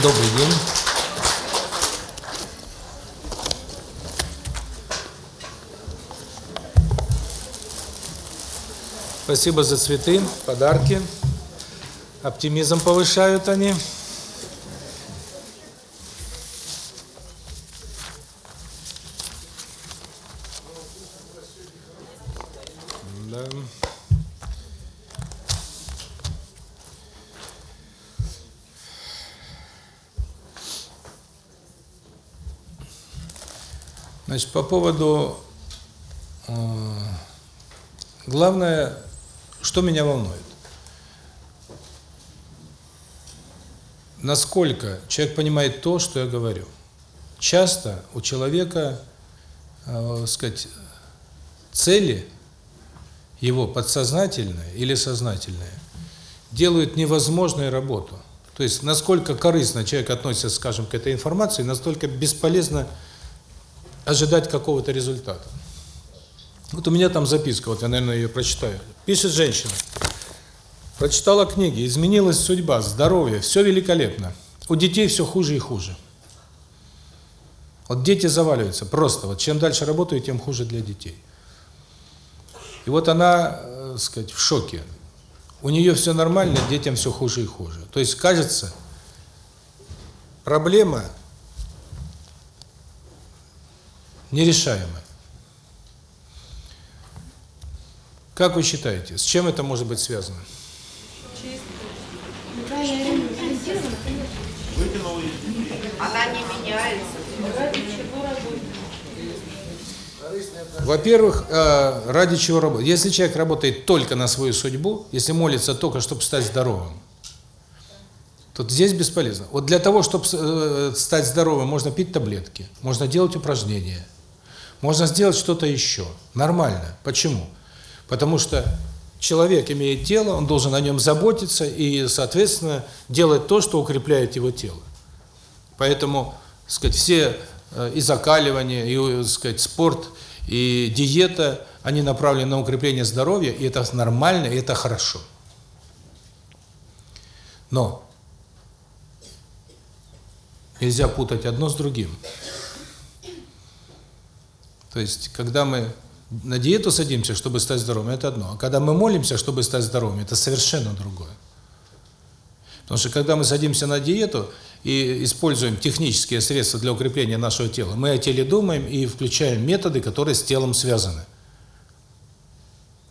Добрый день. Спасибо за цветы, подарки. Оптимизм повышают они. Да. Значит, по поводу э, главное, что меня волнует. Насколько человек понимает то, что я говорю. Часто у человека, э, сказать, цели его подсознательные или сознательные делают невозможную работу. То есть насколько корыстно человек относится, скажем, к этой информации, настолько бесполезно ожидать какого-то результата. Вот у меня там записка, вот я, наверное, ее прочитаю. Пишет женщина. Прочитала книги, изменилась судьба, здоровье, все великолепно. У детей все хуже и хуже. Вот дети заваливаются, просто. Вот чем дальше работаю, тем хуже для детей. И вот она, э, сказать, в шоке. У нее все нормально, детям все хуже и хуже. То есть, кажется, проблема нерешаемая. Как вы считаете, с чем это может быть связано? Она не меняется. Во-первых, э, ради чего работать? Если человек работает только на свою судьбу, если молится только, чтобы стать здоровым, то здесь бесполезно. Вот для того, чтобы э, стать здоровым, можно пить таблетки, можно делать упражнения, можно сделать что-то еще. Нормально. Почему? Потому что человек имеет тело, он должен о нем заботиться и, соответственно, делать то, что укрепляет его тело. Поэтому, сказать, все э, и закаливание, и, сказать, спорт, и диета, они направлены на укрепление здоровья, и это нормально, и это хорошо. Но нельзя путать одно с другим. То есть, когда мы на диету садимся, чтобы стать здоровым, это одно. А когда мы молимся, чтобы стать здоровым, это совершенно другое. Потому что когда мы садимся на диету и используем технические средства для укрепления нашего тела, мы о теле думаем и включаем методы, которые с телом связаны.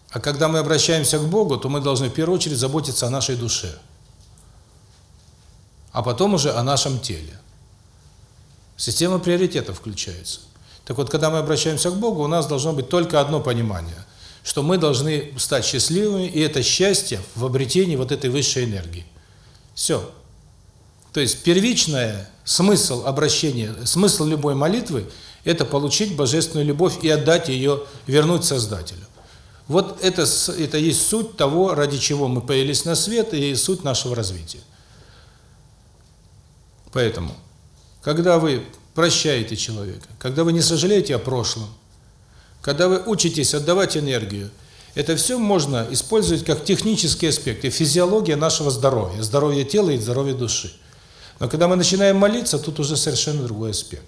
А когда мы обращаемся к Богу, то мы должны в первую очередь заботиться о нашей душе. А потом уже о нашем теле. Система приоритетов включается. Так вот, когда мы обращаемся к Богу, у нас должно быть только одно понимание, что мы должны стать счастливыми, и это счастье в обретении вот этой высшей энергии. Все. То есть первичное смысл обращения, смысл любой молитвы – это получить божественную любовь и отдать ее, вернуть Создателю. Вот это, это есть суть того, ради чего мы появились на свет, и суть нашего развития. Поэтому, когда вы прощаете человека, когда вы не сожалеете о прошлом, когда вы учитесь отдавать энергию, это все можно использовать как технические аспекты, физиология нашего здоровья, здоровья тела и здоровья души. Но когда мы начинаем молиться, тут уже совершенно другой аспект.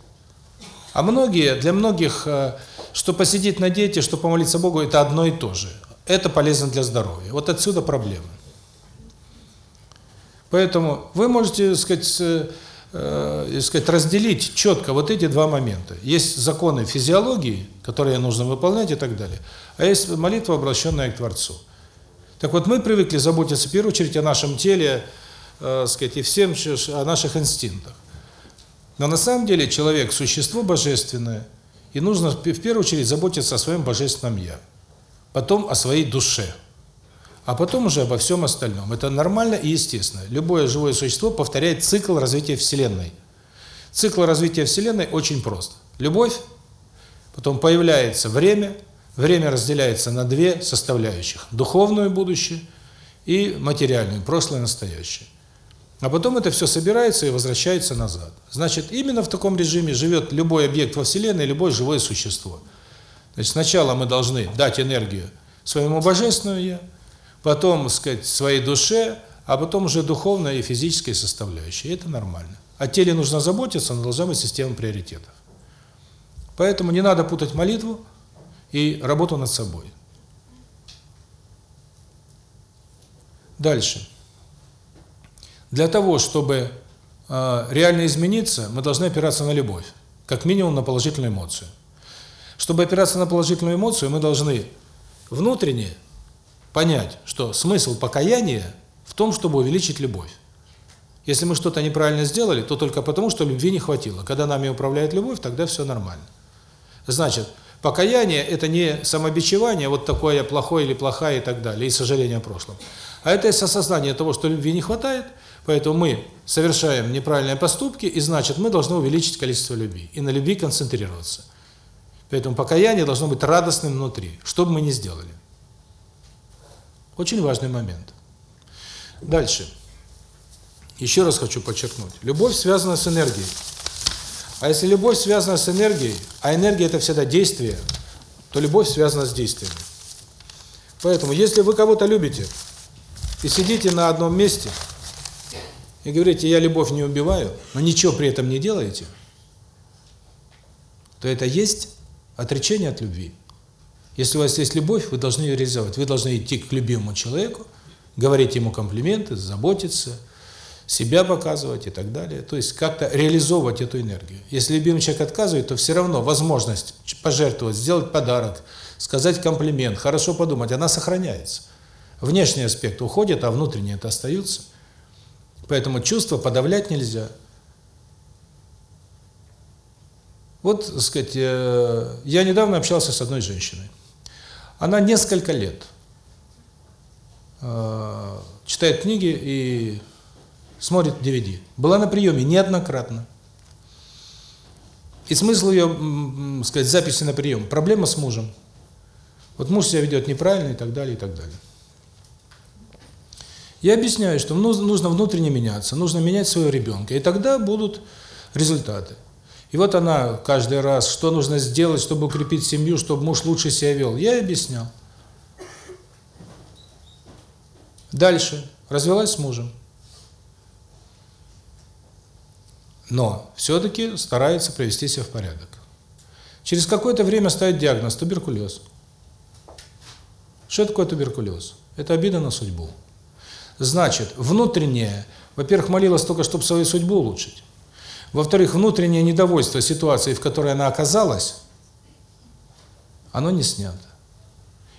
А многие, для многих, э, что посидеть на диете, что помолиться Богу, это одно и то же. Это полезно для здоровья. Вот отсюда проблема. Поэтому вы можете, сказать, э, сказать, разделить четко вот эти два момента. Есть законы физиологии, которые нужно выполнять и так далее, а есть молитва, обращенная к Творцу. Так вот, мы привыкли заботиться в первую очередь о нашем теле, э, сказать, и всем о наших инстинктах. Но на самом деле человек – существо божественное, и нужно в первую очередь заботиться о своем божественном «я», потом о своей душе, а потом уже обо всем остальном. Это нормально и естественно. Любое живое существо повторяет цикл развития Вселенной. Цикл развития Вселенной очень прост. Любовь, потом появляется время, время разделяется на две составляющих – духовное будущее и материальное, прошлое, настоящее. А потом это все собирается и возвращается назад. Значит, именно в таком режиме живет любой объект во Вселенной, любое живое существо. Значит, сначала мы должны дать энергию своему Божественному Я, потом, так сказать, своей душе, а потом уже духовная и физическая составляющая. Это нормально. о теле нужно заботиться, но должна быть система приоритетов. Поэтому не надо путать молитву и работу над собой. Дальше. Для того, чтобы э, реально измениться, мы должны опираться на любовь, как минимум на положительную эмоцию. Чтобы опираться на положительную эмоцию, мы должны внутренне понять, что смысл покаяния в том, чтобы увеличить любовь. Если мы что-то неправильно сделали, то только потому, что любви не хватило. Когда нами управляет любовь, тогда все нормально. Значит, покаяние – это не самобичевание, вот такое я плохой или плохая и так далее, и сожаление о прошлом. А это осознание того, что любви не хватает, поэтому мы совершаем неправильные поступки, и значит, мы должны увеличить количество любви, и на любви концентрироваться. Поэтому покаяние должно быть радостным внутри, что бы мы ни сделали. Очень важный момент. Дальше. Еще раз хочу подчеркнуть. Любовь связана с энергией. А если любовь связана с энергией, а энергия – это всегда действие, то любовь связана с действиями. Поэтому, если вы кого-то любите и сидите на одном месте и говорите, я любовь не убиваю, но ничего при этом не делаете, то это есть отречение от любви. Если у вас есть любовь, вы должны ее реализовать. Вы должны идти к любимому человеку, говорить ему комплименты, заботиться – себя показывать и так далее. То есть как-то реализовывать эту энергию. Если любимый человек отказывает, то все равно возможность пожертвовать, сделать подарок, сказать комплимент, хорошо подумать, она сохраняется. Внешний аспект уходит, а внутренний это остается. Поэтому чувства подавлять нельзя. Вот, так сказать, э, я недавно общался с одной женщиной. Она несколько лет э, читает книги и смотрит DVD. Была на приеме неоднократно. И смысл ее, сказать, записи на прием. Проблема с мужем. Вот муж себя ведет неправильно и так далее, и так далее. Я объясняю, что нужно внутренне меняться, нужно менять своего ребенка, и тогда будут результаты. И вот она каждый раз, что нужно сделать, чтобы укрепить семью, чтобы муж лучше себя вел. Я объяснял. Дальше. Развелась с мужем. но все-таки старается привести себя в порядок. Через какое-то время ставит диагноз туберкулез. Что такое туберкулез? Это обида на судьбу. Значит, внутреннее, во-первых, молилась только, чтобы свою судьбу улучшить. Во-вторых, внутреннее недовольство ситуацией, в которой она оказалась, оно не снято.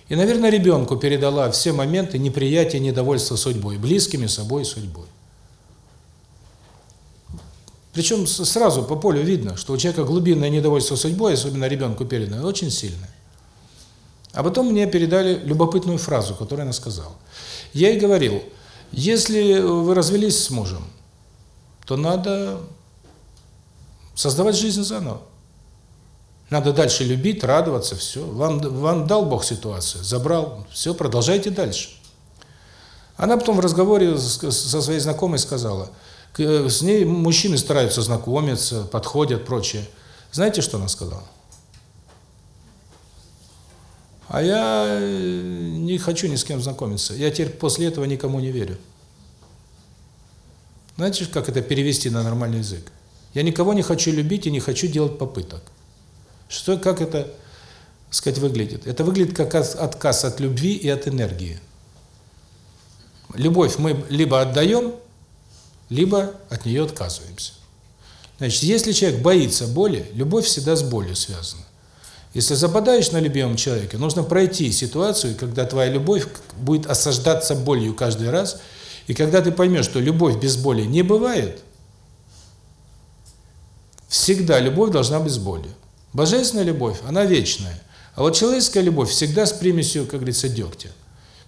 И, наверное, ребенку передала все моменты неприятия, недовольства судьбой, близкими, собой и судьбой. Причем сразу по полю видно, что у человека глубинное недовольство судьбой, особенно ребенку передано, очень сильное. А потом мне передали любопытную фразу, которую она сказала. Я ей говорил, если вы развелись с мужем, то надо создавать жизнь заново. Надо дальше любить, радоваться, все. Вам, вам дал Бог ситуацию, забрал, все, продолжайте дальше. Она потом в разговоре со своей знакомой сказала – с ней мужчины стараются знакомиться, подходят, прочее. Знаете, что она сказала? А я э, не хочу ни с кем знакомиться. Я теперь после этого никому не верю. Знаете, как это перевести на нормальный язык? Я никого не хочу любить и не хочу делать попыток. Что, как это, сказать, выглядит? Это выглядит как отказ от любви и от энергии. Любовь мы либо отдаем, либо от нее отказываемся. Значит, если человек боится боли, любовь всегда с болью связана. Если западаешь на любимом человеке, нужно пройти ситуацию, когда твоя любовь будет осаждаться болью каждый раз, и когда ты поймешь, что любовь без боли не бывает, всегда любовь должна быть с болью. Божественная любовь, она вечная. А вот человеческая любовь всегда с примесью, как говорится, дегтя.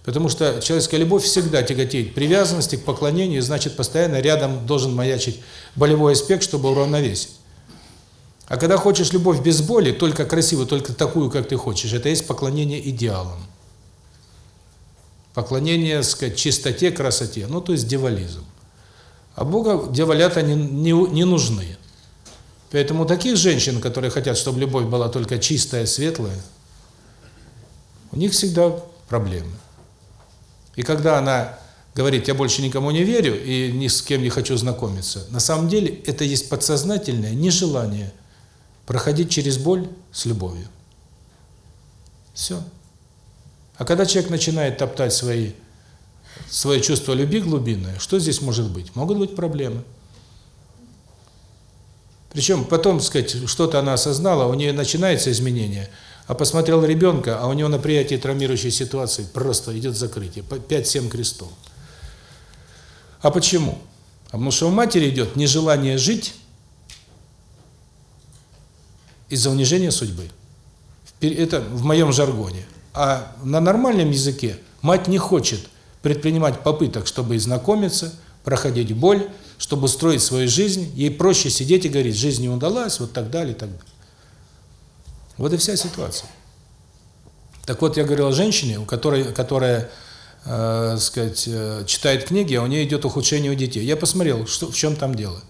Потому что человеческая любовь всегда тяготеет привязанности, к поклонению, значит, постоянно рядом должен маячить болевой аспект, чтобы уравновесить. А когда хочешь любовь без боли, только красивую, только такую, как ты хочешь, это есть поклонение идеалам. Поклонение, сказать, чистоте, красоте, ну, то есть девализм. А Бога девалята не, не, не нужны. Поэтому таких женщин, которые хотят, чтобы любовь была только чистая, светлая, у них всегда проблемы. И когда она говорит, я больше никому не верю и ни с кем не хочу знакомиться, на самом деле это есть подсознательное нежелание проходить через боль с любовью. Все. А когда человек начинает топтать свои свое чувство любви глубинное, что здесь может быть? Могут быть проблемы. Причем потом, сказать, что-то она осознала, у нее начинается изменение, а посмотрел ребенка, а у него на приятии травмирующей ситуации просто идет закрытие, 5-7 крестов. А почему? А потому что у матери идет нежелание жить из-за унижения судьбы. Это в моем жаргоне. А на нормальном языке мать не хочет предпринимать попыток, чтобы знакомиться, проходить боль, чтобы устроить свою жизнь. Ей проще сидеть и говорить, жизнь не удалась, вот так далее, так далее. Вот и вся ситуация. Так вот, я говорил о женщине, у которой, которая, э, сказать, э, читает книги, а у нее идет ухудшение у детей. Я посмотрел, что, в чем там дело.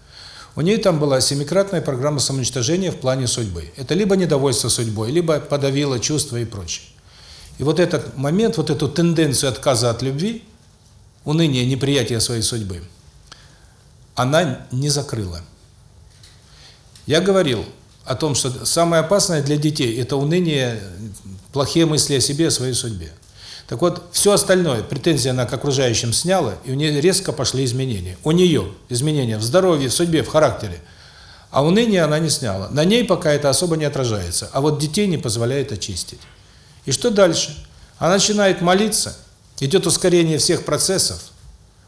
У нее там была семикратная программа самоуничтожения в плане судьбы. Это либо недовольство судьбой, либо подавило чувства и прочее. И вот этот момент, вот эту тенденцию отказа от любви, уныния, неприятия своей судьбы, она не закрыла. Я говорил о том, что самое опасное для детей – это уныние, плохие мысли о себе, о своей судьбе. Так вот, все остальное, претензия она к окружающим сняла, и у нее резко пошли изменения. У нее изменения в здоровье, в судьбе, в характере. А уныние она не сняла. На ней пока это особо не отражается. А вот детей не позволяет очистить. И что дальше? Она начинает молиться, идет ускорение всех процессов.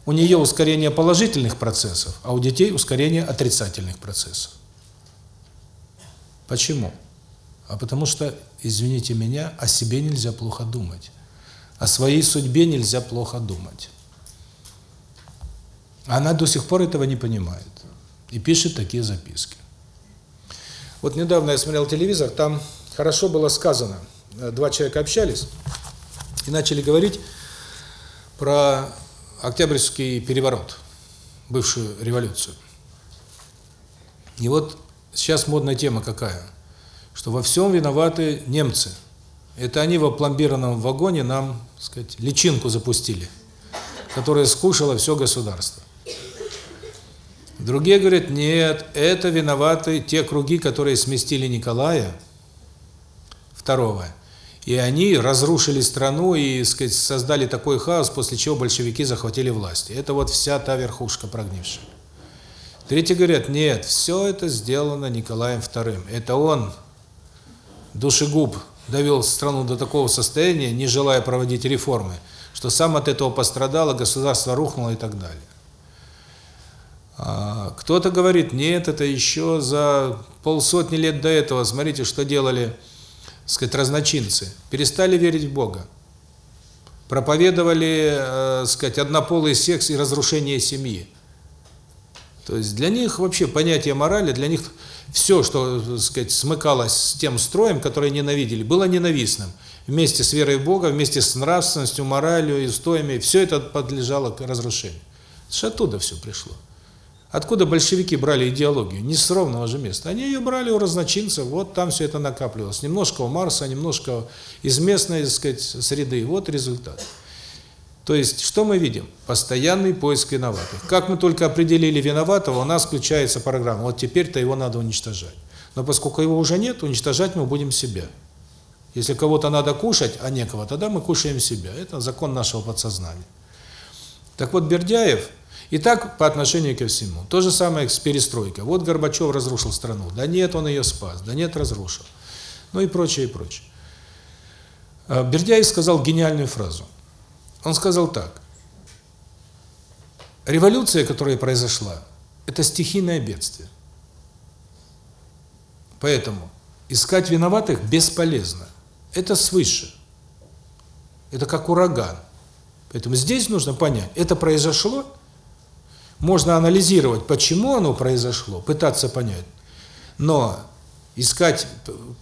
У нее ускорение положительных процессов, а у детей ускорение отрицательных процессов. Почему? А потому что, извините меня, о себе нельзя плохо думать. О своей судьбе нельзя плохо думать. Она до сих пор этого не понимает. И пишет такие записки. Вот недавно я смотрел телевизор, там хорошо было сказано – два человека общались и начали говорить про Октябрьский переворот, бывшую революцию. И вот сейчас модная тема какая? Что во всем виноваты немцы. Это они в опломбированном вагоне нам, так сказать, личинку запустили, которая скушала все государство. Другие говорят, нет, это виноваты те круги, которые сместили Николая II и они разрушили страну и, сказать, создали такой хаос, после чего большевики захватили власть. Это вот вся та верхушка прогнившая. Третьи говорят, нет, все это сделано Николаем II. Это он, душегуб, довел страну до такого состояния, не желая проводить реформы, что сам от этого пострадало, государство рухнуло и так далее. А Кто-то говорит, нет, это еще за полсотни лет до этого, смотрите, что делали сказать, разночинцы, перестали верить в Бога. Проповедовали, э, сказать, однополый секс и разрушение семьи. То есть для них вообще понятие морали, для них все, что, сказать, смыкалось с тем строем, который ненавидели, было ненавистным. Вместе с верой в Бога, вместе с нравственностью, моралью, и устоями, все это подлежало разрушению. Это оттуда все пришло. Откуда большевики брали идеологию? Не с ровного же места. Они ее брали у разночинцев, вот там все это накапливалось. Немножко у Марса, немножко из местной, так сказать, среды. Вот результат. То есть, что мы видим? Постоянный поиск виноватых. Как мы только определили виноватого, у нас включается программа. Вот теперь-то его надо уничтожать. Но поскольку его уже нет, уничтожать мы будем себя. Если кого-то надо кушать, а некого, тогда мы кушаем себя. Это закон нашего подсознания. Так вот, Бердяев и так по отношению ко всему. То же самое с перестройкой. Вот Горбачев разрушил страну. Да нет, он ее спас. Да нет, разрушил. Ну и прочее, и прочее. А, Бердяев сказал гениальную фразу. Он сказал так. Революция, которая произошла, это стихийное бедствие. Поэтому искать виноватых бесполезно. Это свыше. Это как ураган. Поэтому здесь нужно понять, это произошло, можно анализировать, почему оно произошло, пытаться понять. Но искать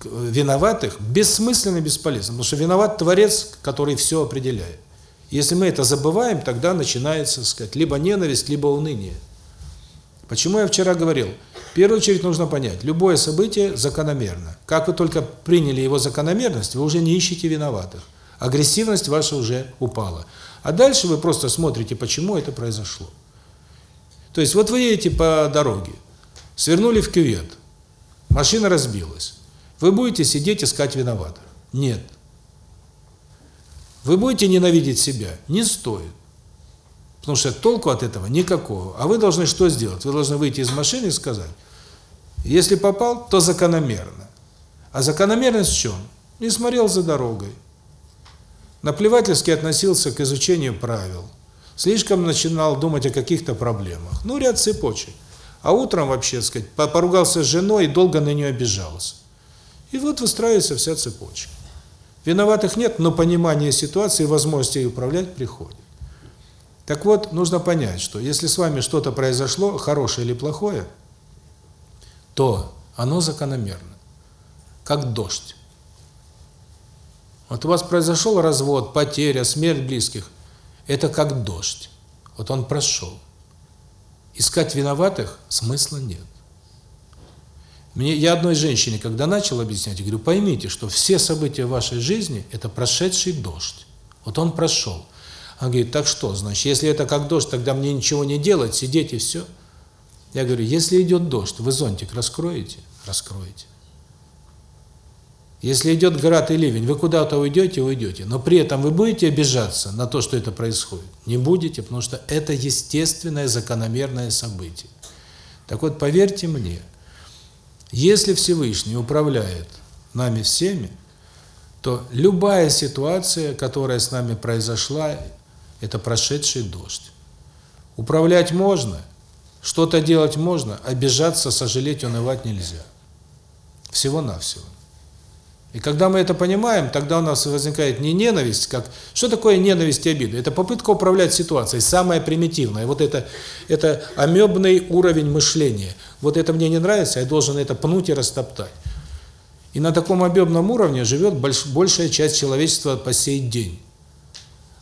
виноватых бессмысленно и бесполезно, потому что виноват Творец, который все определяет. Если мы это забываем, тогда начинается, сказать, либо ненависть, либо уныние. Почему я вчера говорил? В первую очередь нужно понять, любое событие закономерно. Как вы только приняли его закономерность, вы уже не ищете виноватых. Агрессивность ваша уже упала. А дальше вы просто смотрите, почему это произошло. То есть вот вы едете по дороге, свернули в кювет, машина разбилась. Вы будете сидеть искать виноватых? Нет. Вы будете ненавидеть себя? Не стоит. Потому что толку от этого никакого. А вы должны что сделать? Вы должны выйти из машины и сказать, если попал, то закономерно. А закономерность в чем? Не смотрел за дорогой. Наплевательски относился к изучению правил. Слишком начинал думать о каких-то проблемах. Ну, ряд цепочек. А утром вообще, сказать, поругался с женой и долго на нее обижался. И вот выстраивается вся цепочка. Виноватых нет, но понимание ситуации и возможности управлять приходит. Так вот, нужно понять, что если с вами что-то произошло, хорошее или плохое, то оно закономерно, как дождь. Вот у вас произошел развод, потеря, смерть близких. Это как дождь. Вот он прошел. Искать виноватых смысла нет. Мне я одной женщине, когда начал объяснять, я говорю, поймите, что все события вашей жизни – это прошедший дождь. Вот он прошел. Она говорит, так что, значит, если это как дождь, тогда мне ничего не делать, сидеть и все? Я говорю, если идет дождь, вы зонтик раскроете? Раскроете. Если идет град и ливень, вы куда-то уйдете, уйдете, но при этом вы будете обижаться на то, что это происходит? Не будете, потому что это естественное, закономерное событие. Так вот, поверьте мне, если Всевышний управляет нами всеми, то любая ситуация, которая с нами произошла, это прошедший дождь. Управлять можно, что-то делать можно, обижаться, сожалеть, унывать нельзя. Всего-навсего. И когда мы это понимаем, тогда у нас возникает не ненависть, как что такое ненависть и обида? Это попытка управлять ситуацией, самая примитивная. Вот это это амебный уровень мышления. Вот это мне не нравится, я должен это пнуть и растоптать. И на таком амебном уровне живет больш, большая часть человечества по сей день.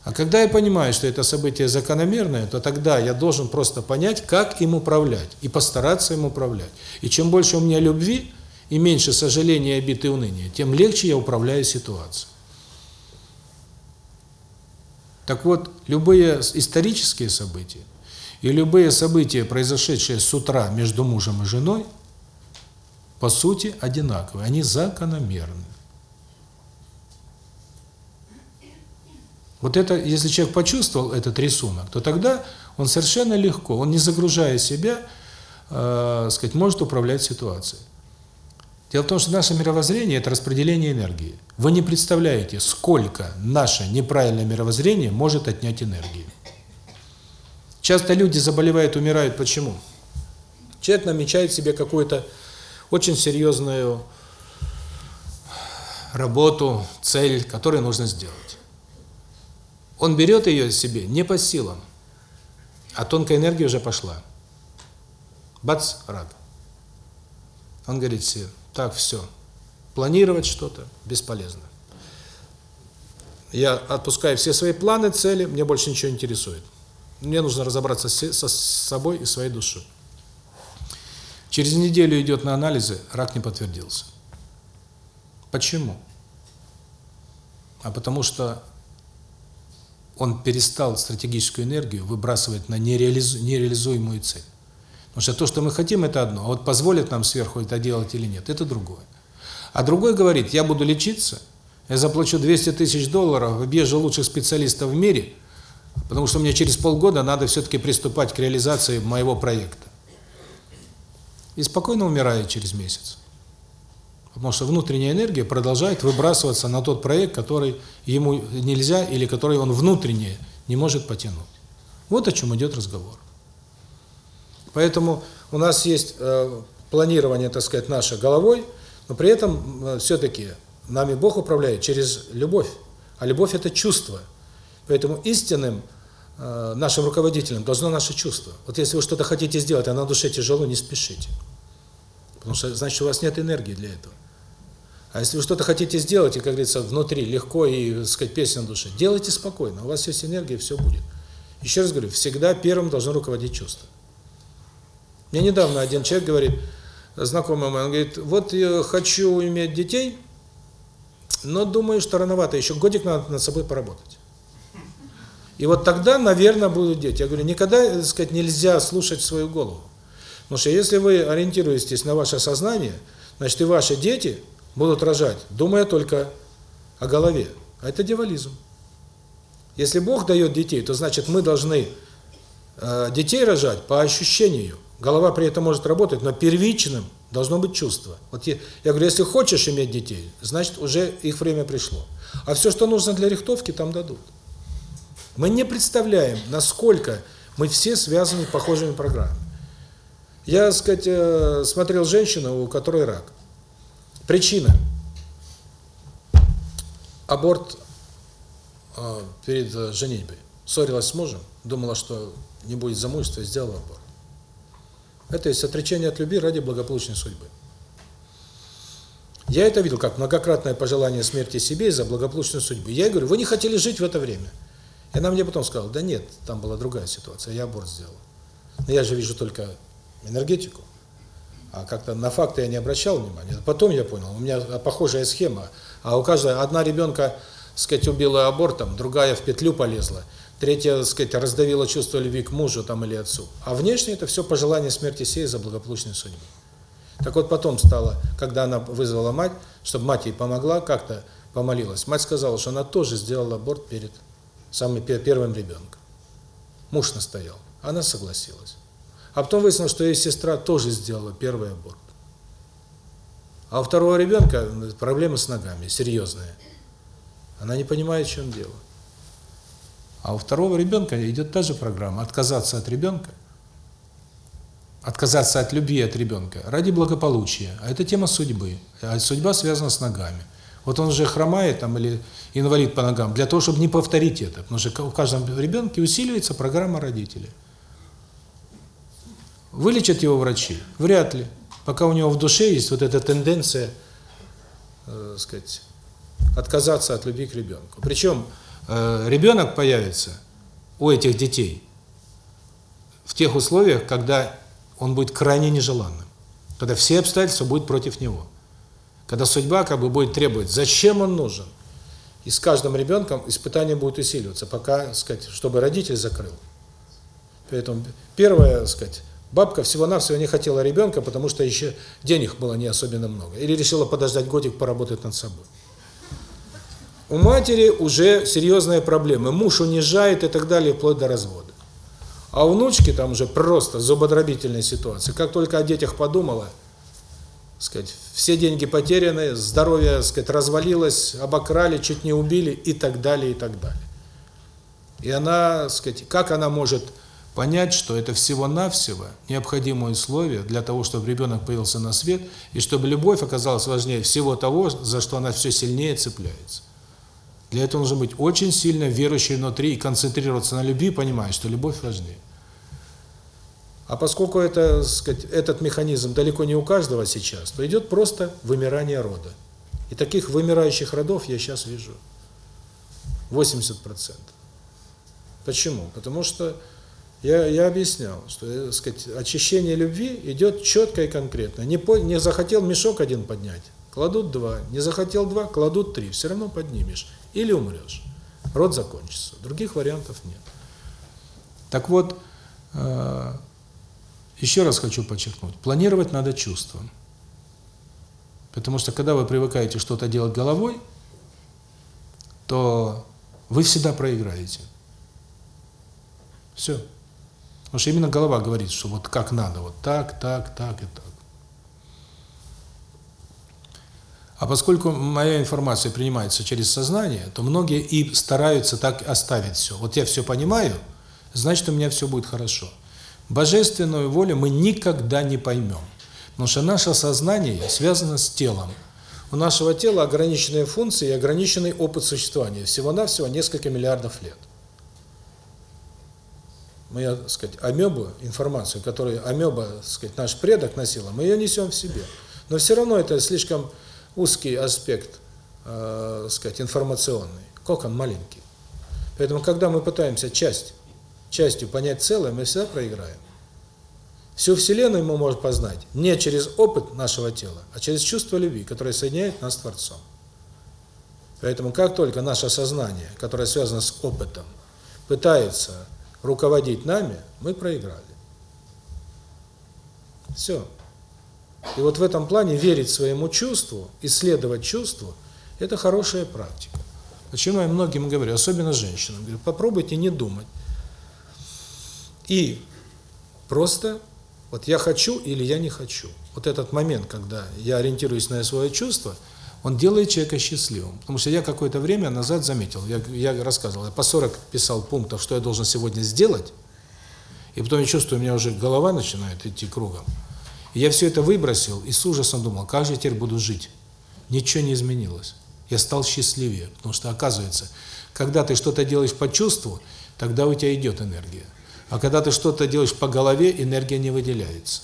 А когда я понимаю, что это событие закономерное, то тогда я должен просто понять, как им управлять, и постараться им управлять. И чем больше у меня любви, и меньше сожаления, обид и уныния, тем легче я управляю ситуацией. Так вот, любые исторические события и любые события, произошедшие с утра между мужем и женой, по сути одинаковые, они закономерны. Вот это, если человек почувствовал этот рисунок, то тогда он совершенно легко, он не загружая себя, э, сказать, может управлять ситуацией. Дело в том, что наше мировоззрение – это распределение энергии. Вы не представляете, сколько наше неправильное мировоззрение может отнять энергии. Часто люди заболевают, умирают. Почему? Человек намечает себе какую-то очень серьезную работу, цель, которую нужно сделать. Он берет ее себе не по силам, а тонкая энергия уже пошла. Бац, рак. Он говорит себе, так, все, планировать что-то бесполезно. Я отпускаю все свои планы, цели, мне больше ничего не интересует. Мне нужно разобраться со, собой и своей душой. Через неделю идет на анализы, рак не подтвердился. Почему? А потому что он перестал стратегическую энергию выбрасывать на нереализу, нереализуемую цель. Потому что то, что мы хотим, это одно, а вот позволит нам сверху это делать или нет, это другое. А другой говорит, я буду лечиться, я заплачу 200 тысяч долларов, объезжу лучших специалистов в мире, потому что мне через полгода надо все-таки приступать к реализации моего проекта. И спокойно умирает через месяц. Потому что внутренняя энергия продолжает выбрасываться на тот проект, который ему нельзя или который он внутренне не может потянуть. Вот о чем идет разговор. Поэтому у нас есть э, планирование, так сказать, наше головой, но при этом э, все-таки нами Бог управляет через любовь. А любовь – это чувство. Поэтому истинным э, нашим руководителем должно наше чувство. Вот если вы что-то хотите сделать, а на душе тяжело, не спешите. Потому что, значит, у вас нет энергии для этого. А если вы что-то хотите сделать, и, как говорится, внутри легко и, сказать, песня на душе, делайте спокойно, у вас есть энергия, все будет. Еще раз говорю, всегда первым должно руководить чувство. Мне недавно один человек говорит, знакомый мой, он говорит, вот я хочу иметь детей, Но думаю, что рановато, еще годик надо над собой поработать. И вот тогда, наверное, будут дети. Я говорю, никогда, так сказать, нельзя слушать свою голову. Потому что если вы ориентируетесь на ваше сознание, значит и ваши дети будут рожать, думая только о голове. А это дьяволизм. Если Бог дает детей, то значит мы должны э, детей рожать по ощущению. Голова при этом может работать, но первичным должно быть чувство. Вот я, я говорю, если хочешь иметь детей, значит уже их время пришло. А все, что нужно для рихтовки, там дадут. Мы не представляем, насколько мы все связаны похожими программами. Я, так сказать, э, смотрел женщину, у которой рак. Причина. Аборт э, перед э, женитьбой. Ссорилась с мужем, думала, что не будет замужества, сделала аборт. Это есть отречение от любви ради благополучной судьбы. Я это видел как многократное пожелание смерти себе из-за благополучной судьбы. Я говорю, вы не хотели жить в это время. И она мне потом сказала, да нет, там была другая ситуация, я аборт сделал. Но я же вижу только энергетику. А как-то на факты я не обращал внимания. Потом я понял, у меня похожая схема. А у каждой одна ребенка, сказать, убила абортом, другая в петлю полезла, третья, сказать, раздавила чувство любви к мужу там или отцу. А внешне это все пожелание смерти сей за благополучной судьбы. Так вот потом стало, когда она вызвала мать, чтобы мать ей помогла, как-то помолилась. Мать сказала, что она тоже сделала аборт перед самым первым ребенком. Муж настоял. Она согласилась. А потом выяснилось, что ее сестра тоже сделала первый аборт. А у второго ребенка проблемы с ногами, серьезные. Она не понимает, в чем дело. А у второго ребенка идет та же программа. Отказаться от ребенка, отказаться от любви от ребенка ради благополучия. А это тема судьбы. А судьба связана с ногами. Вот он уже хромает там или инвалид по ногам, для того, чтобы не повторить это. Потому что у каждого ребенка усиливается программа родителей. Вылечат его врачи? Вряд ли. Пока у него в душе есть вот эта тенденция, э, сказать, отказаться от любви к ребенку. Причем ребенок появится у этих детей в тех условиях, когда он будет крайне нежеланным, когда все обстоятельства будут против него, когда судьба как бы будет требовать, зачем он нужен. И с каждым ребенком испытание будет усиливаться, пока, сказать, чтобы родитель закрыл. Поэтому первое, сказать, Бабка всего-навсего не хотела ребенка, потому что еще денег было не особенно много. Или решила подождать годик, поработать над собой. У матери уже серьезные проблемы. Муж унижает и так далее, вплоть до развода. А у внучки там уже просто зубодробительная ситуация. Как только о детях подумала, сказать, все деньги потеряны, здоровье, сказать, развалилось, обокрали, чуть не убили и так далее, и так далее. И она, сказать, как она может понять, что это всего-навсего необходимое условие для того, чтобы ребенок появился на свет, и чтобы любовь оказалась важнее всего того, за что она все сильнее цепляется. Для этого нужно быть очень сильно верующей внутри и концентрироваться на любви, понимая, что любовь важнее. А поскольку это, сказать, этот механизм далеко не у каждого сейчас, то идет просто вымирание рода. И таких вымирающих родов я сейчас вижу 80%. Почему? Потому что я, я объяснял, что, э, сказать, очищение любви идет четко и конкретно. Не, по, не захотел мешок один поднять, кладут два. Не захотел два, кладут три. Все равно поднимешь. Или умрешь. Род закончится. Других вариантов нет. Так вот, э, еще раз хочу подчеркнуть. Планировать надо чувством. Потому что когда вы привыкаете что-то делать головой, то вы всегда проиграете. Все. Потому что именно голова говорит, что вот как надо, вот так, так, так и так. А поскольку моя информация принимается через сознание, то многие и стараются так оставить все. Вот я все понимаю, значит, у меня все будет хорошо. Божественную волю мы никогда не поймем. Потому что наше сознание связано с телом. У нашего тела ограниченные функции и ограниченный опыт существования. Всего-навсего несколько миллиардов лет мы, так сказать, амебу, информацию, которую амеба, так сказать, наш предок носила, мы ее несем в себе. Но все равно это слишком узкий аспект, э, сказать, информационный. Кокон маленький. Поэтому, когда мы пытаемся часть, частью понять целое, мы всегда проиграем. Всю Вселенную мы можем познать не через опыт нашего тела, а через чувство любви, которое соединяет нас с Творцом. Поэтому как только наше сознание, которое связано с опытом, пытается руководить нами, мы проиграли. Все. И вот в этом плане верить своему чувству, исследовать чувству – это хорошая практика. Почему я многим говорю, особенно женщинам, говорю, попробуйте не думать. И просто вот я хочу или я не хочу. Вот этот момент, когда я ориентируюсь на свое чувство, он делает человека счастливым. Потому что я какое-то время назад заметил, я, я рассказывал, я по 40 писал пунктов, что я должен сегодня сделать, и потом я чувствую, у меня уже голова начинает идти кругом. Я все это выбросил и с ужасом думал, как же я теперь буду жить? Ничего не изменилось. Я стал счастливее, потому что, оказывается, когда ты что-то делаешь по чувству, тогда у тебя идет энергия. А когда ты что-то делаешь по голове, энергия не выделяется.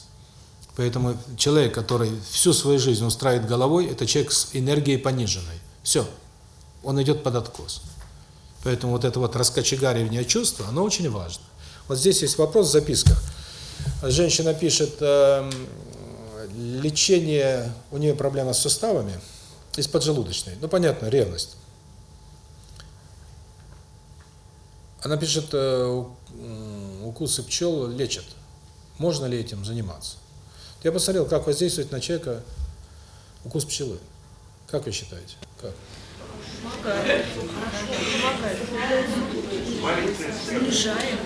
Поэтому человек, который всю свою жизнь устраивает головой, это человек с энергией пониженной. Все. Он идет под откос. Поэтому вот это вот раскочегаривание чувства, оно очень важно. Вот здесь есть вопрос в записках. Женщина пишет, э, лечение, у нее проблема с суставами, из поджелудочной. Ну, понятно, ревность. Она пишет, э, укусы пчел лечат. Можно ли этим заниматься? Я посмотрел, как воздействует на человека укус пчелы. Как вы считаете? Как? Помогает. Помогает. Снижает.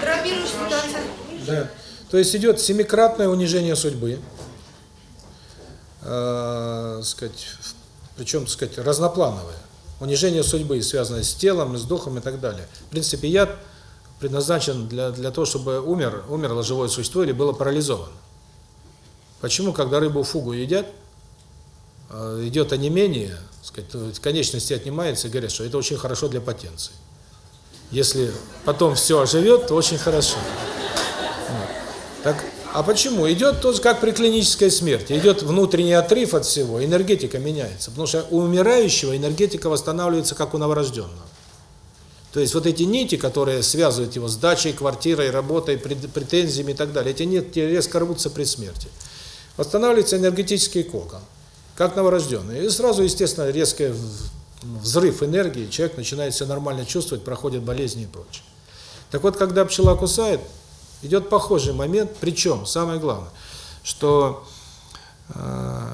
Травмируешь ситуацию. Да. То есть идет семикратное унижение судьбы. Э, сказать, причем, сказать, разноплановое. Унижение судьбы, связанное с телом, с духом и так далее. В принципе, яд предназначен для, для того, чтобы умер, умерло живое существо или было парализовано. Почему, когда рыбу фугу едят, э, идет онемение, сказать, конечности отнимаются и говорят, что это очень хорошо для потенции. Если потом все оживет, то очень хорошо. Так, а почему? Идет тоже как при клинической смерти. Идет внутренний отрыв от всего, энергетика меняется. Потому что у умирающего энергетика восстанавливается, как у новорожденного. То есть вот эти нити, которые связывают его с дачей, квартирой, работой, претензиями и так далее, эти нити резко рвутся при смерти. Восстанавливается энергетический кокон, как новорожденный. И сразу, естественно, резкий взрыв энергии, человек начинает себя нормально чувствовать, проходит болезни и прочее. Так вот, когда пчела кусает, идет похожий момент, причем, самое главное, что э,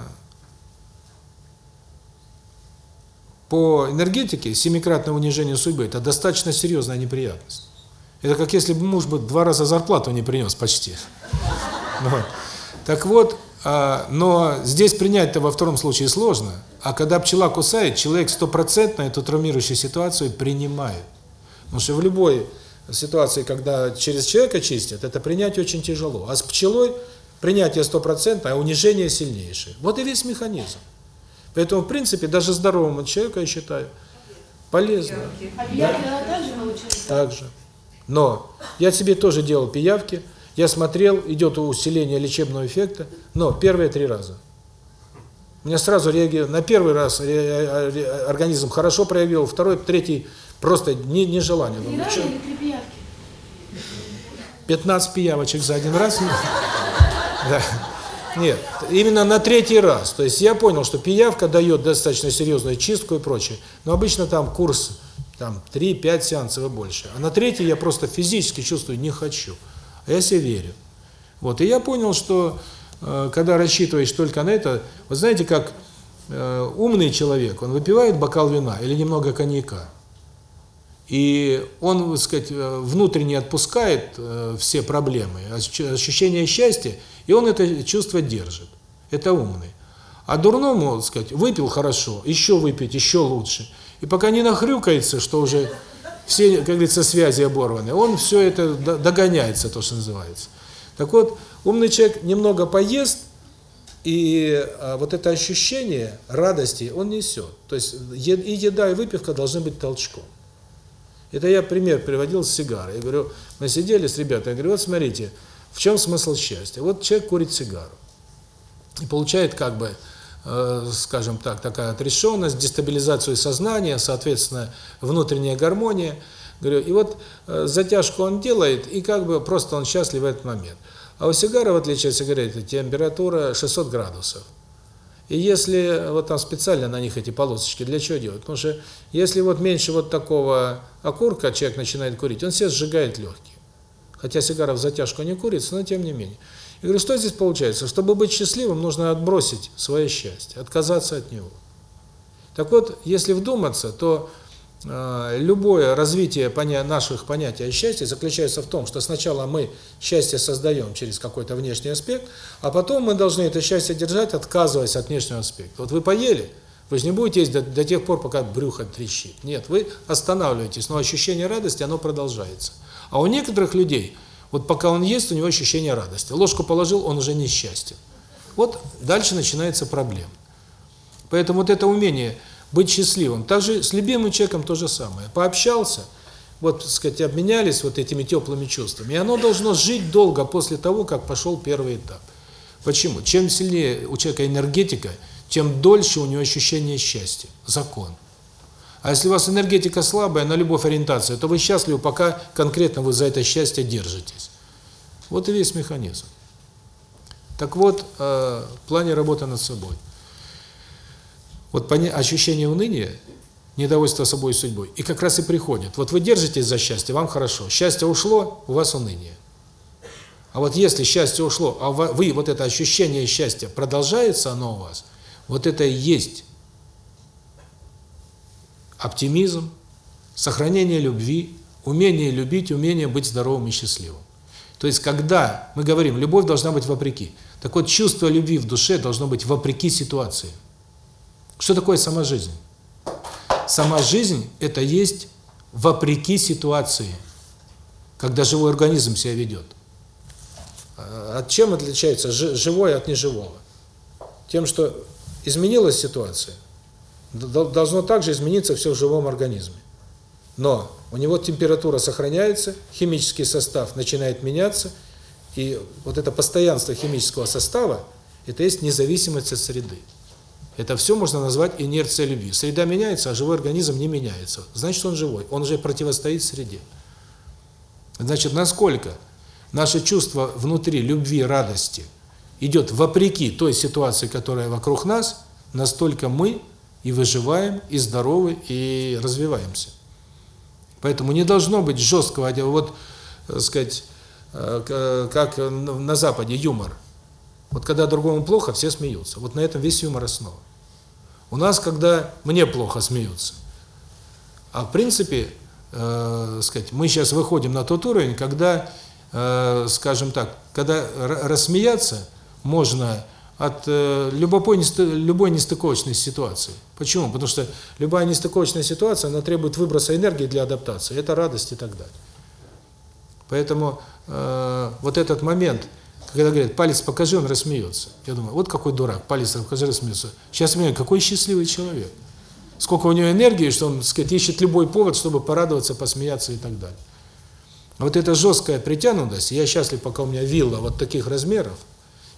по энергетике семикратное унижение судьбы – это достаточно серьезная неприятность. Это как если бы муж бы два раза зарплату не принес почти. Так вот, а, но здесь принять-то во втором случае сложно. А когда пчела кусает, человек стопроцентно эту травмирующую ситуацию принимает. Потому что в любой ситуации, когда через человека чистят, это принять очень тяжело. А с пчелой принятие стопроцентное, а унижение сильнейшее. Вот и весь механизм. Поэтому, в принципе, даже здоровому человеку, я считаю, полезно. А пиявки да? также научилась? Так же. Но я себе тоже делал пиявки, я смотрел, идет усиление лечебного эффекта, но первые три раза. У меня сразу реагировал, на первый раз организм хорошо проявил, второй, третий просто не, нежелание. Три раза или три пиявки? 15 пиявочек за один раз. Да. Нет, именно на третий раз. То есть я понял, что пиявка дает достаточно серьезную чистку и прочее. Но обычно там курс там 3-5 сеансов и больше. А на третий я просто физически чувствую, не хочу. А я себе верю. Вот, и я понял, что э, когда рассчитываешь только на это, вы знаете, как э, умный человек, он выпивает бокал вина или немного коньяка, и он, так сказать, внутренне отпускает э, все проблемы, ощущение счастья, и он это чувство держит. Это умный. А дурному, так сказать, выпил хорошо, еще выпить, еще лучше. И пока не нахрюкается, что уже все, как говорится, связи оборваны, он все это догоняется, то, что называется. Так вот, умный человек немного поест, и а, вот это ощущение радости он несет. То есть и еда, и выпивка должны быть толчком. Это я пример приводил с сигарой. Я говорю, мы сидели с ребятами, я говорю, вот смотрите, в чем смысл счастья? Вот человек курит сигару и получает как бы, э, скажем так, такая отрешенность, дестабилизацию сознания, соответственно, внутренняя гармония. Говорю, и вот э, затяжку он делает, и как бы просто он счастлив в этот момент. А у сигары, в отличие от сигареты, температура 600 градусов. И если вот там специально на них эти полосочки, для чего делать? Потому что если вот меньше вот такого окурка человек начинает курить, он себе сжигает легкие. Хотя сигара в затяжку не курится, но тем не менее. И говорю, что здесь получается? Чтобы быть счастливым, нужно отбросить свое счастье, отказаться от него. Так вот, если вдуматься, то любое развитие наших понятий о счастье заключается в том, что сначала мы счастье создаем через какой-то внешний аспект, а потом мы должны это счастье держать, отказываясь от внешнего аспекта. Вот вы поели, вы же не будете есть до, до тех пор, пока брюхо трещит. Нет, вы останавливаетесь, но ощущение радости, оно продолжается. А у некоторых людей – вот пока он ест, у него ощущение радости. Ложку положил, он уже несчастен. Вот дальше начинается проблема. Поэтому вот это умение быть счастливым. Также с любимым человеком то же самое. Пообщался, вот, так сказать, обменялись вот этими теплыми чувствами. И оно должно жить долго после того, как пошел первый этап. Почему? Чем сильнее у человека энергетика, тем дольше у него ощущение счастья. Закон. А если у вас энергетика слабая, на любовь ориентация, то вы счастливы, пока конкретно вы за это счастье держитесь. Вот и весь механизм. Так вот, э, в плане работы над собой. Вот ощущение уныния, недовольство собой и судьбой, и как раз и приходит. Вот вы держитесь за счастье, вам хорошо. Счастье ушло, у вас уныние. А вот если счастье ушло, а вы, вот это ощущение счастья, продолжается оно у вас, вот это и есть оптимизм, сохранение любви, умение любить, умение быть здоровым и счастливым. То есть, когда мы говорим, любовь должна быть вопреки, так вот, чувство любви в душе должно быть вопреки ситуации. Что такое сама жизнь? Сама жизнь – это есть вопреки ситуации, когда живой организм себя ведет. А от чем отличается живое от неживого? Тем, что изменилась ситуация – должно также измениться все в живом организме. Но у него температура сохраняется, химический состав начинает меняться, и вот это постоянство химического состава – это есть независимость от среды. Это все можно назвать инерцией любви. Среда меняется, а живой организм не меняется. Значит, он живой, он уже противостоит среде. Значит, насколько наше чувство внутри любви, радости идет вопреки той ситуации, которая вокруг нас, настолько мы и выживаем, и здоровы, и развиваемся. Поэтому не должно быть жесткого, вот, так э, сказать, э, как на Западе юмор. Вот когда другому плохо, все смеются. Вот на этом весь юмор основа. У нас, когда мне плохо, смеются. А в принципе, э, сказать, мы сейчас выходим на тот уровень, когда, э, скажем так, когда рассмеяться можно от э, любой, любой нестыковочной ситуации. Почему? Потому что любая нестыковочная ситуация, она требует выброса энергии для адаптации. Это радость и так далее. Поэтому э, вот этот момент, когда говорят, палец покажи, он рассмеется. Я думаю, вот какой дурак, палец покажи, рассмеется. Сейчас я какой счастливый человек. Сколько у него энергии, что он, так сказать, ищет любой повод, чтобы порадоваться, посмеяться и так далее. Вот эта жесткая притянутость, я счастлив, пока у меня вилла вот таких размеров,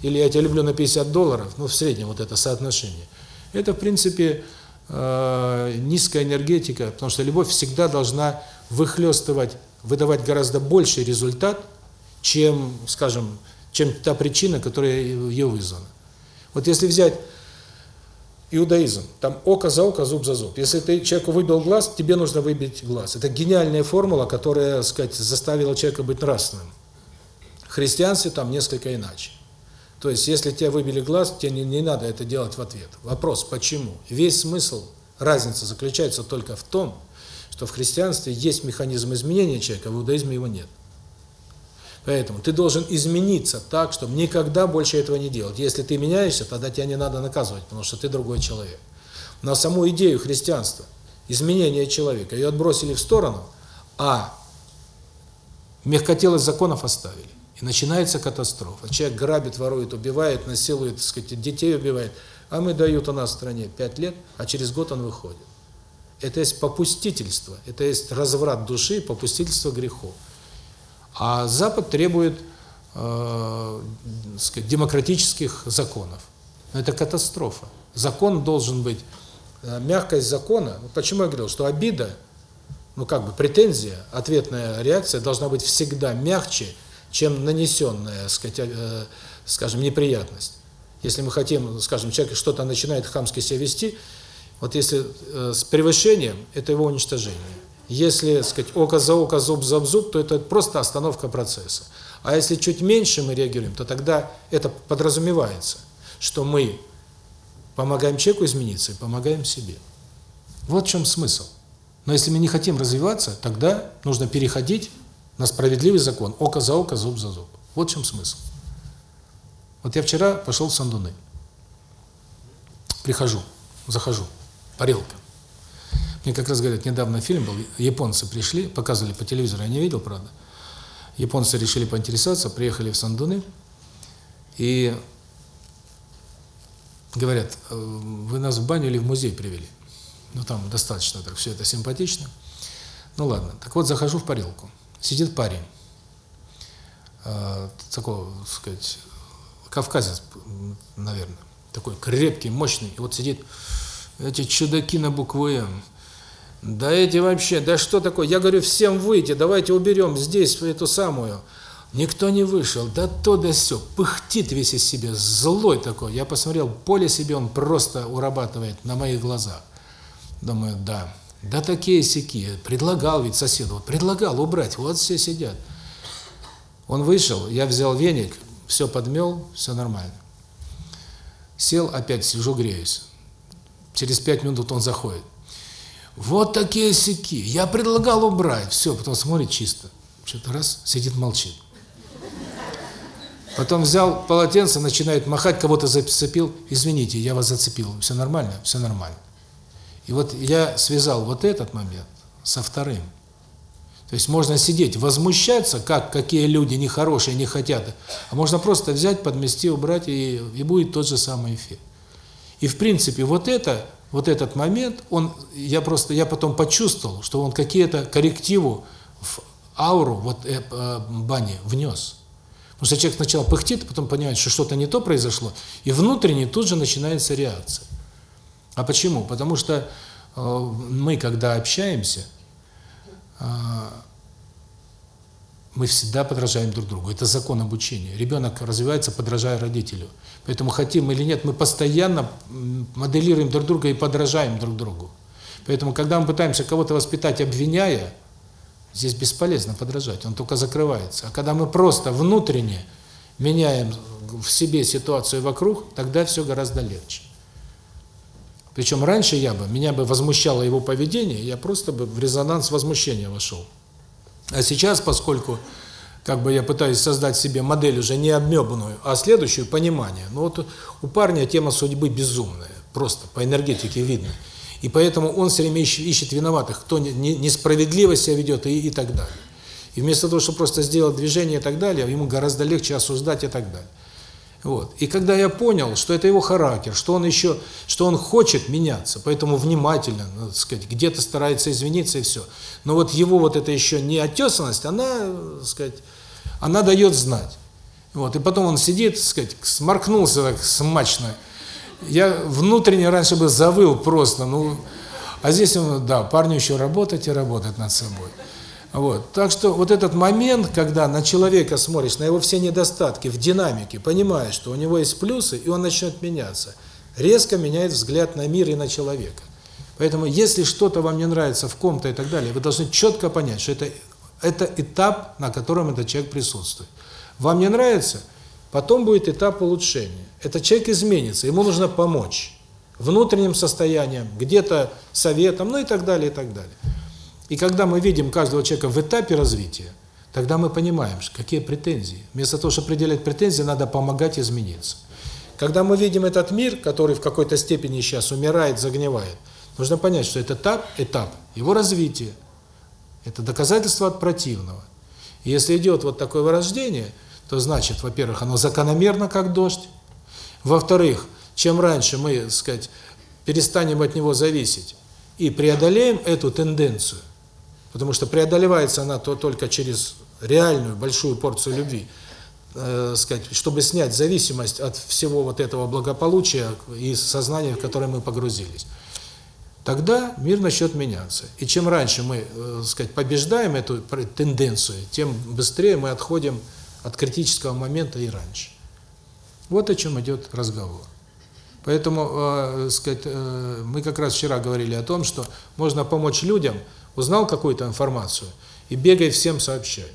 или я тебя люблю на 50 долларов, ну, в среднем вот это соотношение. Это, в принципе, э, низкая энергетика, потому что любовь всегда должна выхлестывать, выдавать гораздо больший результат, чем, скажем, чем та причина, которая ее вызвана. Вот если взять иудаизм, там око за око, зуб за зуб. Если ты человеку выбил глаз, тебе нужно выбить глаз. Это гениальная формула, которая, сказать, заставила человека быть нравственным. Христианстве там несколько иначе. То есть, если тебе выбили глаз, тебе не, не надо это делать в ответ. Вопрос, почему? Весь смысл, разница заключается только в том, что в христианстве есть механизм изменения человека, а в иудаизме его нет. Поэтому ты должен измениться так, чтобы никогда больше этого не делать. Если ты меняешься, тогда тебя не надо наказывать, потому что ты другой человек. Но саму идею христианства, изменения человека, ее отбросили в сторону, а мягкотелость законов оставили. И начинается катастрофа. Человек грабит, ворует, убивает, насилует, так сказать, детей убивает. А мы дают у нас в стране 5 лет, а через год он выходит. Это есть попустительство, это есть разврат души, попустительство греху. А Запад требует э, сказать, демократических законов. Но это катастрофа. Закон должен быть, э, мягкость закона, почему я говорил, что обида, ну как бы претензия, ответная реакция должна быть всегда мягче, чем нанесенная, сказать, э, скажем, неприятность. Если мы хотим, скажем, человек что-то начинает хамски себя вести, вот если э, с превышением, это его уничтожение. Если, так сказать, око за око, зуб за зуб, то это просто остановка процесса. А если чуть меньше мы реагируем, то тогда это подразумевается, что мы помогаем человеку измениться и помогаем себе. Вот в чем смысл. Но если мы не хотим развиваться, тогда нужно переходить на справедливый закон. Око за око, зуб за зуб. Вот в чем смысл. Вот я вчера пошел в Сандуны. Прихожу, захожу, парилка. Мне как раз говорят, недавно фильм был, японцы пришли, показывали по телевизору, я не видел, правда. Японцы решили поинтересоваться, приехали в Сандуны, и говорят, «Э, вы нас в баню или в музей привели? Ну, там достаточно так, все это симпатично. Ну, ладно. Так вот, захожу в парилку. Сидит парень, э, такого, так сказать, кавказец, наверное, такой крепкий, мощный. И вот сидит, эти чудаки на букву «М». Да эти вообще, да что такое? Я говорю, всем выйти, давайте уберем здесь эту самую. Никто не вышел, да то да сё, пыхтит весь из себя, злой такой. Я посмотрел, поле себе он просто урабатывает на моих глазах. Думаю, да, да такие сяки. Предлагал ведь соседу, предлагал убрать, вот все сидят. Он вышел, я взял веник, все подмел, все нормально. Сел, опять сижу, греюсь. Через пять минут он заходит. Вот такие сяки. Я предлагал убрать. Все, потом смотрит чисто. Что-то раз, сидит, молчит. Потом взял полотенце, начинает махать, кого-то зацепил. Извините, я вас зацепил. Все нормально? Все нормально. И вот я связал вот этот момент со вторым. То есть можно сидеть, возмущаться, как какие люди нехорошие, не хотят, а можно просто взять, подмести, убрать, и, и будет тот же самый эффект. И в принципе вот это, вот этот момент, он, я просто, я потом почувствовал, что он какие-то коррективу в ауру вот э, э, бани внес. Потому что человек сначала пыхтит, а потом понимает, что что-то не то произошло, и внутренне тут же начинается реакция. А почему? Потому что э, мы, когда общаемся, э, мы всегда подражаем друг другу. Это закон обучения. Ребенок развивается, подражая родителю. Поэтому хотим или нет, мы постоянно моделируем друг друга и подражаем друг другу. Поэтому, когда мы пытаемся кого-то воспитать, обвиняя, здесь бесполезно подражать, он только закрывается. А когда мы просто внутренне меняем в себе ситуацию вокруг, тогда все гораздо легче. Причем раньше я бы, меня бы возмущало его поведение, я просто бы в резонанс возмущения вошел. А сейчас, поскольку как бы я пытаюсь создать себе модель уже не обмёбанную, а следующую понимание. Ну вот у парня тема судьбы безумная, просто по энергетике видно. И поэтому он все время ищет, ищет виноватых, кто несправедливо себя ведет и, и так далее. И вместо того, чтобы просто сделать движение и так далее, ему гораздо легче осуждать и так далее. Вот. И когда я понял, что это его характер, что он еще, что он хочет меняться, поэтому внимательно, надо сказать, где-то старается извиниться и все. Но вот его вот это еще не отесанность, она, сказать, она дает знать. Вот. И потом он сидит, сказать, сморкнулся так смачно. Я внутренне раньше бы завыл просто, ну, а здесь он, да, парню еще работать и работать над собой. Вот. Так что вот этот момент, когда на человека смотришь, на его все недостатки в динамике, понимаешь, что у него есть плюсы, и он начнет меняться, резко меняет взгляд на мир и на человека. Поэтому если что-то вам не нравится в ком-то и так далее, вы должны четко понять, что это это этап, на котором этот человек присутствует. Вам не нравится? Потом будет этап улучшения. Этот человек изменится, ему нужно помочь внутренним состоянием, где-то советом, ну и так далее, и так далее. И когда мы видим каждого человека в этапе развития, тогда мы понимаем, какие претензии. Вместо того, чтобы определять претензии, надо помогать измениться. Когда мы видим этот мир, который в какой-то степени сейчас умирает, загнивает, нужно понять, что это этап, этап его развития. Это доказательство от противного. И если идет вот такое вырождение, то значит, во-первых, оно закономерно, как дождь. Во-вторых, чем раньше мы, так сказать, перестанем от него зависеть и преодолеем эту тенденцию, Потому что преодолевается она то только через реальную большую порцию любви, э, сказать, чтобы снять зависимость от всего вот этого благополучия и сознания, в которое мы погрузились. Тогда мир начнет меняться. И чем раньше мы, э, сказать, побеждаем эту тенденцию, тем быстрее мы отходим от критического момента и раньше. Вот о чем идет разговор. Поэтому, э, сказать, э, мы как раз вчера говорили о том, что можно помочь людям, узнал какую-то информацию и бегай всем сообщай.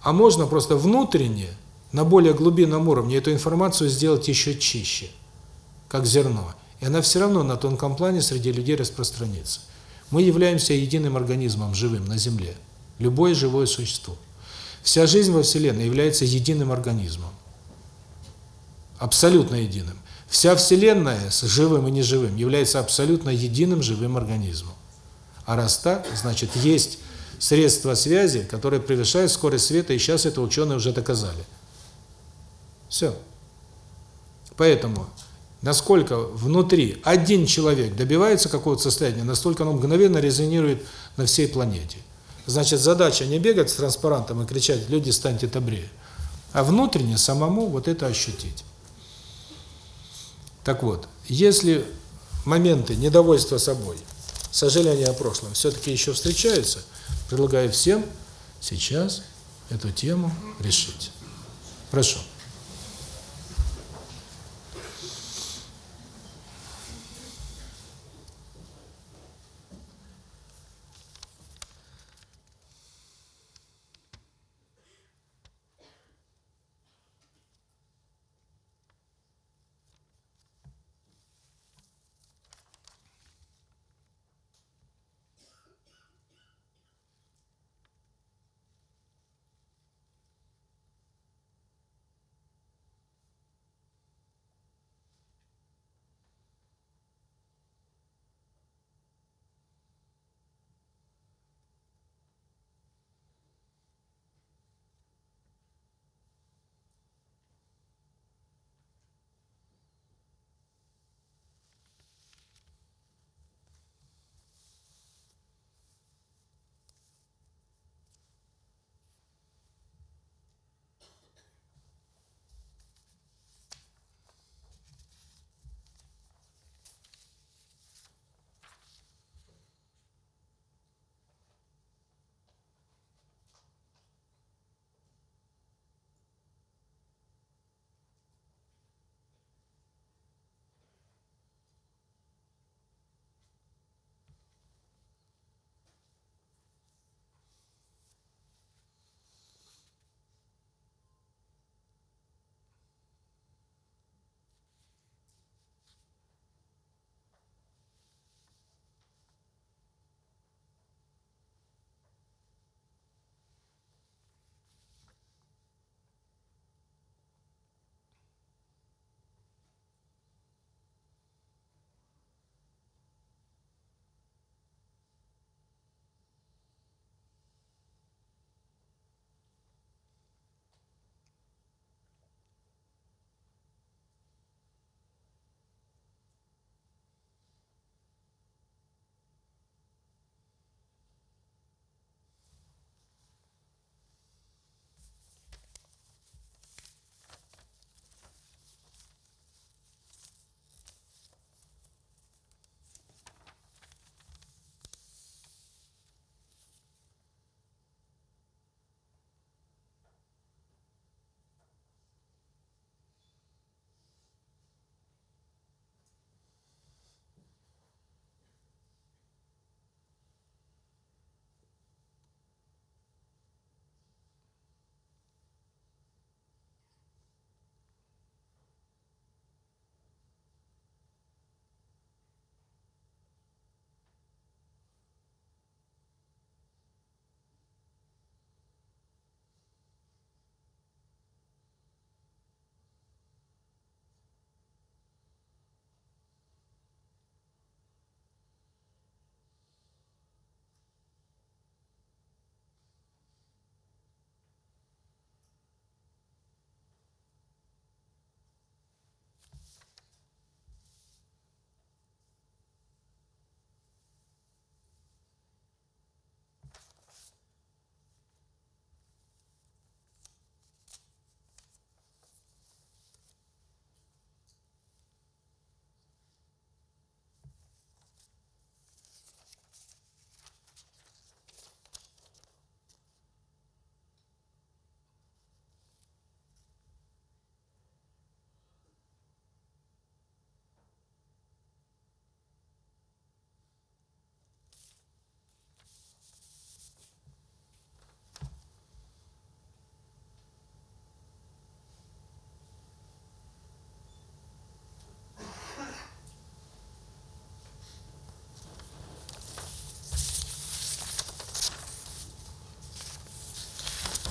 А можно просто внутренне, на более глубинном уровне, эту информацию сделать еще чище, как зерно. И она все равно на тонком плане среди людей распространится. Мы являемся единым организмом живым на Земле. Любое живое существо. Вся жизнь во Вселенной является единым организмом. Абсолютно единым. Вся Вселенная с живым и неживым является абсолютно единым живым организмом. А раз так, значит, есть средства связи, которые превышают скорость света, и сейчас это ученые уже доказали. Все. Поэтому, насколько внутри один человек добивается какого-то состояния, настолько оно мгновенно резонирует на всей планете. Значит, задача не бегать с транспарантом и кричать «люди, станьте добрее», а внутренне самому вот это ощутить. Так вот, если моменты недовольства собой, сожаления о прошлом все-таки еще встречаются, предлагаю всем сейчас эту тему решить. Прошу.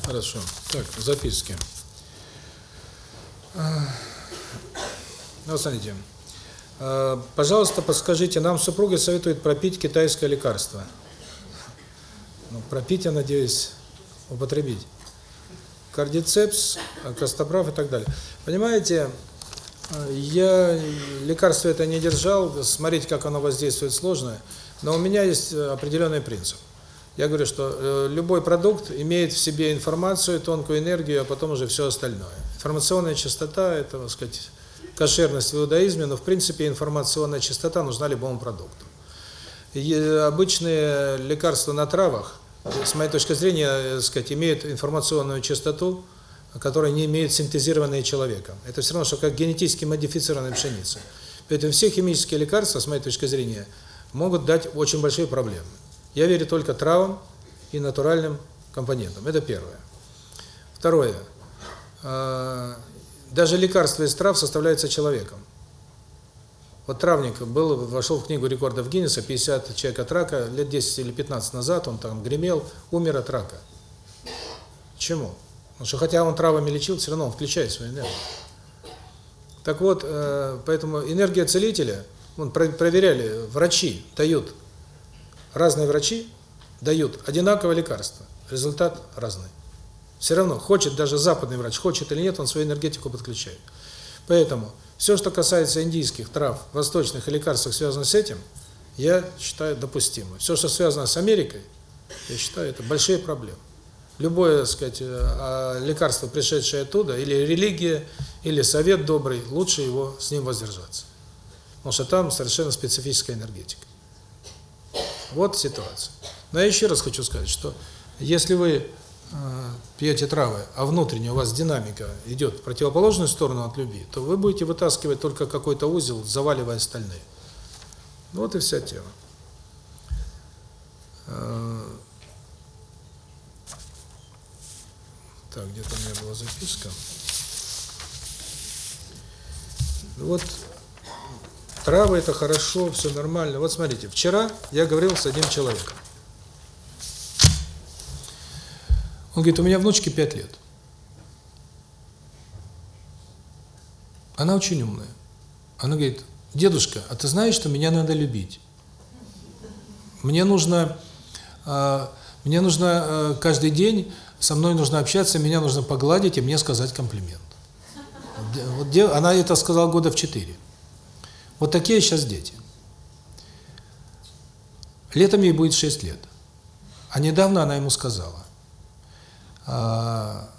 Хорошо. Так, записки. А, Ну, смотрите. А, Пожалуйста, подскажите, нам супруга советует пропить китайское лекарство. Ну, пропить, я надеюсь, употребить. Кардицепс, костоправ и так далее. Понимаете, я лекарство это не держал, смотреть, как оно воздействует, сложно. Но у меня есть определенный принцип. Я говорю, что э, любой продукт имеет в себе информацию, тонкую энергию, а потом уже все остальное. Информационная частота – это, так сказать, кошерность в иудаизме, но в принципе информационная частота нужна любому продукту. И обычные лекарства на травах, с моей точки зрения, так сказать, имеют информационную частоту, которая не имеет синтезированные человеком. Это все равно, что как генетически модифицированная пшеница. Поэтому все химические лекарства, с моей точки зрения, могут дать очень большие проблемы. Я верю только травам и натуральным компонентам. Это первое. Второе. А, Даже лекарство из трав составляется человеком. Вот травник был, вошел в книгу рекордов Гиннесса, 50 человек от рака, лет 10 или 15 назад он там гремел, умер от рака. Почему? Потому что хотя он травами лечил, все равно он включает свою энергию. Так вот, э, поэтому энергия целителя, вон про- проверяли, врачи дают, разные врачи дают одинаковое лекарство, результат разный. Все равно, хочет даже западный врач, хочет или нет, он свою энергетику подключает. Поэтому все, что касается индийских трав, восточных и лекарств, связанных с этим, я считаю допустимо. Все, что связано с Америкой, я считаю, это большие проблемы. Любое, так сказать, э, а, лекарство, пришедшее оттуда, или религия, или совет добрый, лучше его с ним воздержаться. Потому что там совершенно специфическая энергетика. Вот ситуация. Но я еще раз хочу сказать, что если вы э, пьете травы, а внутренне у вас динамика идет в противоположную сторону от любви, то вы будете вытаскивать только какой-то узел, заваливая остальные. Вот и вся тема. Э, Так, где-то у меня была записка. Вот травы это хорошо, все нормально. Вот смотрите, вчера я говорил с одним человеком. Он говорит, у меня внучке 5 лет. Она очень умная. Она говорит, дедушка, а ты знаешь, что меня надо любить? Мне нужно, э, мне нужно э, каждый день, со мной нужно общаться, меня нужно погладить и мне сказать комплимент. Вот она это сказала года в 4. Вот такие сейчас дети. Летом ей будет 6 лет. А недавно она ему сказала, а,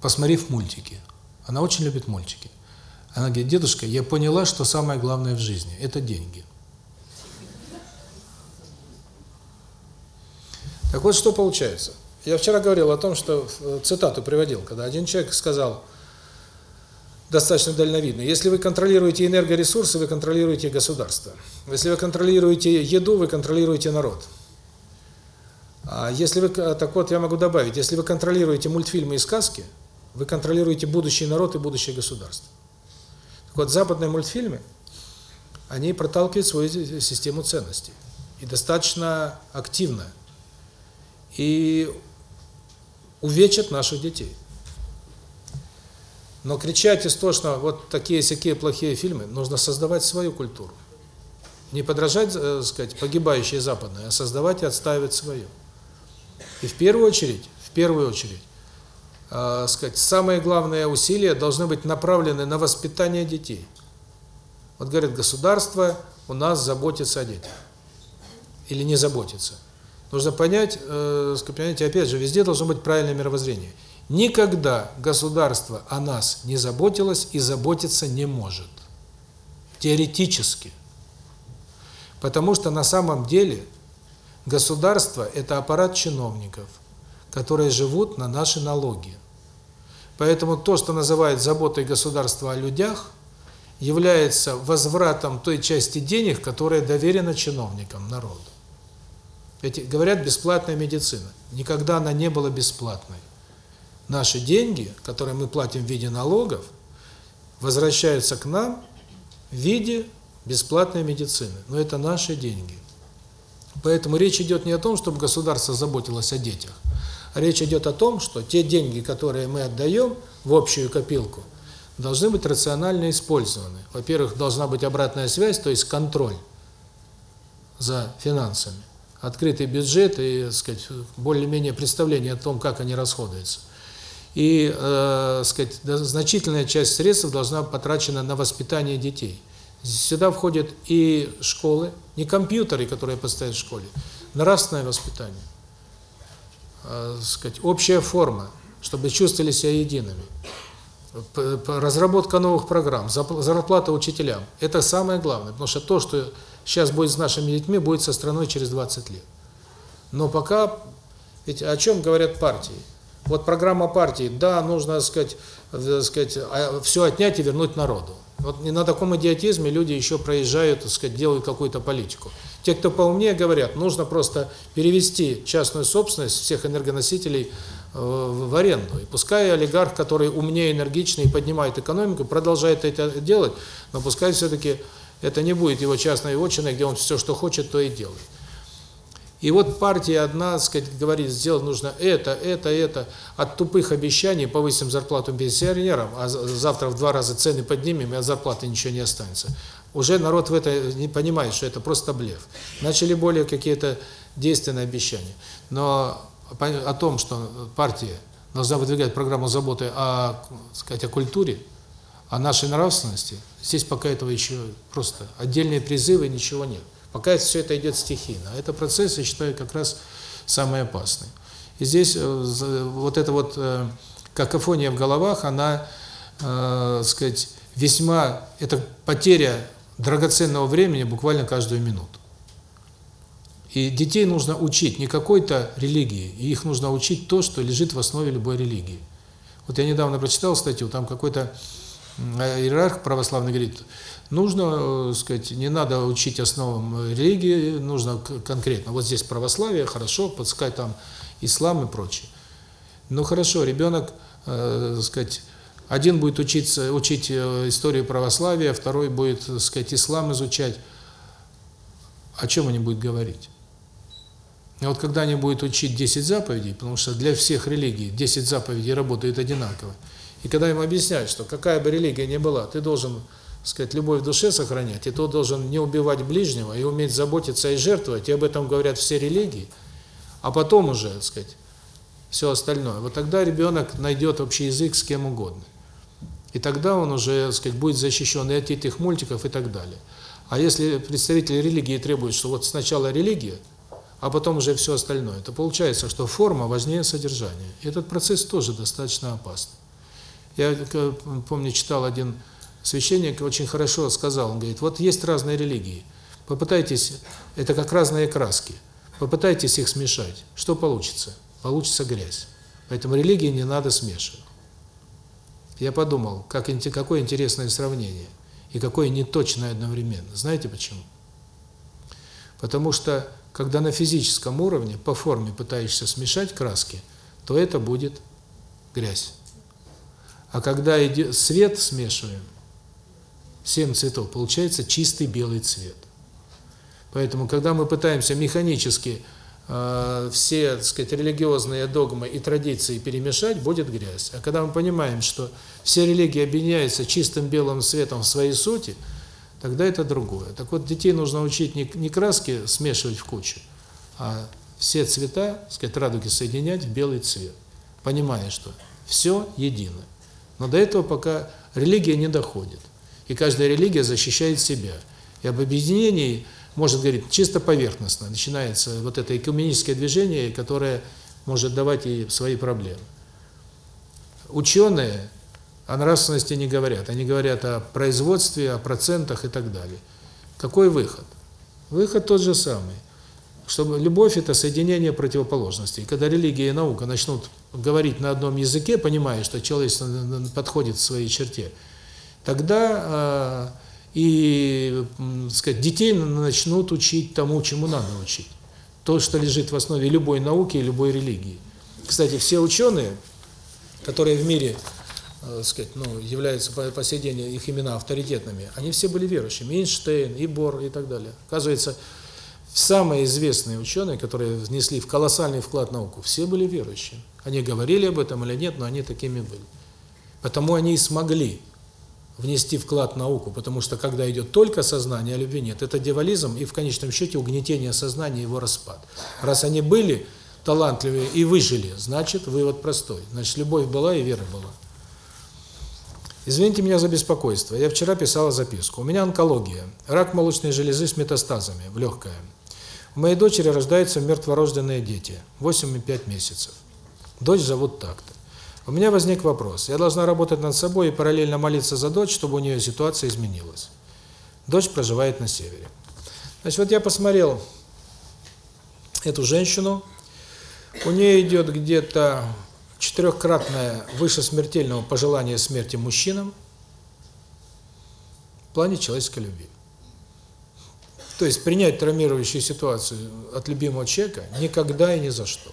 посмотрев мультики. Она очень любит мультики. Она говорит, дедушка, я поняла, что самое главное в жизни – это деньги. Так вот, что получается? Я вчера говорил о том, что э, цитату приводил, когда один человек сказал, достаточно дальновидно, если вы контролируете энергоресурсы, вы контролируете государство. Если вы контролируете еду, вы контролируете народ. А если вы, так вот, я могу добавить, если вы контролируете мультфильмы и сказки, вы контролируете будущий народ и будущее государство. Так вот, западные мультфильмы, они проталкивают свою систему ценностей. И достаточно активно. И увечат наших детей. Но кричать истошно, вот такие-сякие плохие фильмы, нужно создавать свою культуру. Не подражать, э, сказать, погибающей западной, а создавать и отстаивать свою. И в первую очередь, в первую очередь, э, сказать, самые главные усилия должны быть направлены на воспитание детей. Вот говорят, государство у нас заботится о детях. Или не заботится. Нужно понять, э, понимаете, опять же, везде должно быть правильное мировоззрение. Никогда государство о нас не заботилось и заботиться не может. Теоретически. Потому что на самом деле государство – это аппарат чиновников, которые живут на наши налоги. Поэтому то, что называют заботой государства о людях, является возвратом той части денег, которая доверена чиновникам, народу. Ведь говорят, бесплатная медицина. Никогда она не была бесплатной. Наши деньги, которые мы платим в виде налогов, возвращаются к нам в виде бесплатной медицины. Но это наши деньги. Поэтому речь идет не о том, чтобы государство заботилось о детях, Речь идет о том, что те деньги, которые мы отдаем в общую копилку, должны быть рационально использованы. Во-первых, должна быть обратная связь, то есть контроль за финансами. Открытый бюджет и, так сказать, более-менее представление о том, как они расходуются. И, э, сказать, значительная часть средств должна потрачена на воспитание детей. Сюда входят и школы, не компьютеры, которые поставят в школе, нравственное воспитание, э, сказать, общая форма, чтобы чувствовали себя едиными. Разработка новых программ, зарплата учителям – это самое главное, потому что то, что сейчас будет с нашими детьми, будет со страной через 20 лет. Но пока, ведь о чем говорят партии? Вот программа партии, да, нужно, так сказать, так сказать, а, все отнять и вернуть народу. Вот не на таком идиотизме люди еще проезжают, так сказать, делают какую-то политику. Те, кто поумнее, говорят, нужно просто перевести частную собственность всех энергоносителей э, в аренду. И пускай олигарх, который умнее, энергичнее и поднимает экономику, продолжает это делать, но пускай все-таки это не будет его частной вотчиной, где он все, что хочет, то и делает. И вот партия одна, сказать, говорит, сделать нужно это, это, это. От тупых обещаний повысим зарплату пенсионерам, а завтра в два раза цены поднимем, и от зарплаты ничего не останется. Уже народ в это не понимает, что это просто блеф. Начали более какие-то действенные обещания. Но о том, что партия должна выдвигать программу заботы о, сказать, о культуре, о нашей нравственности, здесь пока этого еще просто отдельные призывы, ничего нет. Пока все это идет стихийно. А это процесс, я считаю, как раз самый опасный. И здесь э, вот эта вот э, какофония в головах, она, э, сказать, весьма, это потеря драгоценного времени буквально каждую минуту. И детей нужно учить не какой-то религии, их нужно учить то, что лежит в основе любой религии. Вот я недавно прочитал статью, там какой-то иерарх православный говорит, нужно, э, сказать, не надо учить основам религии, нужно конкретно. Вот здесь православие, хорошо, пускай там ислам и прочее. Ну хорошо, ребенок, э, сказать, один будет учиться, учить э, историю православия, второй будет, сказать, ислам изучать. О чем они будут говорить? И вот когда они будут учить 10 заповедей, потому что для всех религий 10 заповедей работают одинаково, и когда им объясняют, что какая бы религия ни была, ты должен сказать, любовь в душе сохранять, и то должен не убивать ближнего, и уметь заботиться и жертвовать, и об этом говорят все религии, а потом уже, так сказать, все остальное. Вот тогда ребенок найдет общий язык с кем угодно. И тогда он уже, так сказать, будет защищен и от этих мультиков и так далее. А если представители религии требуют, что вот сначала религия, а потом уже все остальное, то получается, что форма важнее содержания. И этот процесс тоже достаточно опасный. Я помню, читал один священник очень хорошо сказал, он говорит, вот есть разные религии, попытайтесь, это как разные краски, попытайтесь их смешать, что получится? Получится грязь. Поэтому религии не надо смешивать. Я подумал, как, какое интересное сравнение, и какое неточное одновременно. Знаете почему? Потому что, когда на физическом уровне, по форме пытаешься смешать краски, то это будет грязь. А когда свет смешиваем, семь цветов, получается чистый белый цвет. Поэтому, когда мы пытаемся механически э, все, так сказать, религиозные догмы и традиции перемешать, будет грязь. А когда мы понимаем, что все религии объединяются чистым белым цветом в своей сути, тогда это другое. Так вот, детей нужно учить не, не краски смешивать в кучу, а все цвета, так сказать, радуги соединять в белый цвет, понимая, что все едино. Но до этого пока религия не доходит. И каждая религия защищает себя. И об объединении может говорить чисто поверхностно. Начинается вот это экуменическое движение, которое может давать и свои проблемы. Ученые о нравственности не говорят. Они говорят о производстве, о процентах и так далее. Какой выход? Выход тот же самый. Чтобы любовь – это соединение противоположностей. Когда религия и наука начнут говорить на одном языке, понимая, что человечество подходит к своей черте – тогда э, и, сказать, детей начнут учить тому, чему надо учить. То, что лежит в основе любой науки и любой религии. Кстати, все ученые, которые в мире, э, сказать, ну, являются по, сей день их имена авторитетными, они все были верующими. Эйнштейн, и Бор и так далее. Оказывается, Самые известные ученые, которые внесли в колоссальный вклад в науку, все были верующие. Они говорили об этом или нет, но они такими были. Потому они и смогли внести вклад в науку, потому что когда идет только сознание, а любви нет, это дьяволизм и в конечном счете угнетение сознания его распад. Раз они были талантливые и выжили, значит, вывод простой. Значит, любовь была и вера была. Извините меня за беспокойство. Я вчера писала записку. У меня онкология, рак молочной железы с метастазами в легкое. У моей дочери рождаются мертворожденные дети, 8 и 5 месяцев. Дочь зовут так-то. У меня возник вопрос. Я должна работать над собой и параллельно молиться за дочь, чтобы у нее ситуация изменилась. Дочь проживает на севере. Значит, вот я посмотрел эту женщину. У нее идет где-то четырехкратное выше смертельного пожелания смерти мужчинам в плане человеческой любви. То есть принять травмирующую ситуацию от любимого человека никогда и ни за что.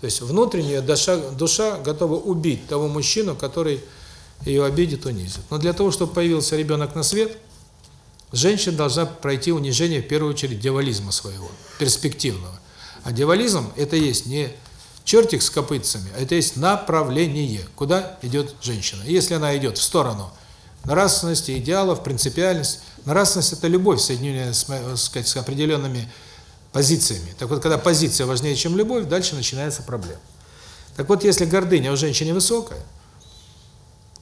То есть внутренняя душа, душа готова убить того мужчину, который ее обидит, унизит. Но для того, чтобы появился ребенок на свет, женщина должна пройти унижение, в первую очередь, дьяволизма своего, перспективного. А дьяволизм – это есть не чертик с копытцами, а это есть направление, куда идет женщина. Если она идет в сторону нравственности, идеалов, принципиальности, нравственность – это любовь, соединенная с, сказать, с определенными позициями. Так вот, когда позиция важнее, чем любовь, дальше начинается проблема. Так вот, если гордыня у женщины высокая,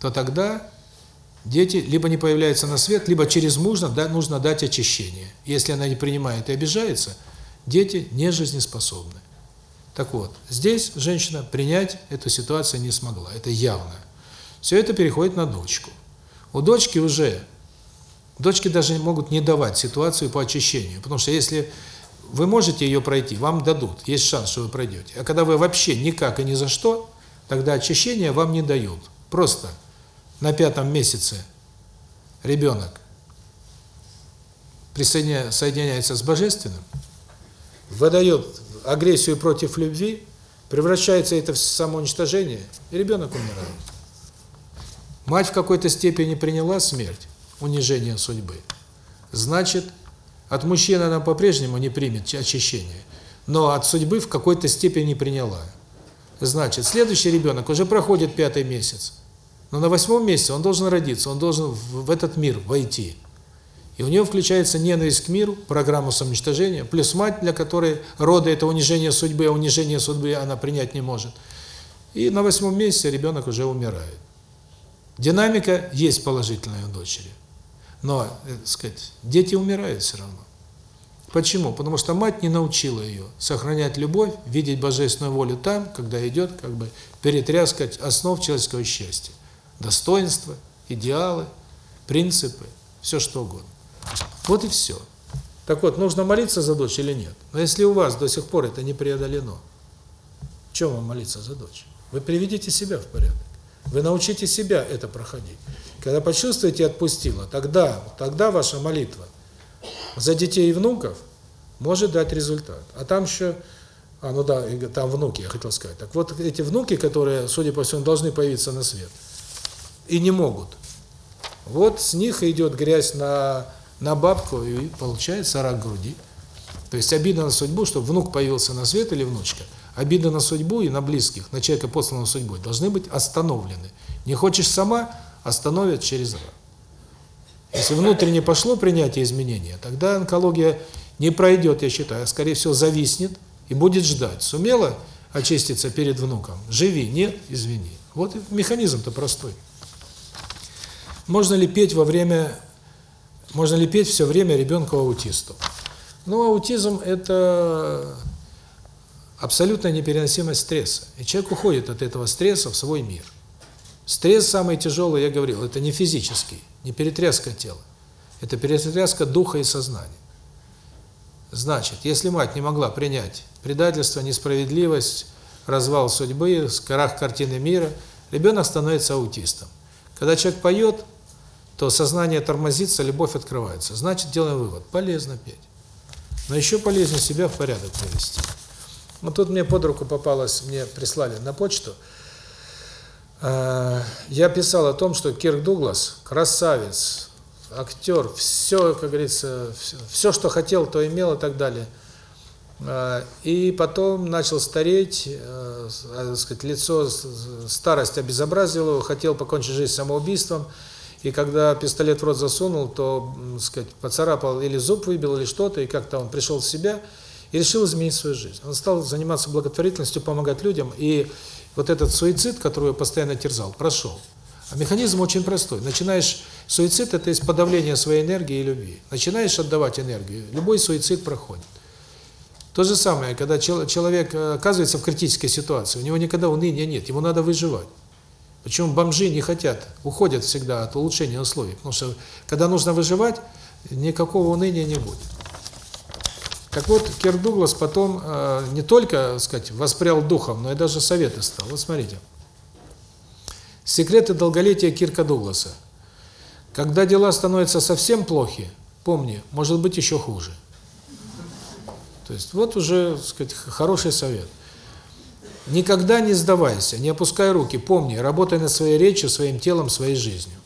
то тогда дети либо не появляются на свет, либо через мужа нужно дать очищение. Если она не принимает и обижается, дети не жизнеспособны. Так вот, здесь женщина принять эту ситуацию не смогла, это явно. Все это переходит на дочку. У дочки уже, дочки даже могут не давать ситуацию по очищению, потому что если вы можете ее пройти, вам дадут, есть шанс, что вы пройдете. А когда вы вообще никак и ни за что, тогда очищения вам не дают. Просто на пятом месяце ребенок присоединяется с Божественным, выдает агрессию против любви, превращается это в самоуничтожение, и ребенок умирает. Мать в какой-то степени приняла смерть, унижение судьбы. Значит, от мужчины она по-прежнему не примет очищение, но от судьбы в какой-то степени приняла. Значит, следующий ребенок уже проходит пятый месяц, но на восьмом месяце он должен родиться, он должен в этот мир войти. И у него включается ненависть к миру, программа самоуничтожения, плюс мать, для которой роды – это унижение судьбы, а унижение судьбы она принять не может. И на восьмом месяце ребенок уже умирает. Динамика есть положительная у дочери. Но, так э, сказать, дети умирают все равно. Почему? Потому что мать не научила ее сохранять любовь, видеть божественную волю там, когда идет как бы перетряска основ человеческого счастья. Достоинства, идеалы, принципы, все что угодно. Вот и все. Так вот, нужно молиться за дочь или нет? Но если у вас до сих пор это не преодолено, чем вам молиться за дочь? Вы приведите себя в порядок. Вы научите себя это проходить. Когда почувствуете отпустила, тогда, тогда ваша молитва за детей и внуков может дать результат. А там еще, а ну да, там внуки, я хотел сказать. Так вот, эти внуки, которые, судя по всему, должны появиться на свет, и не могут, вот с них идет грязь на, на бабку, и получается рак груди. То есть обида на судьбу, чтобы внук появился на свет или внучка, обида на судьбу и на близких, на человека, посланного судьбой, должны быть остановлены. Не хочешь сама, остановят через раз. Если внутренне пошло принятие изменения, тогда онкология не пройдет, я считаю, а скорее всего зависнет и будет ждать. Сумела очиститься перед внуком? Живи, нет, извини. Вот механизм-то простой. Можно ли петь во время, можно ли петь все время ребенку-аутисту? Ну, аутизм – это абсолютная непереносимость стресса. И человек уходит от этого стресса в свой мир. Стресс самый тяжелый, я говорил, это не физический, не перетряска тела. Это перетряска духа и сознания. Значит, если мать не могла принять предательство, несправедливость, развал судьбы, крах картины мира, ребенок становится аутистом. Когда человек поет, то сознание тормозится, любовь открывается. Значит, делаем вывод, полезно петь. Но еще полезнее себя в порядок привести. Вот тут мне под руку попалось, мне прислали на почту – я писал о том, что Кирк Дуглас красавец актер, все, как говорится, все, что хотел, то имел и так далее. А, и потом начал стареть, э, так сказать, лицо, старость обезобразила его, хотел покончить жизнь самоубийством. И когда пистолет в рот засунул, то, так сказать, поцарапал или зуб выбил, или что-то, и как-то он пришел в себя и решил изменить свою жизнь. Он стал заниматься благотворительностью, помогать людям, и вот этот суицид, который его постоянно терзал, прошел. А механизм очень простой. Начинаешь суицид это есть подавление своей энергии и любви. Начинаешь отдавать энергию, любой суицид проходит. То же самое, когда человек э, оказывается в критической ситуации, у него никогда уныния нет, ему надо выживать. Почему бомжи не хотят, уходят всегда от улучшения условий, потому что когда нужно выживать, никакого уныния не будет. Так вот, Кир Дуглас потом э, не только, так сказать, воспрял духом, но и даже советы стал. Вот смотрите. Секреты долголетия Кирка Дугласа. Когда дела становятся совсем плохи, помни, может быть еще хуже. То есть вот уже, так сказать, хороший совет. Никогда не сдавайся, не опускай руки, помни, работай над своей речью, своим телом, своей жизнью.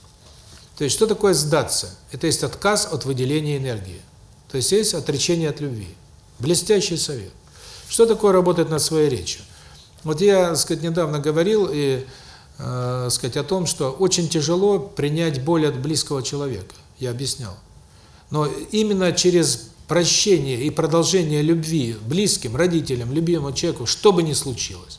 То есть что такое сдаться? Это есть отказ от выделения энергии. То есть есть отречение от любви. Блестящий совет. Что такое работать над своей речью? Вот я, так сказать, недавно говорил и э, сказать, о том, что очень тяжело принять боль от близкого человека. Я объяснял. Но именно через прощение и продолжение любви близким, родителям, любимому человеку, что бы ни случилось,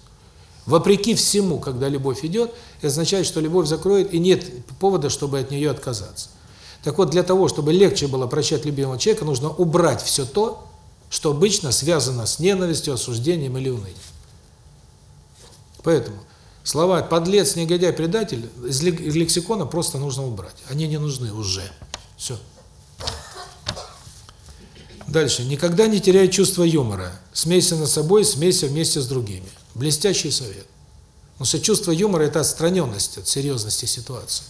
вопреки всему, когда любовь идет, это означает, что любовь закроет, и нет повода, чтобы от нее отказаться. Так вот, для того, чтобы легче было прощать любимого человека, нужно убрать все то, что обычно связано с ненавистью, осуждением или унынием. Поэтому Слова «подлец», «негодяй», «предатель» из лексикона просто нужно убрать. Они не нужны уже. Все. Дальше. Никогда не теряй чувство юмора. Смейся над собой, смейся вместе с другими. Блестящий совет. Потому что чувство юмора – это отстраненность от серьезности ситуации.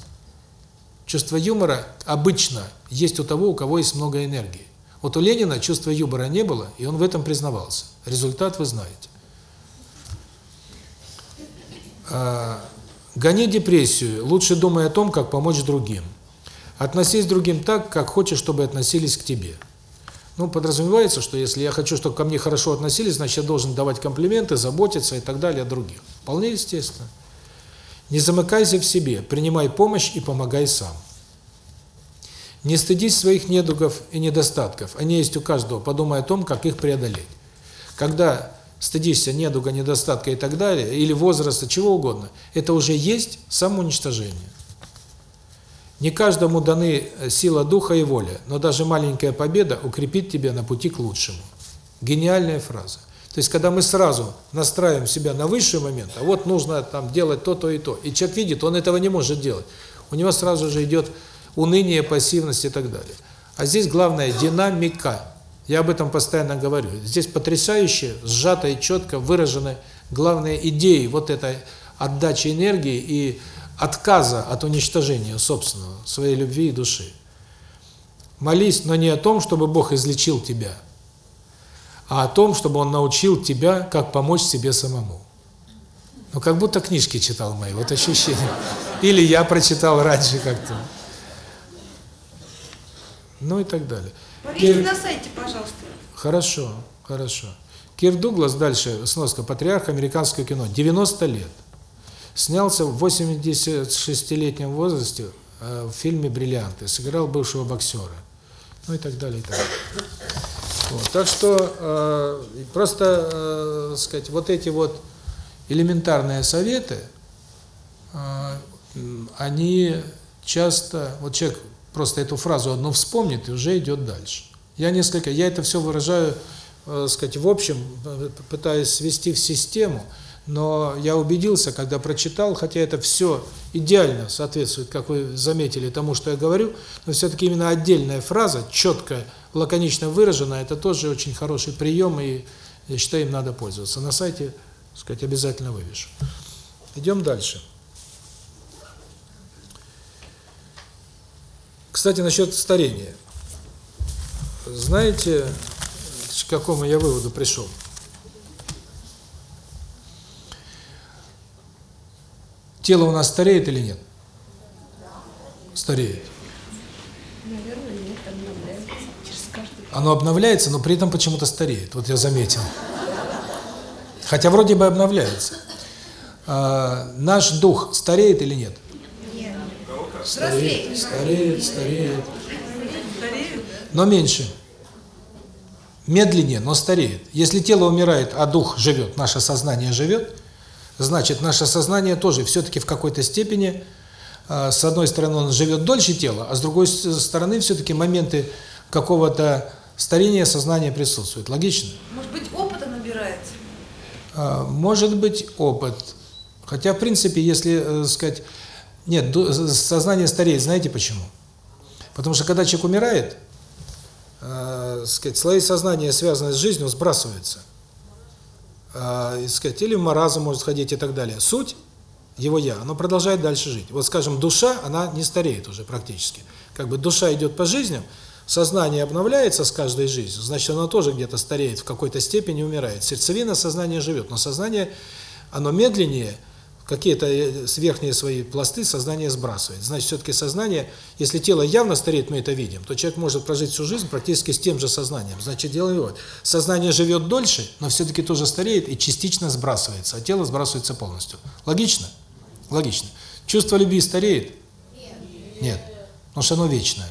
Чувство юмора обычно есть у того, у кого есть много энергии. Вот у Ленина чувства юмора не было, и он в этом признавался. Результат вы знаете. А, гони депрессию, лучше думай о том, как помочь другим. Относись к другим так, как хочешь, чтобы относились к тебе. Ну, подразумевается, что если я хочу, чтобы ко мне хорошо относились, значит, я должен давать комплименты, заботиться и так далее о других. Вполне естественно. Не замыкайся в себе, принимай помощь и помогай сам. Не стыдись своих недугов и недостатков, они есть у каждого, подумай о том, как их преодолеть. Когда стыдишься недуга, недостатка и так далее, или возраста, чего угодно, это уже есть самоуничтожение. Не каждому даны э, сила духа и воля, но даже маленькая победа укрепит тебя на пути к лучшему. Гениальная фраза. То есть, когда мы сразу настраиваем себя на высший момент, а вот нужно там делать то, то и то, и человек видит, он этого не может делать, у него сразу же идет уныние, пассивность и так далее. А здесь главное динамика. Я об этом постоянно говорю. Здесь потрясающе, сжато и четко выражены главные идеи вот этой отдачи энергии и отказа от уничтожения собственного, своей любви и души. Молись, но не о том, чтобы Бог излечил тебя, а о том, чтобы Он научил тебя, как помочь себе самому. Ну, как будто книжки читал мои, вот ощущение. Или я прочитал раньше как-то. Ну и так далее. Повесьте Кир... на сайте, пожалуйста. Хорошо, хорошо. Кир Дуглас, дальше, сноска, патриарх американского кино, 90 лет. Снялся в 86-летнем возрасте э, в фильме «Бриллианты», сыграл бывшего боксера. Ну и так далее, и так далее. Вот. Так что э, просто, э, сказать, вот эти вот элементарные советы, э, они часто, вот человек просто эту фразу одну вспомнит и уже идет дальше. Я несколько, я это все выражаю, э, сказать, в общем, пытаясь свести в систему, но я убедился, когда прочитал, хотя это все идеально соответствует, как вы заметили, тому, что я говорю, но все-таки именно отдельная фраза, четко, лаконично выраженная, это тоже очень хороший прием, и я считаю, им надо пользоваться. На сайте, сказать, обязательно вывешу. Идем дальше. Кстати, насчет старения. Знаете, к какому я выводу пришел? Тело у нас стареет или нет? Стареет. Оно обновляется, но при этом почему-то стареет. Вот я заметил. Хотя вроде бы обновляется. А, наш дух стареет или нет? Нет. Стареет, стареет, стареет. Но меньше. Медленнее, но стареет. Если тело умирает, а дух живет, наше сознание живет, значит, наше сознание тоже все-таки в какой-то степени, э, с одной стороны, он живет дольше тела, а с другой стороны, все-таки моменты какого-то старения сознания присутствуют. Логично? Может быть, опыта набирается? А, Может быть, опыт. Хотя, в принципе, если э, сказать... Нет, сознание стареет. Знаете почему? Потому что, когда человек умирает, э, сказать, слои сознания, связанные с жизнью, сбрасываются. И, сказать, или в маразм может ходить и так далее. Суть, его «я», оно продолжает дальше жить. Вот, скажем, душа, она не стареет уже практически. Как бы душа идет по жизням, сознание обновляется с каждой жизнью, значит, оно тоже где-то стареет, в какой-то степени умирает. Сердцевина сознания живет, но сознание, оно медленнее, какие-то э, верхние свои пласты сознание сбрасывает. Значит, все-таки сознание, если тело явно стареет, мы это видим, то человек может прожить всю жизнь практически с тем же сознанием. Значит, дело вывод. Сознание живет дольше, но все-таки тоже стареет и частично сбрасывается, а тело сбрасывается полностью. Логично? Логично. Чувство любви стареет? Нет. Потому что оно вечное.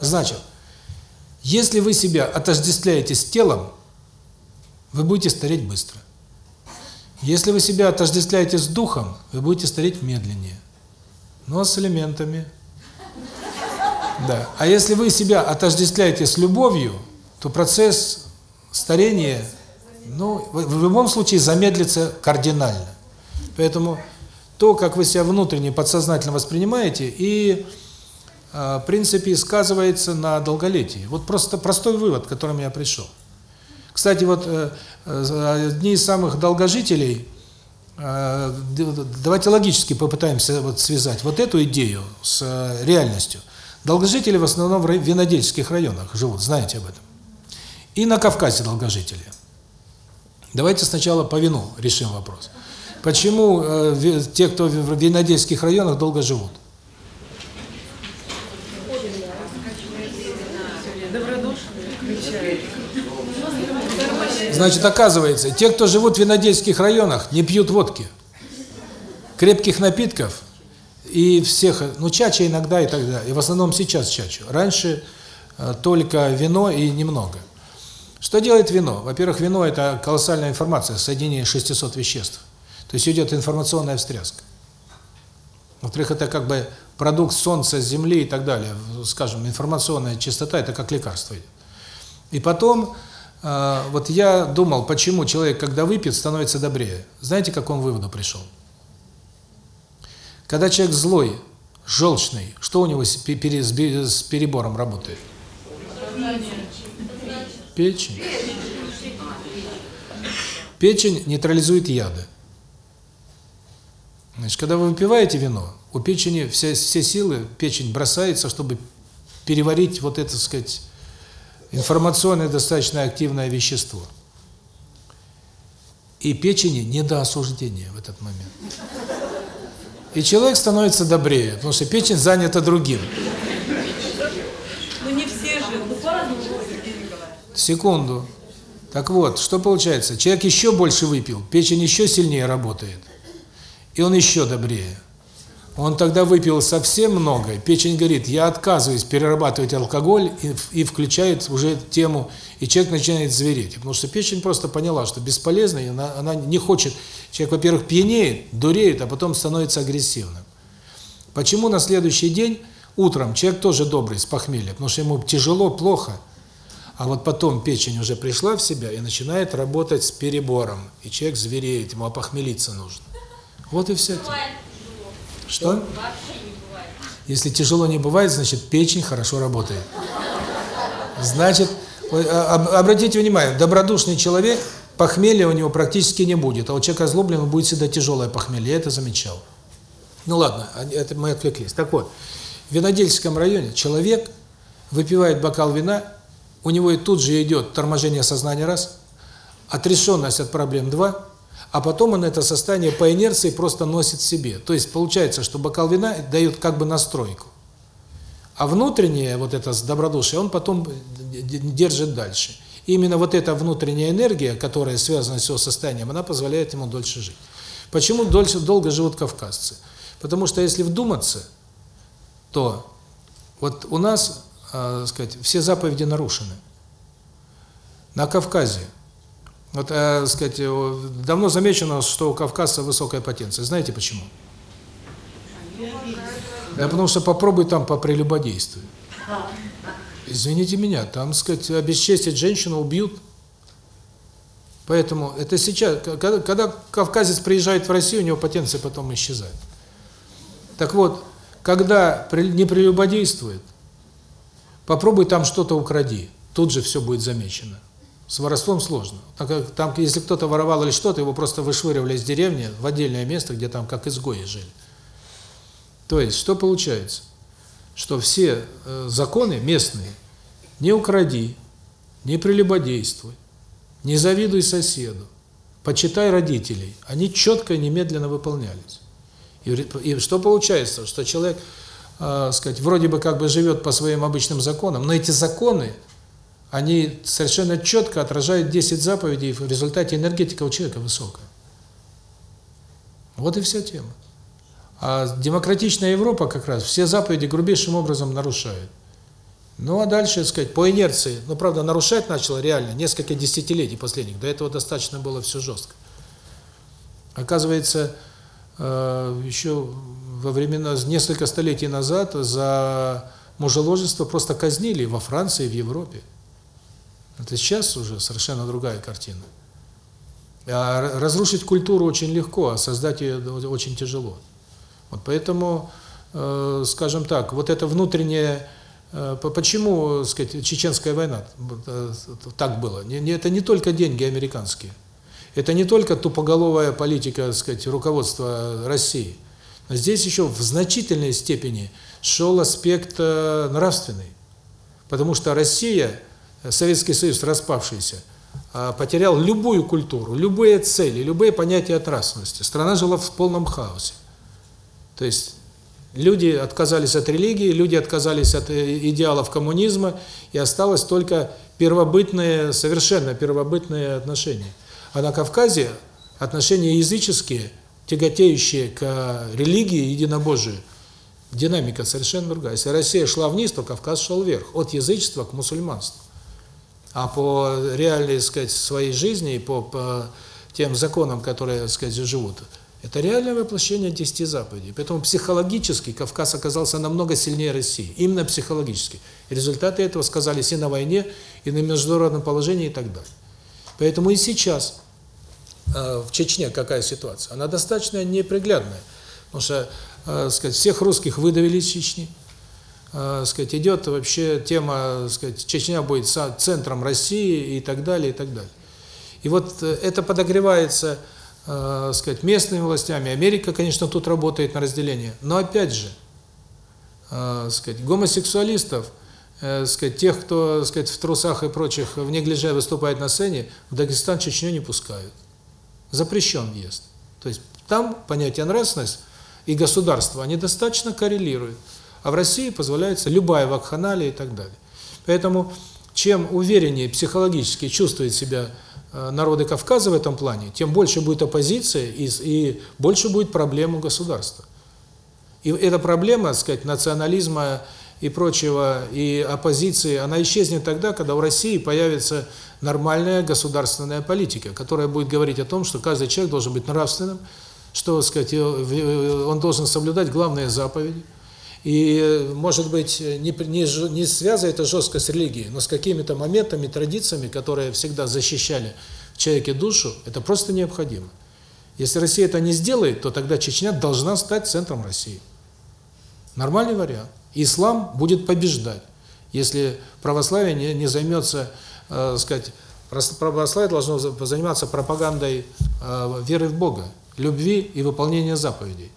Значит, если вы себя отождествляете с телом, вы будете стареть быстро. Если вы себя отождествляете с духом, вы будете стареть медленнее. Но с элементами. Да. А если вы себя отождествляете с любовью, то процесс старения, ну, в, любом случае замедлится кардинально. Поэтому то, как вы себя внутренне, подсознательно воспринимаете, и э, в принципе сказывается на долголетии. Вот просто простой вывод, к которому я пришел. Кстати, вот э, э, одни из самых долгожителей, э, давайте логически попытаемся вот связать вот эту идею с реальностью. Долгожители в основном в винодельских районах живут, знаете об этом. И на Кавказе долгожители. Давайте сначала по вину решим вопрос. Почему те, кто в винодельских районах, долго живут? Значит, оказывается, те, кто живут в винодельских районах, не пьют водки, крепких напитков и всех, ну, чача иногда и так далее. И в основном сейчас чачу. Раньше э, только вино и немного. Что делает вино? Во-первых, вино – это колоссальная информация, соединение 600 веществ. То есть идет информационная встряска. Во-вторых, это как бы продукт Солнца, Земли и так далее. Скажем, информационная чистота – это как лекарство. И потом, вот я думал, почему человек, когда выпьет, становится добрее. Знаете, к какому выводу пришел? Когда человек злой, желчный, что у него с перебором работает? Печень. Печень нейтрализует яды. Значит, когда вы выпиваете вино, у печени все, все силы, печень бросается, чтобы переварить вот это, так сказать, информационное достаточно активное вещество. И печени не до осуждения в этот момент. И человек становится добрее, потому что печень занята другим. Ну не все же, ну по-разному. Секунду. Так вот, что получается? Человек еще больше выпил, печень еще сильнее работает. И он еще добрее. Он тогда выпил совсем много, печень говорит, я отказываюсь перерабатывать алкоголь, и, и включает уже тему, и человек начинает звереть. Потому что печень просто поняла, что бесполезно, и она, она не хочет. Человек, во-первых, пьянеет, дуреет, а потом становится агрессивным. Почему на следующий день, утром, человек тоже добрый, с похмелья, потому что ему тяжело, плохо, а вот потом печень уже пришла в себя и начинает работать с перебором. И человек звереет, ему опохмелиться нужно. Вот и все. Что? Если тяжело не бывает, значит печень хорошо работает. Значит, а, об- обратите внимание, добродушный человек, похмелья у него практически не будет, а у человека озлобленного будет всегда тяжелое похмелье, я это замечал. Ну ладно, это мы отвлеклись. Так вот, в винодельском районе человек выпивает бокал вина, у него и тут же идет торможение сознания раз, отрешенность от проблем два, а потом он это состояние по инерции просто носит себе. То есть получается, что бокал вина дает как бы настройку. А внутреннее вот это добродушие, он потом держит дальше. И именно вот эта внутренняя энергия, которая связана с его состоянием, она позволяет ему дольше жить. Почему дольше долго живут кавказцы? Потому что если вдуматься, то вот у нас, э, сказать, все заповеди нарушены. На Кавказе, вот, э, сказать, давно замечено, что у кавказцев высокая потенция. Знаете почему? Да потому что попробуй там по прелюбодействию. Извините меня, там, сказать, обесчестить женщину убьют. Поэтому это сейчас, когда, когда кавказец приезжает в Россию, у него потенция потом исчезает. Так вот, когда не прелюбодействует, попробуй там что-то укради, тут же все будет замечено. С воровством сложно. Так там, если кто-то воровал или что-то, его просто вышвыривали из деревни в отдельное место, где там как изгои жили. То есть, что получается? Что все э, законы местные не укради, не прелюбодействуй, не завидуй соседу, почитай родителей. Они четко и немедленно выполнялись. И, и что получается? Что человек, э, сказать, вроде бы как бы живет по своим обычным законам, но эти законы они совершенно четко отражают 10 заповедей, в результате энергетика у человека высокая. Вот и вся тема. А демократичная Европа как раз все заповеди грубейшим образом нарушает. Ну а дальше, сказать, по инерции, ну правда, нарушать начало реально несколько десятилетий последних, до этого достаточно было все жестко. Оказывается, э, еще во времена, несколько столетий назад за мужеложество просто казнили во Франции, в Европе. Это сейчас уже совершенно другая картина. А разрушить культуру очень легко, а создать ее очень тяжело. Вот поэтому, э, скажем так, вот это внутреннее... Э, почему, сказать, чеченская война э, так было? Это не только деньги американские. Это не только тупоголовая политика, сказать, руководства России. Но здесь еще в значительной степени шел аспект нравственный. Потому что Россия Советский Союз распавшийся, а, потерял любую культуру, любые цели, любые понятия от. Страна жила в полном хаосе. То есть люди отказались от религии, люди отказались от э, идеалов коммунизма, и осталось только первобытные, совершенно первобытные отношения. А на Кавказе отношения языческие, тяготеющие к религии единобожию, динамика совершенно другая. Если Россия шла вниз, то Кавказ шел вверх, от язычества к мусульманству а по реальной, сказать, своей жизни по, по тем законам, которые, сказать, живут, это реальное воплощение десяти заповедей. Поэтому психологически Кавказ оказался намного сильнее России, именно психологически. И результаты этого сказались и на войне, и на международном положении и так далее. Поэтому и сейчас э, в Чечне какая ситуация? Она достаточно неприглядная. Потому что, э, сказать, всех русских выдавили из Чечни, э, сказать, идет вообще тема, сказать, Чечня будет центром России и так далее, и так далее. И вот э, это подогревается, э, сказать, местными властями. Америка, конечно, тут работает на разделение. Но опять же, э, сказать, гомосексуалистов, сказать, тех, кто, сказать, в трусах и прочих в неглиже выступает на сцене, в Дагестан, Чечню не пускают. Запрещен въезд. То есть там понятие нравственность и государство, они достаточно коррелируют. А в России позволяется любая вакханалия и так далее. Поэтому чем увереннее психологически чувствует себя э, народы Кавказа в этом плане, тем больше будет оппозиция и, и больше будет проблем у государства. И эта проблема, так сказать, национализма и прочего, и оппозиции, она исчезнет тогда, когда в России появится нормальная государственная политика, которая будет говорить о том, что каждый человек должен быть нравственным, что, сказать, он должен соблюдать главные заповеди, и, может быть, не, не, не связывая это жестко с религией, но с какими-то моментами, традициями, которые всегда защищали в человеке душу, это просто необходимо. Если Россия это не сделает, то тогда Чечня должна стать центром России. Нормальный вариант. Ислам будет побеждать, если православие не, не займется, э, сказать, православие должно заниматься пропагандой э, веры в Бога, любви и выполнения заповедей,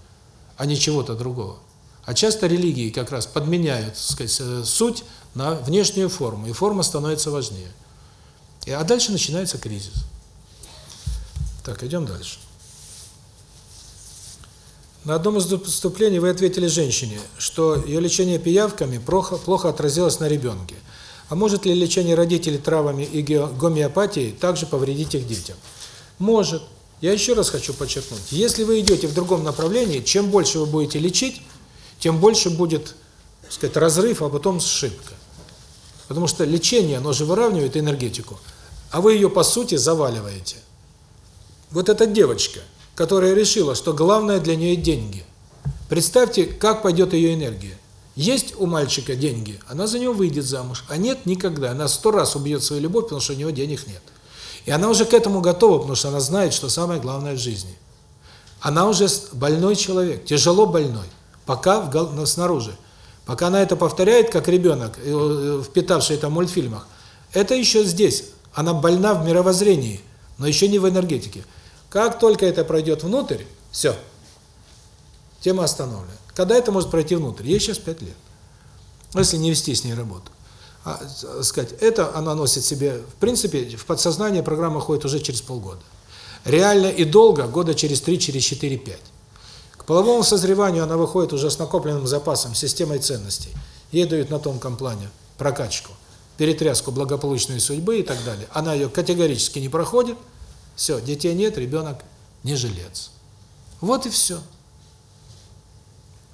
а не чего-то другого. А часто религии как раз подменяют, так сказать, э, суть на внешнюю форму, и форма становится важнее. А дальше начинается кризис. Так, идем дальше. На одном из выступлений вы ответили женщине, что ее лечение пиявками плохо, плохо отразилось на ребенке. А может ли лечение родителей травами и гомеопатией также повредить их детям? Может. Я еще раз хочу подчеркнуть. Если вы идете в другом направлении, чем больше вы будете лечить, тем больше будет, так сказать, разрыв, а потом сшибка. Потому что лечение, оно же выравнивает энергетику, а вы ее, по сути, заваливаете. Вот эта девочка, которая решила, что главное для нее деньги. Представьте, как пойдет ее энергия. Есть у мальчика деньги, она за него выйдет замуж, а нет никогда. Она сто раз убьет свою любовь, потому что у него денег нет. И она уже к этому готова, потому что она знает, что самое главное в жизни. Она уже больной человек, тяжело больной, пока в, снаружи. Пока она это повторяет, как ребенок, э, э, впитавший это в мультфильмах, это еще здесь. Она больна в мировоззрении, но еще не в энергетике. Как только это пройдет внутрь, все, тема остановлена. Когда это может пройти внутрь? Ей сейчас 5 лет. Если не вести с ней работу. А, сказать, это она носит себе, в принципе, в подсознание программа ходит уже через полгода. Реально и долго, года через 3, через 4, 5. К половому созреванию она выходит уже с накопленным запасом, системой ценностей. Ей дают на тонком плане прокачку, перетряску благополучной судьбы и так далее. Она ее категорически не проходит – все, детей нет, ребенок не жилец. Вот и все.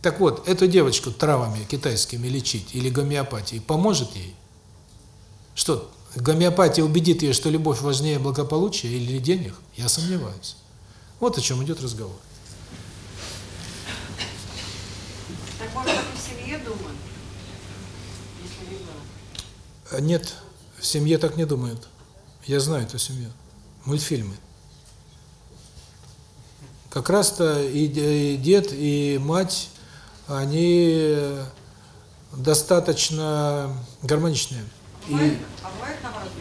Так вот, эту девочку травами китайскими лечить или гомеопатией поможет ей? Что, гомеопатия убедит ее, что любовь важнее благополучия или денег? Я сомневаюсь. Вот о чем идет разговор. Так может, так в семье думают? Если ребенок? Нет, в семье так не думают. Я знаю эту семью мультфильмы. Как раз-то и дед, и мать, они достаточно гармоничные. И... а бывает наоборот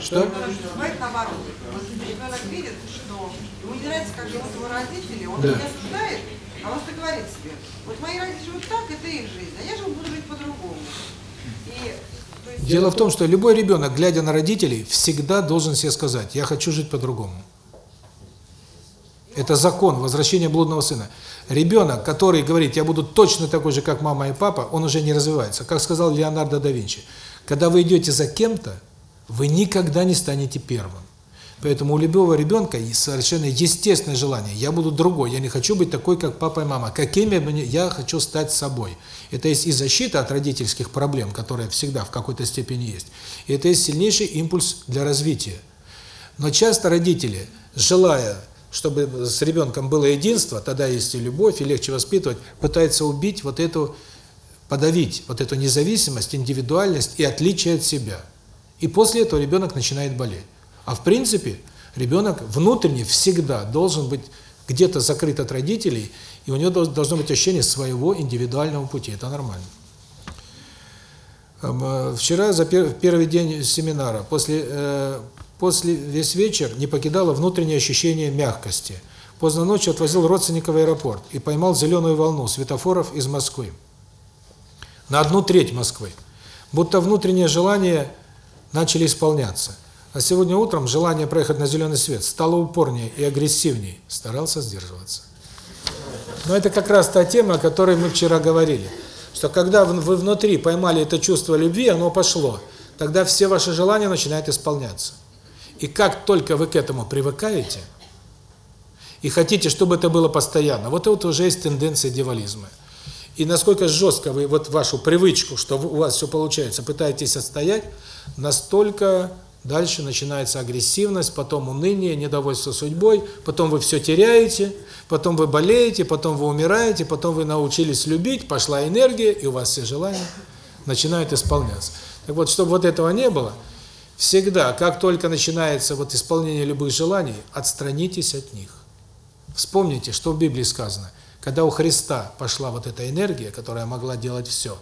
Что? Бывает наоборот. Вот ребенок видит, что ему не нравится, как живут его родители, он да. не осуждает, а он говорит себе, вот мои родители живут так, это их жизнь, а я же буду жить по-другому. И Дело в том, что любой ребенок, глядя на родителей, всегда должен себе сказать, я хочу жить по-другому. Это закон возвращения блудного сына. Ребенок, который говорит, я буду точно такой же, как мама и папа, он уже не развивается. Как сказал Леонардо да Винчи, когда вы идете за кем-то, вы никогда не станете первым. Поэтому у любого ребенка есть совершенно естественное желание. Я буду другой, я не хочу быть такой, как папа и мама. Какими я хочу стать собой. Это есть и защита от родительских проблем, которая всегда в какой-то степени есть. И это есть сильнейший импульс для развития. Но часто родители, желая, чтобы с ребенком было единство, тогда есть и любовь, и легче воспитывать, пытаются убить вот эту, подавить вот эту независимость, индивидуальность и отличие от себя. И после этого ребенок начинает болеть. А в принципе, ребенок внутренне всегда должен быть где-то закрыт от родителей, и у него должно быть ощущение своего индивидуального пути. Это нормально. Э, вчера, за первый день семинара, после, э, после весь вечер не покидало внутреннее ощущение мягкости. Поздно ночью отвозил родственников в аэропорт и поймал зеленую волну светофоров из Москвы. На одну треть Москвы. Будто внутренние желания начали исполняться – а сегодня утром желание проехать на зеленый свет стало упорнее и агрессивнее. Старался сдерживаться. Но это как раз та тема, о которой мы вчера говорили. Что когда вы внутри поймали это чувство любви, оно пошло. Тогда все ваши желания начинают исполняться. И как только вы к этому привыкаете, и хотите, чтобы это было постоянно, вот это уже есть тенденция дьяволизма. И насколько жестко вы вот вашу привычку, что у вас все получается, пытаетесь отстоять, настолько Дальше начинается агрессивность, потом уныние, недовольство судьбой, потом вы все теряете, потом вы болеете, потом вы умираете, потом вы научились любить, пошла энергия, и у вас все желания начинают исполняться. Так вот, чтобы вот этого не было, всегда, как только начинается вот исполнение любых желаний, отстранитесь от них. Вспомните, что в Библии сказано. Когда у Христа пошла вот эта энергия, которая могла делать все,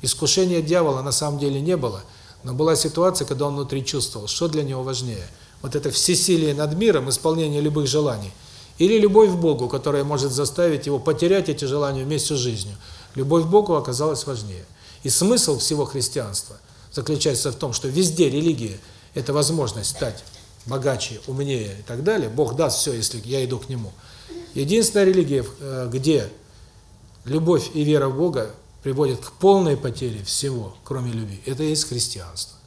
искушения дьявола на самом деле не было – но была ситуация, когда он внутри чувствовал, что для него важнее. Вот это всесилие над миром, исполнение любых желаний. Или любовь к Богу, которая может заставить его потерять эти желания вместе с жизнью. Любовь к Богу оказалась важнее. И смысл всего христианства заключается в том, что везде религия – это возможность стать богаче, умнее и так далее. Бог даст все, если я иду к Нему. Единственная религия, э, где любовь и вера в Бога приводят к полной потере всего, кроме любви, это и есть христианство.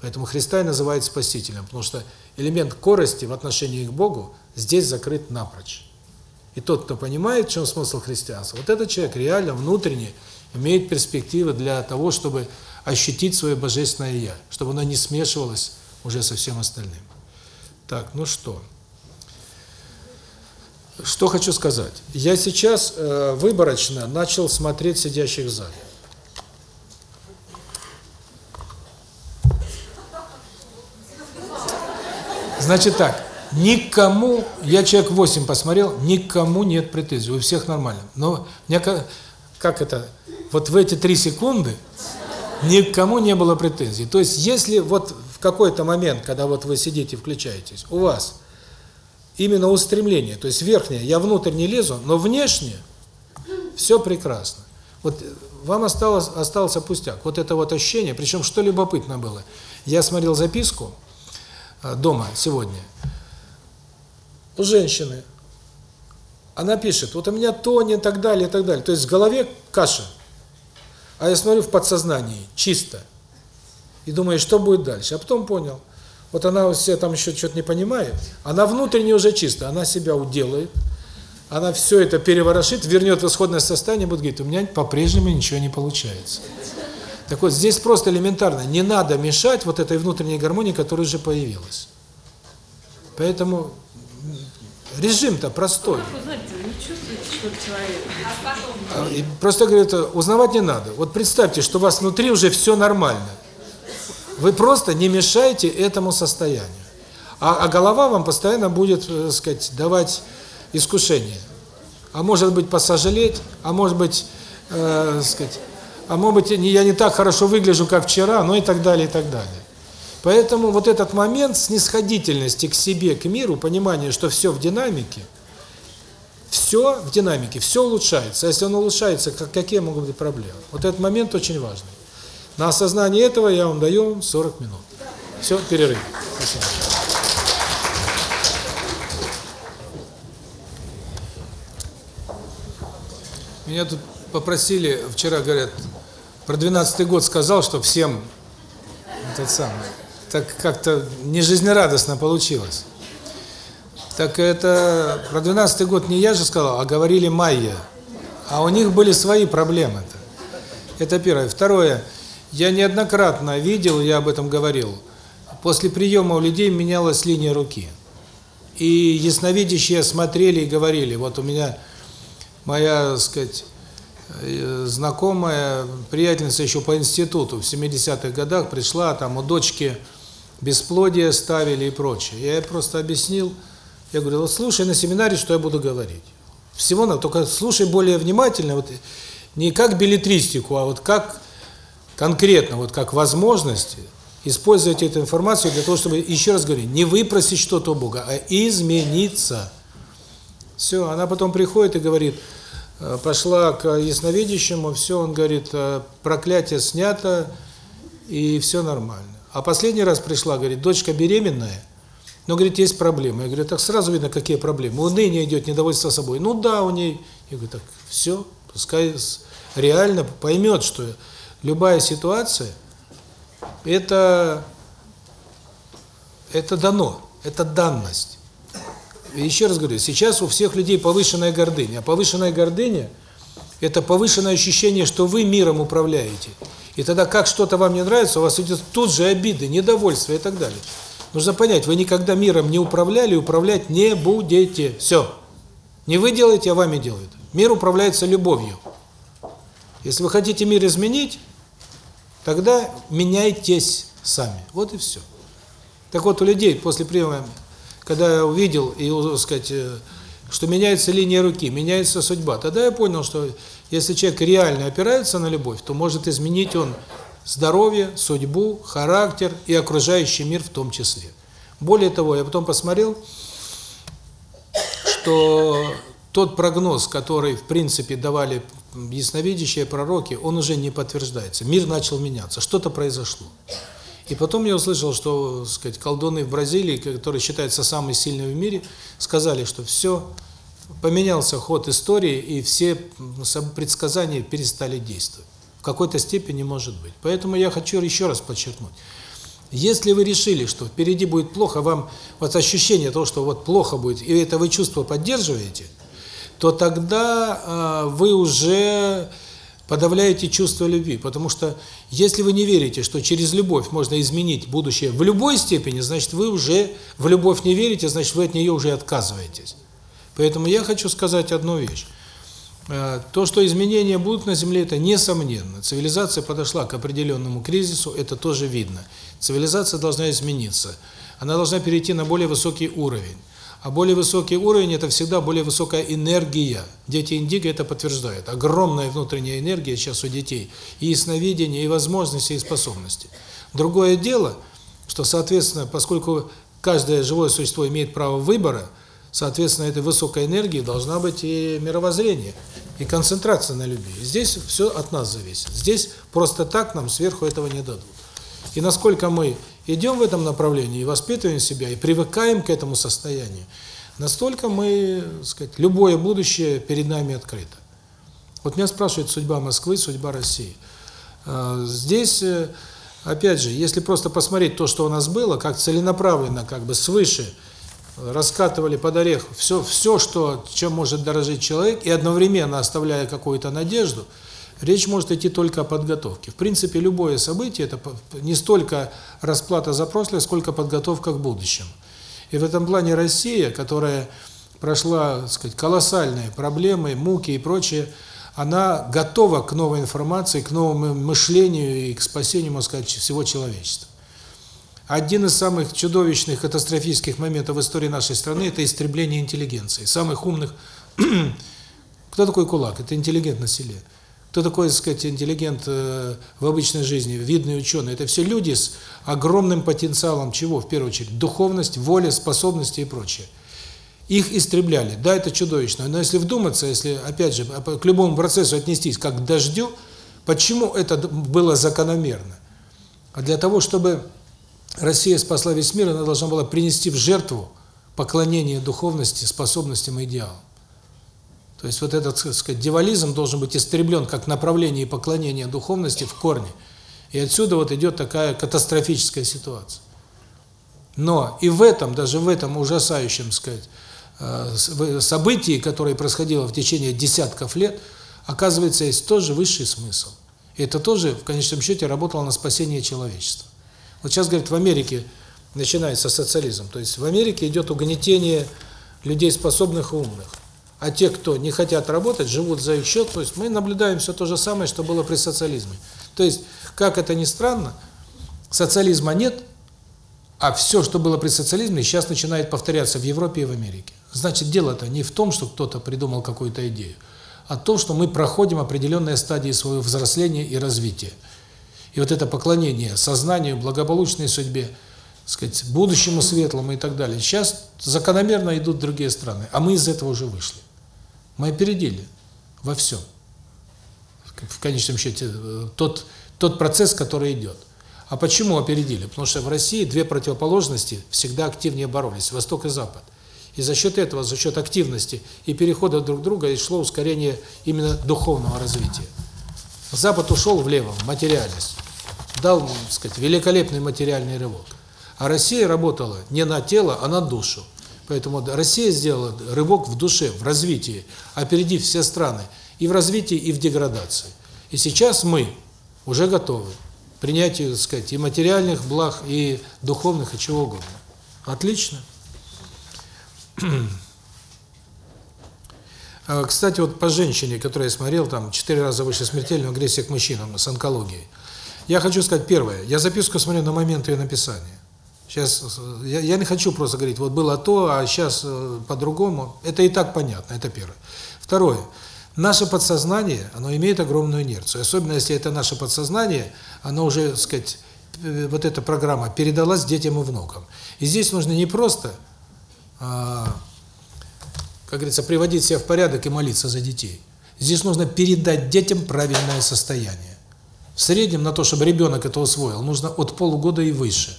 Поэтому Христа и называют спасителем, потому что элемент корости в отношении к Богу здесь закрыт напрочь. И тот, кто понимает, в чем смысл христианства, вот этот человек реально внутренне имеет перспективы для того, чтобы ощутить свое божественное «я», чтобы оно не смешивалось уже со всем остальным. Так, ну что? Что хочу сказать. Я сейчас э, выборочно начал смотреть сидящих в зале. Значит так, никому, я человек 8 посмотрел, никому нет претензий, у всех нормально. Но мне как, это, вот в эти три секунды никому не было претензий. То есть, если вот в какой-то момент, когда вот вы сидите, включаетесь, у вас именно устремление, то есть верхнее, я внутрь не лезу, но внешне все прекрасно. Вот вам осталось остался пустяк. Вот это вот ощущение, причем что любопытно было. Я смотрел записку э, дома сегодня. У женщины она пишет: "Вот у меня то, не так далее, и так далее". То есть в голове каша. А я смотрю в подсознании чисто. И думаю, что будет дальше? А потом понял. Вот она все там еще что-то не понимает, она внутренне уже чисто, она себя уделает, она все это переворошит, вернет в исходное состояние, будет говорить, у меня по-прежнему ничего не получается. Так вот, здесь просто элементарно, не надо мешать вот этой внутренней гармонии, которая уже появилась. Поэтому режим-то простой. Вы знаете, вы не чувствуете, что человек... А, Просто, говорю, это узнавать не надо. Вот представьте, что у вас внутри уже все нормально. Вы просто не мешаете этому состоянию. А, а голова вам постоянно будет, так сказать, давать искушение. А может быть, посожалеть, а может быть, э, сказать, а может быть, я не так хорошо выгляжу, как вчера, ну и так далее, и так далее. Поэтому вот этот момент снисходительности к себе, к миру, понимание, что все в динамике, все в динамике, все улучшается. А если оно улучшается, как, какие могут быть проблемы? Вот этот момент очень важный. На осознание этого я вам даю 40 минут. Все, перерыв. Спасибо. Меня тут попросили, вчера, говорят, про 12 год сказал, что всем этот самый, так как-то не жизнерадостно получилось. Так это, про 12 год не я же сказал, а говорили майя. А у них были свои проблемы-то. Это первое. Второе. Я неоднократно видел, я об этом говорил, после приема у людей менялась линия руки. И ясновидящие смотрели и говорили, вот у меня моя, так сказать, э, знакомая, приятельница еще по институту в 70-х годах пришла, там у дочки бесплодие ставили и прочее. Я ей просто объяснил, я говорю, вот слушай на семинаре, что я буду говорить. Всего надо, только слушай более внимательно, вот не как билетристику, а вот как конкретно, вот как возможности использовать эту информацию для того, чтобы, еще раз говорю, не выпросить что-то у Бога, а измениться. Все, она потом приходит и говорит, э, пошла к ясновидящему, все, он говорит, э, проклятие снято, и все нормально. А последний раз пришла, говорит, дочка беременная, но, говорит, есть проблемы. Я говорю, так сразу видно, какие проблемы. Уныние идет, недовольство собой. Ну да, у ней. Я говорю, так, все, пускай реально поймет, что любая ситуация – это, это дано, это данность. И еще раз говорю, сейчас у всех людей повышенная гордыня. А повышенная гордыня – это повышенное ощущение, что вы миром управляете. И тогда, как что-то вам не нравится, у вас идет тут же обиды, недовольство и так далее. Нужно понять, вы никогда миром не управляли, управлять не будете. Все. Не вы делаете, а вами делают. Мир управляется любовью. Если вы хотите мир изменить, тогда меняйтесь сами. Вот и все. Так вот, у людей после приема, когда я увидел, и, так сказать, э, что меняется линия руки, меняется судьба, тогда я понял, что если человек реально опирается на любовь, то может изменить он здоровье, судьбу, характер и окружающий мир в том числе. Более того, я потом посмотрел, что тот прогноз, который, в принципе, давали ясновидящие пророки, он уже не подтверждается. Мир начал меняться, что-то произошло. И потом я услышал, что, сказать, колдуны в Бразилии, которые считаются самыми сильными в мире, сказали, что все, поменялся ход истории, и все предсказания перестали действовать. В какой-то степени может быть. Поэтому я хочу еще раз подчеркнуть. Если вы решили, что впереди будет плохо, вам вот ощущение того, что вот плохо будет, и это вы чувство поддерживаете, то тогда э, вы уже подавляете чувство любви. Потому что если вы не верите, что через любовь можно изменить будущее в любой степени, значит, вы уже в любовь не верите, значит, вы от нее уже отказываетесь. Поэтому я хочу сказать одну вещь. Э, то, что изменения будут на Земле, это несомненно. Цивилизация подошла к определенному кризису, это тоже видно. Цивилизация должна измениться. Она должна перейти на более высокий уровень. А более высокий уровень – это всегда более высокая энергия. Дети Индиго это подтверждают. Огромная внутренняя энергия сейчас у детей. И ясновидение, и возможности, и способности. Другое дело, что, соответственно, поскольку каждое живое существо имеет право выбора, соответственно, этой высокой энергии должна быть и мировоззрение, и концентрация на любви. Здесь все от нас зависит. Здесь просто так нам сверху этого не дадут. И насколько мы идем в этом направлении и воспитываем себя, и привыкаем к этому состоянию, настолько мы, так сказать, любое будущее перед нами открыто. Вот меня спрашивают судьба Москвы, судьба России. А, здесь, э, опять же, если просто посмотреть то, что у нас было, как целенаправленно, как бы свыше раскатывали под орех все, все, что, чем может дорожить человек, и одновременно оставляя какую-то надежду – Речь может идти только о подготовке. В принципе, любое событие – это не столько расплата за прошлое, сколько подготовка к будущему. И в этом плане Россия, которая прошла, сказать, колоссальные проблемы, муки и прочее, она готова к новой информации, к новому мышлению и к спасению, можно сказать, всего человечества. Один из самых чудовищных, катастрофических моментов в истории нашей страны – это истребление интеллигенции. Самых умных… Кто такой кулак? Это интеллигент на селе. Кто такой, так сказать, интеллигент э, в обычной жизни, видный ученый? Это все люди с огромным потенциалом чего? В первую очередь, духовность, воля, способности и прочее. Их истребляли. Да, это чудовищно. Но если вдуматься, если, опять же, к любому процессу отнестись как к дождю, почему это было закономерно? А для того, чтобы Россия спасла весь мир, она должна была принести в жертву поклонение духовности, способностям и идеалам. То есть вот этот, так сказать, дивализм должен быть истреблен как направление поклонения духовности в корне. И отсюда вот идет такая катастрофическая ситуация. Но и в этом, даже в этом ужасающем, сказать, э, событии, которое происходило в течение десятков лет, оказывается, есть тоже высший смысл. И это тоже, в конечном счете, работало на спасение человечества. Вот сейчас, говорят, в Америке начинается социализм. То есть в Америке идет угнетение людей способных и умных а те, кто не хотят работать, живут за их счет. То есть мы наблюдаем все то же самое, что было при социализме. То есть, как это ни странно, социализма нет, а все, что было при социализме, сейчас начинает повторяться в Европе и в Америке. Значит, дело-то не в том, что кто-то придумал какую-то идею, а в том, что мы проходим определенные стадии своего взросления и развития. И вот это поклонение сознанию, благополучной судьбе – сказать, будущему светлому и так далее. Сейчас закономерно идут другие страны, а мы из этого уже вышли. Мы опередили во всем. В конечном счете, э, тот, тот процесс, который идет. А почему опередили? Потому что в России две противоположности всегда активнее боролись, Восток и Запад. И за счет этого, за счет активности и перехода друг друга и шло ускорение именно духовного развития. Запад ушел влево, в материальность. Дал, так сказать, великолепный материальный рывок. А Россия работала не на тело, а на душу. Поэтому Россия сделала рывок в душе, в развитии, опередив все страны и в развитии, и в деградации. И сейчас мы уже готовы к принятию, так сказать, и материальных благ, и духовных, и чего угодно. Отлично. А, кстати, вот по женщине, которую я смотрел, там, четыре раза выше смертельной агрессии к мужчинам с онкологией. Я хочу сказать первое. Я записку смотрю на момент ее написания. Сейчас я, я не хочу просто говорить, вот было то, а сейчас э, по-другому. Это и так понятно, это первое. Второе. Наше подсознание, оно имеет огромную инерцию. Особенно если это наше подсознание, оно уже, так сказать, э, вот эта программа передалась детям и внукам. И здесь нужно не просто, а, как говорится, приводить себя в порядок и молиться за детей. Здесь нужно передать детям правильное состояние. В среднем на то, чтобы ребенок это усвоил, нужно от полугода и выше.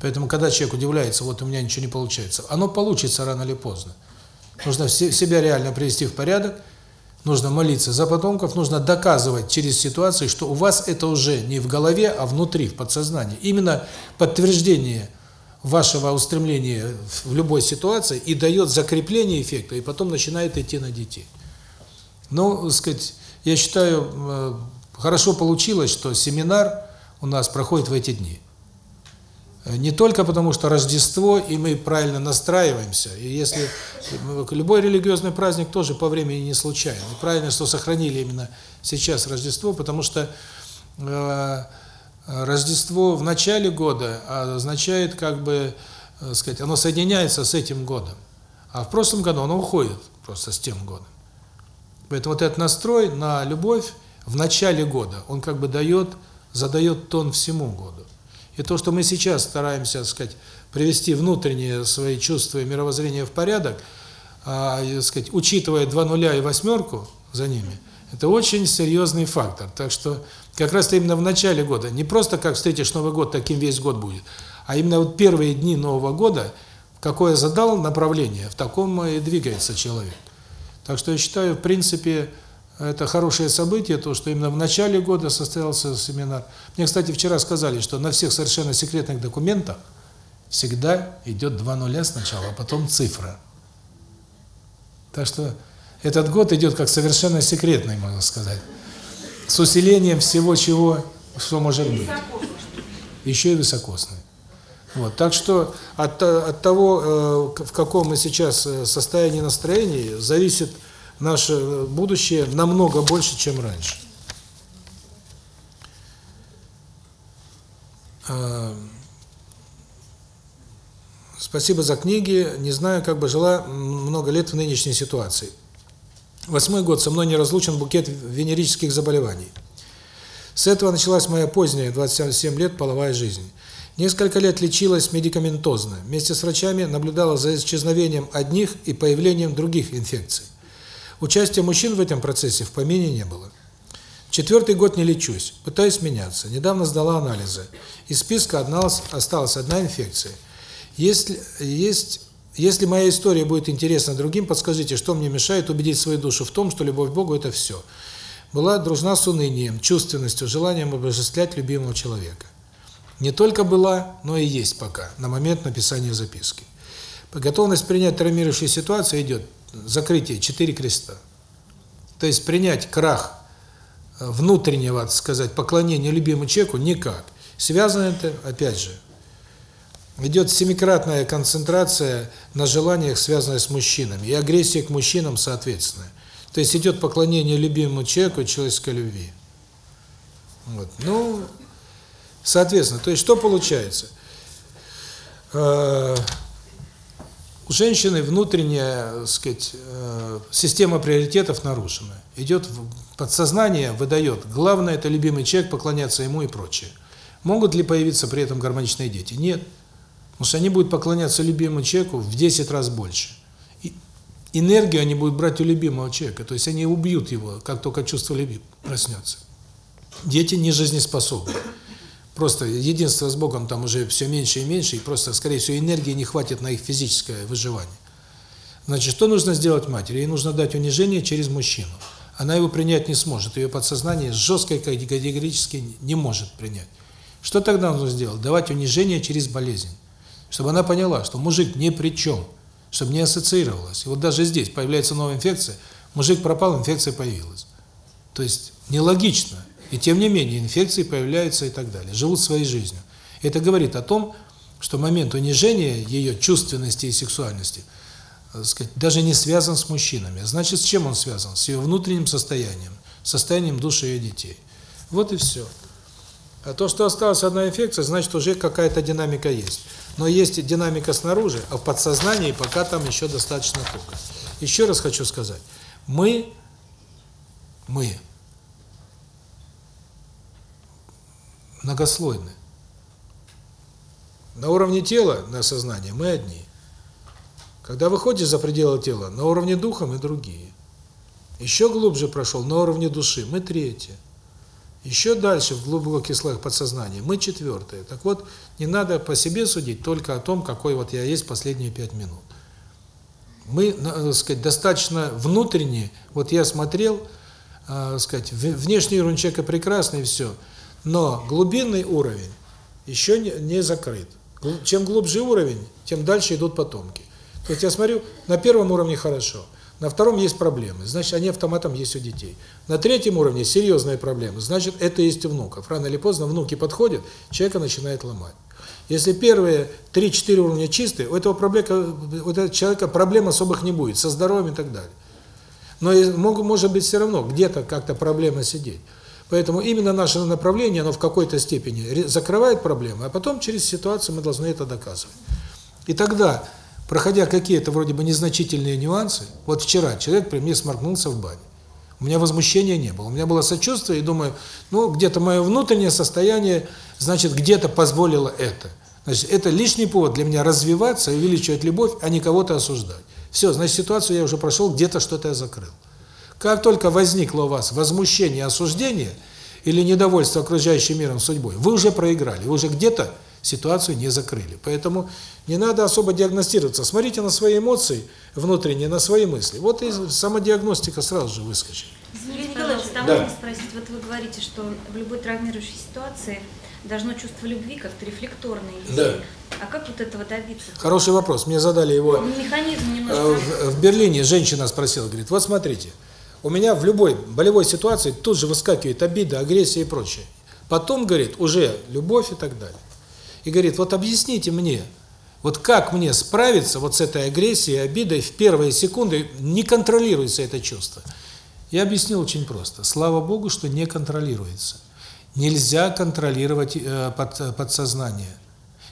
Поэтому, когда человек удивляется, вот у меня ничего не получается, оно получится рано или поздно. Нужно себя реально привести в порядок, нужно молиться за потомков, нужно доказывать через ситуации, что у вас это уже не в голове, а внутри, в подсознании. Именно подтверждение вашего устремления в любой ситуации и дает закрепление эффекта, и потом начинает идти на детей. Ну, сказать, я считаю, э, хорошо получилось, что семинар у нас проходит в эти дни. Не только потому, что Рождество, и мы правильно настраиваемся. И если любой религиозный праздник тоже по времени не случайно. И правильно, что сохранили именно сейчас Рождество, потому что э, Рождество в начале года означает, как бы, э, сказать, оно соединяется с этим годом. А в прошлом году оно уходит просто с тем годом. Поэтому вот этот настрой на любовь в начале года, он как бы дает, задает тон всему году. И то, что мы сейчас стараемся, так сказать, привести внутренние свои чувства и мировоззрение в порядок, а, так сказать, учитывая два нуля и восьмерку за ними, это очень серьезный фактор. Так что как раз именно в начале года, не просто как встретишь Новый год, таким весь год будет, а именно вот первые дни Нового года, какое задал направление, в таком и двигается человек. Так что я считаю, в принципе, это хорошее событие, то, что именно в начале года состоялся семинар. Мне, кстати, вчера сказали, что на всех совершенно секретных документах всегда идет два нуля сначала, а потом цифра. Так что этот год идет как совершенно секретный, можно сказать. С усилением всего, чего, что может быть. Еще и высокосный. Вот, так что от, от того, э, в каком мы сейчас э, состоянии настроения, зависит наше будущее намного больше, чем раньше. А, спасибо за книги. Не знаю, как бы жила много лет в нынешней ситуации. Восьмой год со мной не разлучен букет венерических заболеваний. С этого началась моя поздняя, 27 лет, половая жизнь. Несколько лет лечилась медикаментозно. Вместе с врачами наблюдала за исчезновением одних и появлением других инфекций. Участия мужчин в этом процессе в помине не было. Четвертый год не лечусь, пытаюсь меняться. Недавно сдала анализы. Из списка одна, осталась одна инфекция. Если, есть, если моя история будет интересна другим, подскажите, что мне мешает убедить свою душу в том, что любовь к Богу – это все. Была дружна с унынием, чувственностью, желанием обожествлять любимого человека. Не только была, но и есть пока, на момент написания записки. Готовность принять травмирующую ситуацию идет закрытие, четыре креста. То есть принять крах э, внутреннего, так сказать, поклонения любимому человеку никак. Связано это, опять же, идет семикратная концентрация на желаниях, связанных с мужчинами, и агрессия к мужчинам соответственно. То есть идет поклонение любимому человеку человеческой любви. Вот. Ну, соответственно, то есть что получается? У женщины внутренняя, так сказать, э, система приоритетов нарушена. Идет подсознание, выдает, главное это любимый человек, поклоняться ему и прочее. Могут ли появиться при этом гармоничные дети? Нет. Потому что они будут поклоняться любимому человеку в 10 раз больше. И энергию они будут брать у любимого человека, то есть они убьют его, как только чувство любви проснется. Дети не жизнеспособны. Просто единство с Богом там уже все меньше и меньше, и просто, скорее всего, энергии не хватит на их физическое выживание. Значит, что нужно сделать матери? Ей нужно дать унижение через мужчину. Она его принять не сможет, ее подсознание жестко и категорически не может принять. Что тогда нужно сделать? Давать унижение через болезнь. Чтобы она поняла, что мужик ни при чем, чтобы не ассоциировалась. И вот даже здесь появляется новая инфекция, мужик пропал, инфекция появилась. То есть нелогично. И тем не менее инфекции появляются и так далее. Живут своей жизнью. Это говорит о том, что момент унижения ее чувственности и сексуальности сказать, даже не связан с мужчинами. Значит, с чем он связан? С ее внутренним состоянием, состоянием души ее детей. Вот и все. А то, что осталась одна инфекция, значит, уже какая-то динамика есть. Но есть динамика снаружи, а в подсознании пока там еще достаточно туго. Еще раз хочу сказать. Мы, мы многослойны. На уровне тела, на сознание, мы одни. Когда выходишь за пределы тела, на уровне духа мы другие. Еще глубже прошел, на уровне души, мы третьи. Еще дальше, в глубоких слоях подсознания, мы четвертые. Так вот, не надо по себе судить, только о том, какой вот я есть последние пять минут. Мы, надо сказать, достаточно внутренне, вот я смотрел, э, сказать, внешний уровень человека прекрасный, и все, но глубинный уровень еще не, не закрыт. Чем глубже уровень, тем дальше идут потомки. То есть я смотрю, на первом уровне хорошо, на втором есть проблемы, значит, они автоматом есть у детей. На третьем уровне серьезные проблемы, значит, это есть у внуков. Рано или поздно внуки подходят, человека начинает ломать. Если первые 3-4 уровня чистые, у этого, проблема, у этого человека проблем особых не будет, со здоровьем и так далее. Но может быть все равно где-то как-то проблема сидеть. Поэтому именно наше направление, оно в какой-то степени закрывает проблемы, а потом через ситуацию мы должны это доказывать. И тогда, проходя какие-то вроде бы незначительные нюансы, вот вчера человек при мне сморгнулся в бане. У меня возмущения не было. У меня было сочувствие, и думаю, ну, где-то мое внутреннее состояние, значит, где-то позволило это. Значит, это лишний повод для меня развиваться, увеличивать любовь, а не кого-то осуждать. Все, значит, ситуацию я уже прошел, где-то что-то я закрыл. Как только возникло у вас возмущение, осуждение или недовольство окружающим миром судьбой, вы уже проиграли, вы уже где-то ситуацию не закрыли. Поэтому не надо особо диагностироваться. Смотрите на свои эмоции внутренние, на свои мысли. Вот и самодиагностика сразу же выскочит. Николаевич, там да. можно спросить, вот вы говорите, что в любой травмирующей ситуации должно чувство любви как-то рефлекторно идти. Да. А как вот этого добиться? Хороший вопрос. Мне задали его. Механизм немножко. В, в Берлине женщина спросила, говорит, вот смотрите, у меня в любой болевой ситуации тут же выскакивает обида, агрессия и прочее. Потом, говорит, уже любовь и так далее. И говорит, вот объясните мне, вот как мне справиться вот с этой агрессией, обидой в первые секунды, не контролируется это чувство. Я объяснил очень просто. Слава Богу, что не контролируется. Нельзя контролировать э, под, подсознание.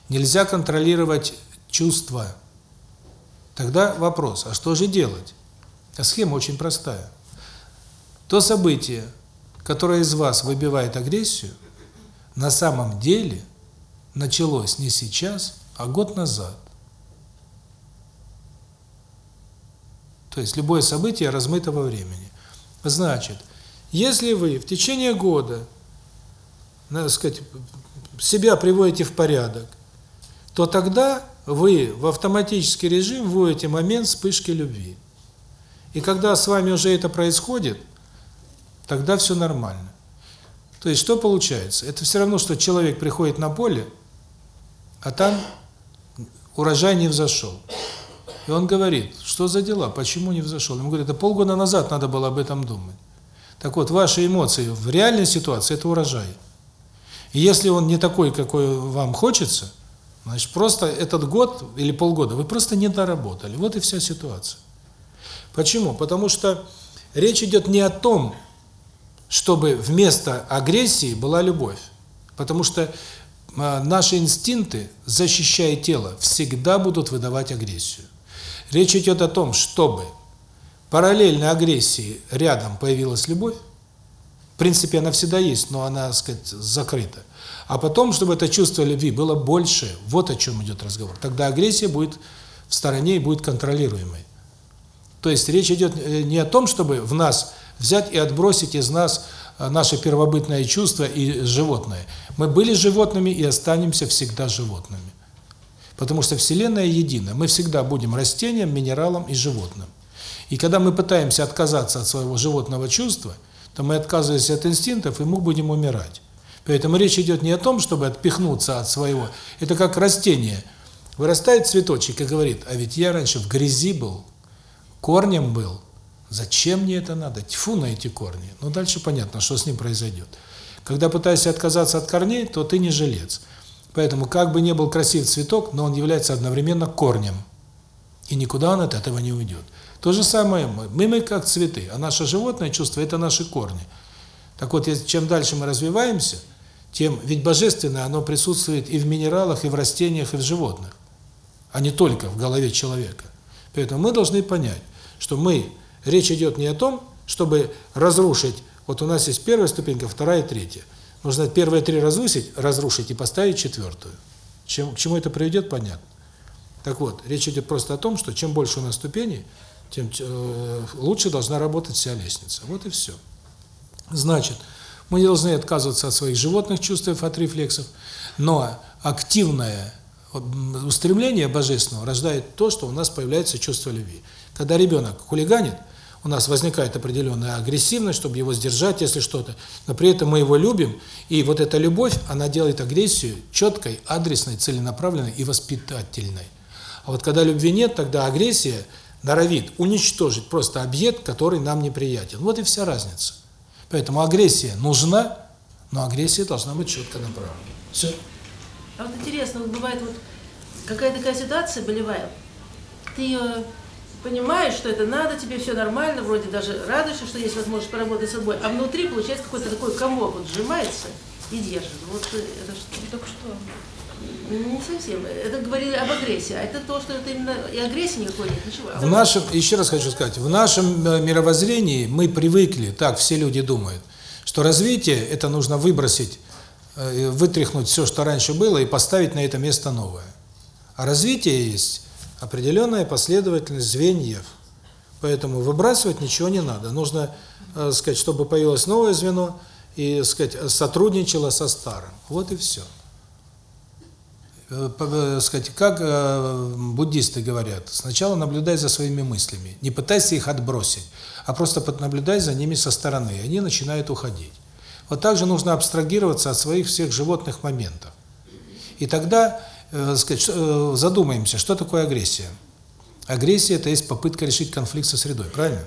Нельзя контролировать чувства. Тогда вопрос, а что же делать? А схема очень простая. То событие, которое из вас выбивает агрессию, на самом деле началось не сейчас, а год назад. То есть любое событие размыто во времени. Значит, если вы в течение года, надо сказать, себя приводите в порядок, то тогда вы в автоматический режим вводите момент вспышки любви. И когда с вами уже это происходит – тогда все нормально. То есть что получается? Это все равно, что человек приходит на поле, а там урожай не взошел. И он говорит, что за дела, почему не взошел? Ему говорят, да полгода назад надо было об этом думать. Так вот, ваши эмоции в реальной ситуации – это урожай. И если он не такой, какой вам хочется, значит, просто этот год или полгода вы просто не доработали. Вот и вся ситуация. Почему? Потому что речь идет не о том, чтобы вместо агрессии была любовь. Потому что а, наши инстинкты, защищая тело, всегда будут выдавать агрессию. Речь идет о том, чтобы параллельно агрессии рядом появилась любовь. В принципе, она всегда есть, но она, так сказать, закрыта. А потом, чтобы это чувство любви было больше, вот о чем идет разговор. Тогда агрессия будет в стороне и будет контролируемой. То есть речь идет э, не о том, чтобы в нас взять и отбросить из нас э, наше первобытное чувство и животное. Мы были животными и останемся всегда животными. Потому что Вселенная едина. Мы всегда будем растением, минералом и животным. И когда мы пытаемся отказаться от своего животного чувства, то мы отказываемся от инстинктов, и мы будем умирать. Поэтому речь идет не о том, чтобы отпихнуться от своего. Это как растение. Вырастает цветочек и говорит, а ведь я раньше в грязи был, корнем был, Зачем мне это надо? Тьфу на эти корни. Ну, дальше понятно, что с ним произойдет. Когда пытаешься отказаться от корней, то ты не жилец. Поэтому, как бы ни был красив цветок, но он является одновременно корнем. И никуда он от этого не уйдет. То же самое. Мы, мы как цветы, а наше животное чувство – это наши корни. Так вот, чем дальше мы развиваемся, тем, ведь божественное, оно присутствует и в минералах, и в растениях, и в животных, а не только в голове человека. Поэтому мы должны понять, что мы Речь идет не о том, чтобы разрушить, вот у нас есть первая ступенька, вторая и третья. Нужно первые три разрушить, разрушить и поставить четвертую. Чем, к чему это приведет, понятно. Так вот, речь идет просто о том, что чем больше у нас ступеней, тем э, лучше должна работать вся лестница. Вот и все. Значит, мы должны отказываться от своих животных чувств, от рефлексов, но активное устремление божественного рождает то, что у нас появляется чувство любви. Когда ребенок хулиганит, у нас возникает определенная агрессивность, чтобы его сдержать, если что-то, но при этом мы его любим, и вот эта любовь, она делает агрессию четкой, адресной, целенаправленной и воспитательной. А вот когда любви нет, тогда агрессия норовит уничтожить просто объект, который нам неприятен. Вот и вся разница. Поэтому агрессия нужна, но агрессия должна быть четко направлена. Все. А вот интересно, вот бывает вот какая такая ситуация болевая, ты ее понимаешь, что это надо, тебе все нормально, вроде даже радуешься, что есть возможность поработать с собой, а внутри получается какой-то такой комок вот сжимается и держит. Вот это что? Только что. Не совсем. Это говорили об агрессии. А это то, что это именно и агрессии никакой нет, ничего. В нашем, еще раз хочу сказать, в нашем э, мировоззрении мы привыкли, так все люди думают, что развитие – это нужно выбросить, э, вытряхнуть все, что раньше было, и поставить на это место новое. А развитие есть определенная последовательность звеньев. Поэтому выбрасывать ничего не надо. Нужно, э, сказать, чтобы появилось новое звено и, сказать, сотрудничало со старым. Вот и все. Э, э, сказать, как э, буддисты говорят, сначала наблюдай за своими мыслями, не пытайся их отбросить, а просто наблюдай за ними со стороны, и они начинают уходить. Вот так же нужно абстрагироваться от своих всех животных моментов. И тогда, сказать, задумаемся, что такое агрессия. Агрессия – это есть попытка решить конфликт со средой, правильно?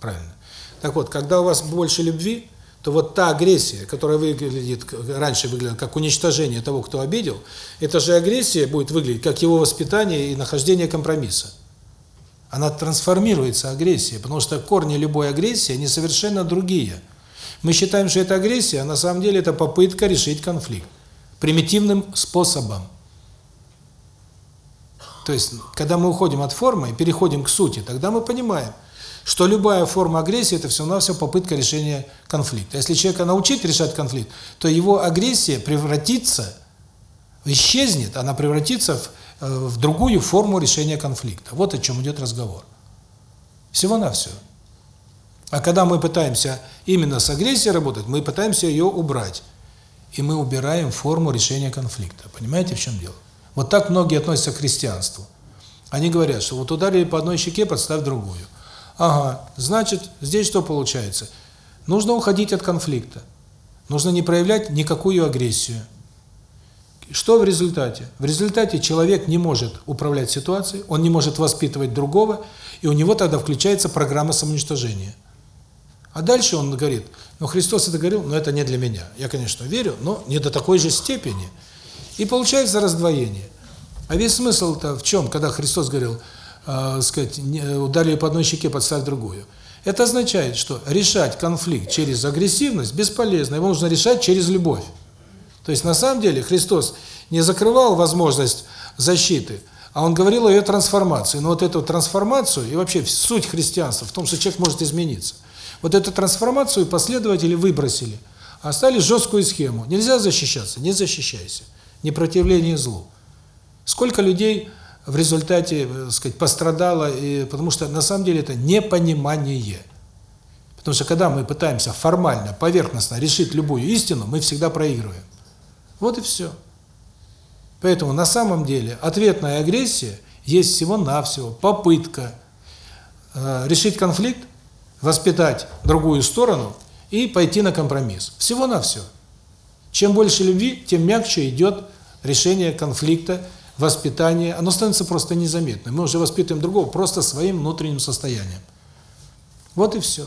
Правильно. Так вот, когда у вас больше любви, то вот та агрессия, которая выглядит, раньше выглядела как уничтожение того, кто обидел, эта же агрессия будет выглядеть как его воспитание и нахождение компромисса. Она трансформируется, агрессия, потому что корни любой агрессии, они совершенно другие. Мы считаем, что это агрессия, а на самом деле это попытка решить конфликт примитивным способом. То есть, когда мы уходим от формы и переходим к сути, тогда мы понимаем – что любая форма агрессии – это все-навсего попытка решения конфликта. Если человека научить решать конфликт, то его агрессия превратится, исчезнет, она превратится в, э, в другую форму решения конфликта. Вот о чем идет разговор. Всего-навсего. А когда мы пытаемся именно с агрессией работать, мы пытаемся ее убрать. И мы убираем форму решения конфликта. Понимаете, в чем дело? Вот так многие относятся к христианству. Они говорят, что вот ударили по одной щеке, подставь другую. Ага, значит, здесь что получается? Нужно уходить от конфликта. Нужно не проявлять никакую агрессию. Что в результате? В результате человек не может управлять ситуацией, он не может воспитывать другого, и у него тогда включается программа самоуничтожения. А дальше он говорит, ну Христос это говорил, но это не для меня. Я, конечно, верю, но не до такой же степени. И получается раздвоение. А весь смысл-то в чем, когда Христос говорил, э, сказать, ударили по одной щеке, подставь другую. Это означает, что решать конфликт через агрессивность бесполезно, его нужно решать через любовь. То есть на самом деле Христос не закрывал возможность защиты, а он говорил о ее трансформации. Но вот эту трансформацию и вообще суть христианства в том, что человек может измениться. Вот эту трансформацию последователи выбросили, а оставили жесткую схему. Нельзя защищаться, не защищайся. Непротивление злу. Сколько людей в результате, так э, сказать, пострадало, и, потому что на самом деле это непонимание. Потому что когда мы пытаемся формально, поверхностно решить любую истину, мы всегда проигрываем. Вот и все. Поэтому на самом деле ответная агрессия есть всего-навсего попытка э, решить конфликт, воспитать другую сторону и пойти на компромисс. Всего-навсего. Чем больше любви, тем мягче идет решение конфликта, воспитание, оно становится просто незаметным. Мы уже воспитываем другого просто своим внутренним состоянием. Вот и все.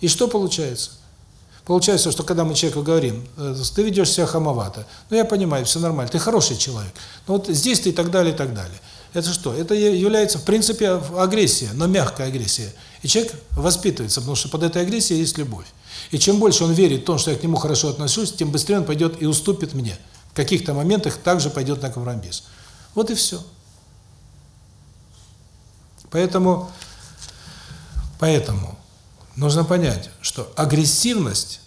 И что получается? Получается, что когда мы человеку говорим, э, ты ведешь себя хамовато, ну я понимаю, все нормально, ты хороший человек, но вот здесь ты и так далее, и так далее. Это что? Это является, в принципе, агрессия, но мягкая агрессия. И человек воспитывается, потому что под этой агрессией есть любовь. И чем больше он верит в том, что я к нему хорошо отношусь, тем быстрее он пойдет и уступит мне. В каких-то моментах также пойдет на компромисс. Вот и все. Поэтому, поэтому нужно понять, что агрессивность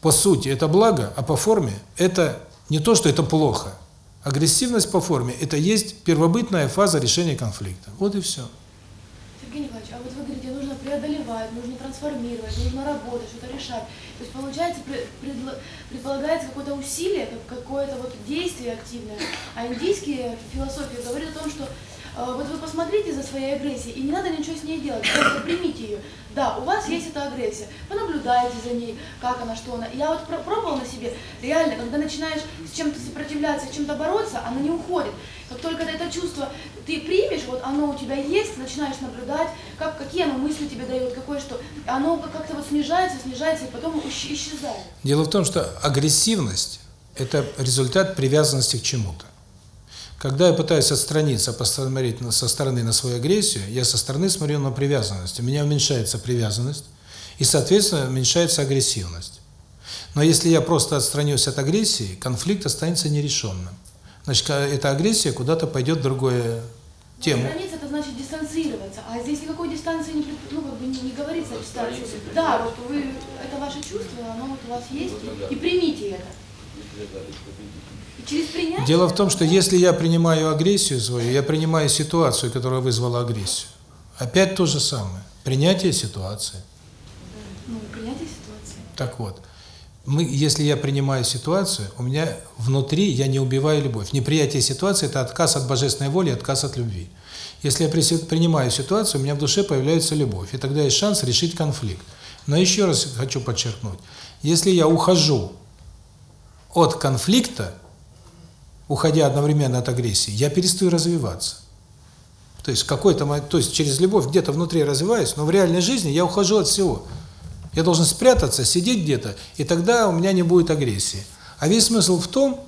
по сути это благо, а по форме это не то, что это плохо. Агрессивность по форме – это есть первобытная фаза решения конфликта. Вот и все. Сергей Николаевич, а вот вы говорите, нужно преодолевать, нужно трансформировать, нужно работать, что-то решать. То есть, получается, предполагается какое-то усилие, какое-то вот действие активное. А индийские философии говорят о том, что вот вы посмотрите за своей агрессией, и не надо ничего с ней делать, просто примите ее. Да, у вас есть эта агрессия, понаблюдайте за ней, как она, что она. Я вот пробовала на себе, реально, когда начинаешь с чем-то сопротивляться, чем-то бороться, она не уходит. Как только это чувство ты примешь, вот оно у тебя есть, начинаешь наблюдать, как, какие оно мысли тебе дает, какое что, оно как-то вот снижается, снижается и потом исчезает. Дело в том, что агрессивность – это результат привязанности к чему-то. Когда я пытаюсь отстраниться, посмотреть со стороны на свою агрессию, я со стороны смотрю на привязанность. У меня уменьшается привязанность, и, соответственно, уменьшается агрессивность. Но если я просто отстранюсь от агрессии, конфликт останется нерешенным. Значит, эта агрессия куда-то пойдет в другое тему. Граница это значит дистанцироваться, а здесь никакой дистанции не, ну, как бы не, не говорится о дистанции. Да, вот вы, это ваше чувство, оно вот у вас есть, и, и примите это. Дело в том, что если я принимаю агрессию свою, я принимаю ситуацию, которая вызвала агрессию. Опять то же самое. Принятие ситуации. Ну, принятие ситуации. Так вот, мы, если я принимаю ситуацию, у меня внутри я не убиваю любовь. Неприятие ситуации – это отказ от божественной воли, отказ от любви. Если я принимаю ситуацию, у меня в душе появляется любовь, и тогда есть шанс решить конфликт. Но еще раз хочу подчеркнуть, если я ухожу от конфликта, уходя одновременно от агрессии, я перестаю развиваться. То есть какой-то, то есть через любовь где-то внутри развиваюсь, но в реальной жизни я ухожу от всего. Я должен спрятаться, сидеть где-то, и тогда у меня не будет агрессии. А весь смысл в том,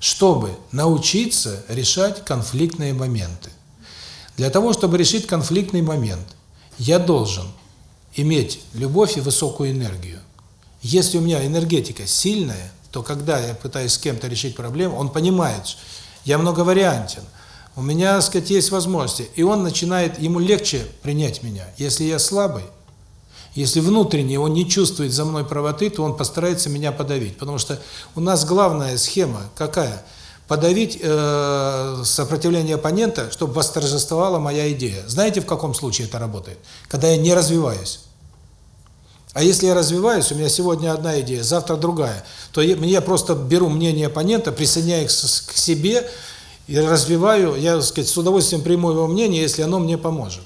чтобы научиться решать конфликтные моменты. Для того, чтобы решить конфликтный момент, я должен иметь любовь и высокую энергию. Если у меня энергетика сильная, то когда я пытаюсь с кем-то решить проблему, он понимает, я многовариантен, у меня, так сказать, есть возможности, и он начинает, ему легче принять меня. Если я слабый, если внутренне он не чувствует за мной правоты, то он постарается меня подавить, потому что у нас главная схема какая? Подавить э, сопротивление оппонента, чтобы восторжествовала моя идея. Знаете, в каком случае это работает? Когда я не развиваюсь. А если я развиваюсь, у меня сегодня одна идея, завтра другая, то я просто беру мнение оппонента, присоединяю к себе и развиваю, я, так сказать, с удовольствием приму его мнение, если оно мне поможет.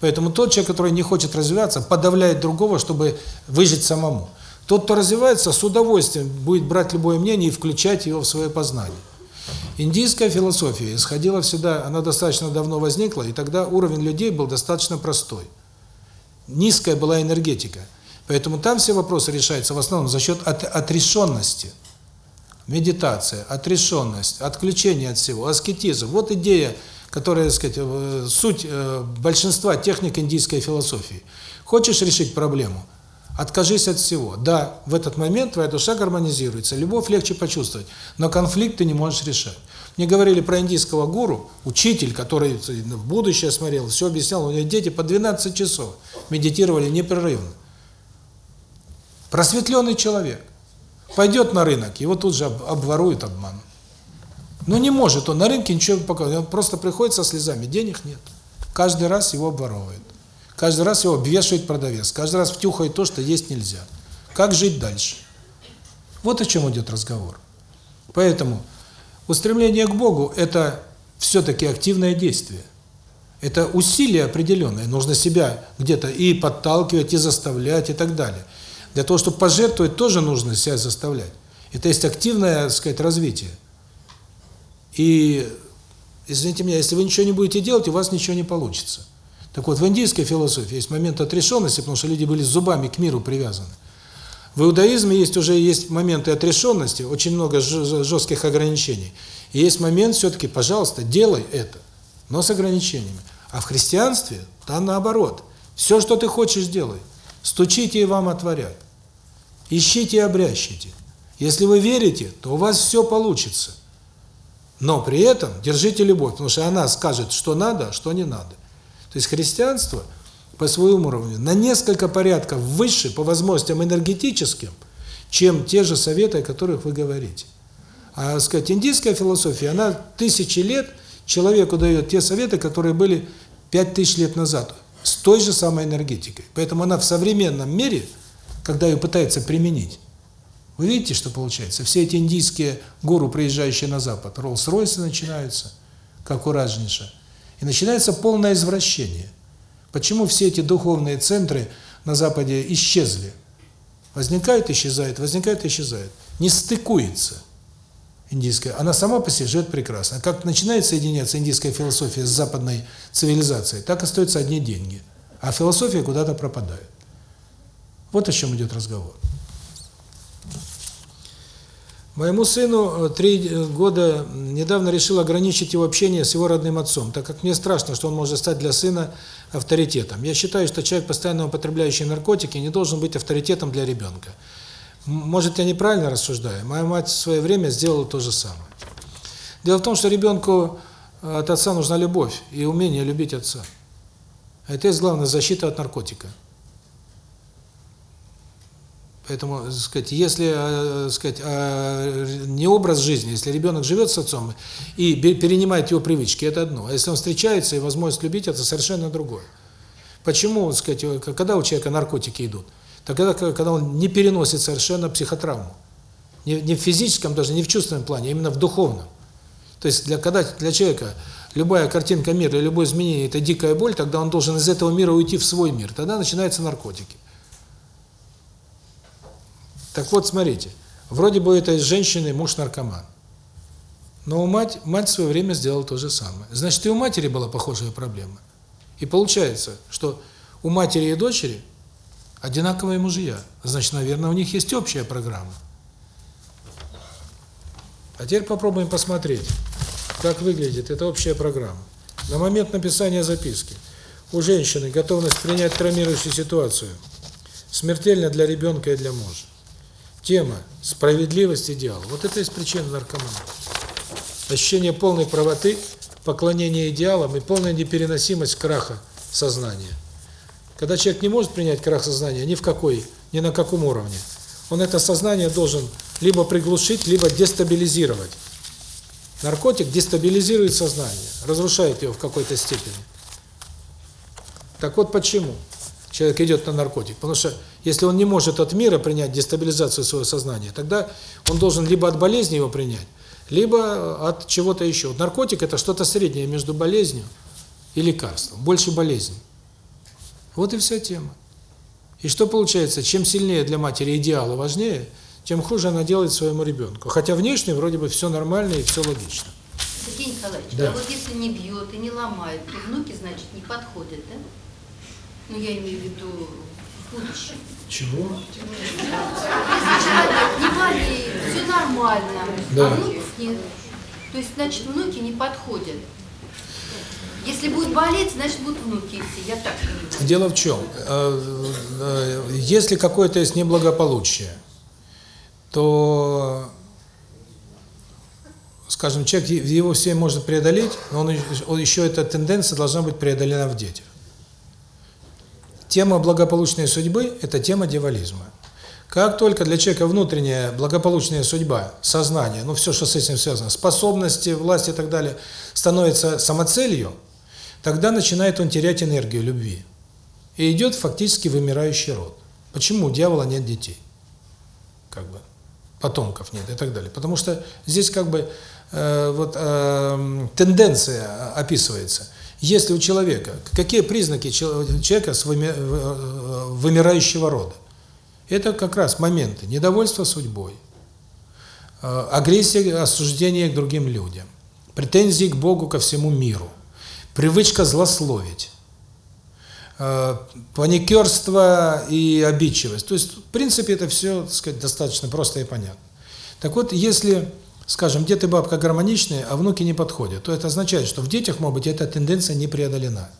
Поэтому тот человек, который не хочет развиваться, подавляет другого, чтобы выжить самому. Тот, кто развивается, с удовольствием будет брать любое мнение и включать его в свое познание. Индийская философия исходила всегда, она достаточно давно возникла, и тогда уровень людей был достаточно простой. Низкая была энергетика – Поэтому там все вопросы решаются в основном за счет от, отрешенности. Медитация, отрешенность, отключение от всего, аскетизм. Вот идея, которая, так сказать, э, суть э, большинства техник индийской философии. Хочешь решить проблему? Откажись от всего. Да, в этот момент твоя душа гармонизируется, любовь легче почувствовать, но конфликт ты не можешь решать. Мне говорили про индийского гуру, учитель, который в будущее смотрел, все объяснял, у него дети по 12 часов медитировали непрерывно. Просветленный человек. Пойдет на рынок, его тут же обворуют обман. Но не может он на рынке ничего показывать. Он просто приходит со слезами, денег нет. Каждый раз его обворовывают. Каждый раз его обвешивает продавец. Каждый раз втюхает то, что есть нельзя. Как жить дальше? Вот о чем идет разговор. Поэтому устремление к Богу – это все-таки активное действие. Это усилие определенное. Нужно себя где-то и подталкивать, и заставлять, и так далее. Для того, чтобы пожертвовать, тоже нужно себя заставлять. Это есть активное, так сказать, развитие. И, извините меня, если вы ничего не будете делать, у вас ничего не получится. Так вот, в индийской философии есть момент отрешенности, потому что люди были зубами к миру привязаны. В иудаизме есть уже есть моменты отрешенности, очень много жестких ограничений. И есть момент все-таки, пожалуйста, делай это, но с ограничениями. А в христианстве, там наоборот. Все, что ты хочешь, делай. Стучите, и вам отворят. Ищите и обрящите. Если вы верите, то у вас все получится. Но при этом держите любовь, потому что она скажет, что надо, а что не надо. То есть христианство по своему уровню на несколько порядков выше по возможностям энергетическим, чем те же советы, о которых вы говорите. А, сказать, индийская философия, она тысячи лет человеку дает те советы, которые были пять тысяч лет назад с той же самой энергетикой. Поэтому она в современном мире, когда ее пытается применить, вы видите, что получается? Все эти индийские гуру, приезжающие на Запад, Роллс-Ройсы начинаются, как у Раджниша. И начинается полное извращение. Почему все эти духовные центры на Западе исчезли? Возникает, исчезает, возникает, исчезает. Не стыкуется индийская. Она сама по себе живет прекрасно. Как начинает соединяться индийская философия с западной цивилизацией, так остаются одни деньги. А философия куда-то пропадает. Вот о чем идет разговор. Моему сыну три года недавно решил ограничить его общение с его родным отцом, так как мне страшно, что он может стать для сына авторитетом. Я считаю, что человек, постоянно употребляющий наркотики, не должен быть авторитетом для ребенка. Может, я неправильно рассуждаю? Моя мать в свое время сделала то же самое. Дело в том, что ребенку от отца нужна любовь и умение любить отца. Это есть главная защита от наркотика. Поэтому, так сказать, если, э, сказать, э, не образ жизни, если ребенок живет с отцом и перенимает его привычки, это одно. А если он встречается и возможность любить, это совершенно другое. Почему, сказать, когда у человека наркотики идут? Тогда, когда он не переносит совершенно психотравму. Не, не в физическом даже, не в чувственном плане, а именно в духовном. То есть, для, когда для человека любая картинка мира, любое изменение – это дикая боль, тогда он должен из этого мира уйти в свой мир. Тогда начинаются наркотики. Так вот, смотрите, вроде бы это из женщины муж наркоман. Но у мать, мать в свое время сделала то же самое. Значит, и у матери была похожая проблема. И получается, что у матери и дочери одинаковые мужья. Значит, наверное, у них есть общая программа. А теперь попробуем посмотреть, как выглядит эта общая программа. На момент написания записки у женщины готовность принять травмирующую ситуацию смертельно для ребенка и для мужа. Тема справедливость идеал. Вот это из причин наркомании. Ощущение полной правоты, поклонение идеалам и полная непереносимость краха сознания. Когда человек не может принять крах сознания ни в какой, ни на каком уровне, он это сознание должен либо приглушить, либо дестабилизировать. Наркотик дестабилизирует сознание, разрушает его в какой-то степени. Так вот почему человек идет на наркотик? Потому что если он не может от мира принять дестабилизацию своего сознания, тогда он должен либо от болезни его принять, либо от чего-то еще. Наркотик – это что-то среднее между болезнью и лекарством, больше болезни. Вот и вся тема. И что получается? Чем сильнее для матери идеалы важнее, тем хуже она делает своему ребенку. Хотя внешне вроде бы все нормально и все логично. Сергей Николаевич, да. а вот если не бьет и не ломает, то внуки, значит, не подходят, да? Ну, я имею в виду в будущем. Чего? Если не болеет, все нормально, Да. а внуков нет. То есть, значит, внуки не подходят. Если будет болеть, значит, будут внуки идти. Я так понимаю. Дело в чем? Э, э, Если какое-то есть неблагополучие, то, скажем, человек его все может преодолеть, но он, он еще эта тенденция должна быть преодолена в детях. Тема благополучной судьбы – это тема дьяволизма. Как только для человека внутренняя благополучная судьба, сознание, ну все, что с этим связано, способности, власть и так далее, становится самоцелью, тогда начинает он терять энергию любви. И идет фактически вымирающий род. Почему у дьявола нет детей? Как бы потомков нет и так далее. Потому что здесь как бы э, вот э, тенденция описывается. Если у человека, какие признаки человека с выми, э, вымирающего рода? Это как раз моменты недовольства судьбой, э, агрессия, осуждение к другим людям, претензии к Богу, ко всему миру, привычка злословить, э, паникерство и обидчивость. То есть, в принципе, это все, так сказать, достаточно просто и понятно. Так вот, если, скажем, дед и бабка гармоничные, а внуки не подходят, то это означает, что в детях, может быть, эта тенденция не преодолена.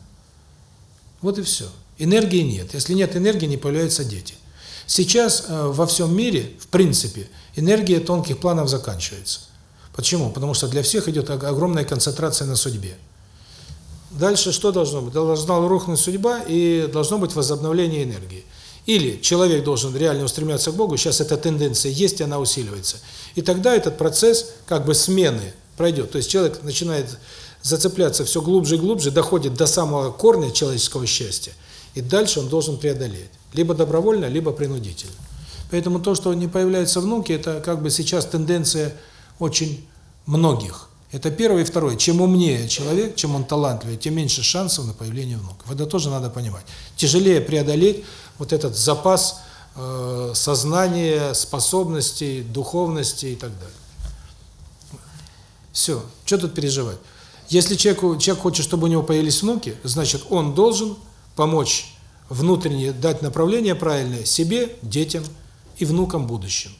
Вот и все. Энергии нет. Если нет энергии, не появляются дети. Сейчас э, во всем мире, в принципе, энергия тонких планов заканчивается. Почему? Потому что для всех идет огромная концентрация на судьбе. Дальше что должно быть? Должна рухнуть судьба и должно быть возобновление энергии. Или человек должен реально устремляться к Богу, сейчас эта тенденция есть, и она усиливается. И тогда этот процесс как бы смены пройдет. То есть человек начинает зацепляться все глубже и глубже, доходит до самого корня человеческого счастья, и дальше он должен преодолеть. Либо добровольно, либо принудительно. Поэтому то, что не появляются внуки, это как бы сейчас тенденция очень многих. Это первое и второе. Чем умнее человек, чем он талантливее, тем меньше шансов на появление внуков. Это тоже надо понимать. Тяжелее преодолеть вот этот запас э, сознания, способностей, духовности и так далее. Все. Что тут переживать? Если человеку, человек хочет, чтобы у него появились внуки, значит, он должен помочь внутренне дать направление правильное себе, детям и внукам будущим.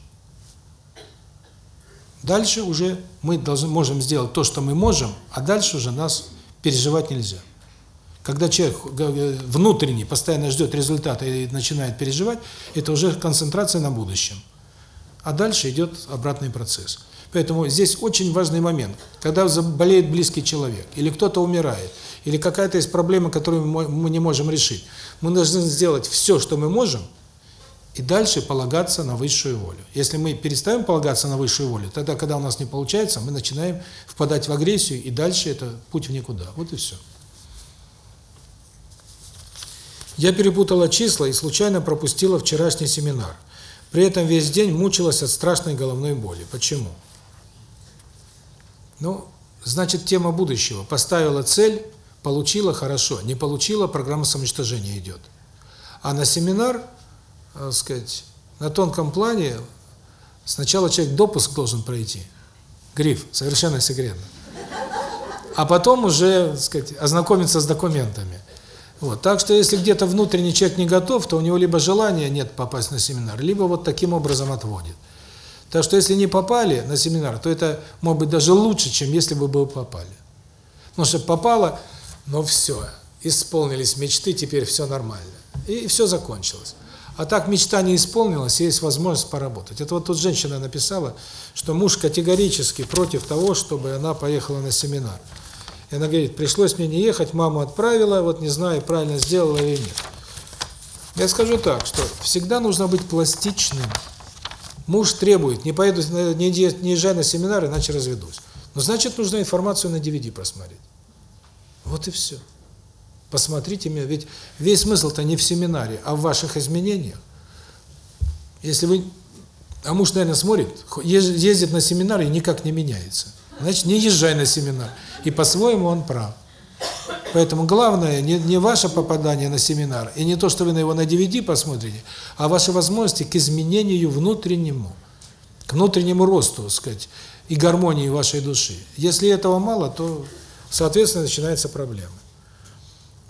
Дальше уже мы должны можем сделать то, что мы можем, а дальше уже нас переживать нельзя. Когда человек внутренне постоянно ждет результата и начинает переживать, это уже концентрация на будущем. А дальше идет обратный процесс. Поэтому здесь очень важный момент. Когда болеет близкий человек, или кто-то умирает, или какая-то есть проблема, которую мы не можем решить, мы должны сделать все, что мы можем, и дальше полагаться на высшую волю. Если мы перестаем полагаться на высшую волю, тогда, когда у нас не получается, мы начинаем впадать в агрессию, и дальше это путь в никуда. Вот и все. Я перепутала числа и случайно пропустила вчерашний семинар. При этом весь день мучилась от страшной головной боли. Почему? Ну, значит, тема будущего. Поставила цель, получила – хорошо. Не получила – программа самоуничтожения идет. А на семинар так сказать, на тонком плане сначала человек допуск должен пройти. Гриф, совершенно секретно. А потом уже, так сказать, ознакомиться с документами. Вот. Так что если где-то внутренний человек не готов, то у него либо желания нет попасть на семинар, либо вот таким образом отводит. Так что если не попали на семинар, то это может быть даже лучше, чем если бы вы попали. Потому что попало, но все, исполнились мечты, теперь все нормально. И все закончилось. А так мечта не исполнилась, есть возможность поработать. Это вот тут женщина написала, что муж категорически против того, чтобы она поехала на семинар. И она говорит, пришлось мне не ехать, маму отправила, вот не знаю, правильно сделала или нет. Я скажу так, что всегда нужно быть пластичным. Муж требует, не поеду, не, не езжай на семинар, иначе разведусь. Но значит, нужно информацию на DVD просмотреть. Вот и все. Посмотрите меня, ведь весь смысл-то не в семинаре, а в ваших изменениях. Если вы... А муж, наверное, смотрит, ездит на семинар и никак не меняется. Значит, не езжай на семинар. И по-своему он прав. Поэтому главное не, не ваше попадание на семинар, и не то, что вы на его на DVD посмотрите, а ваши возможности к изменению внутреннему, к внутреннему росту, сказать, и гармонии вашей души. Если этого мало, то, соответственно, начинается проблема.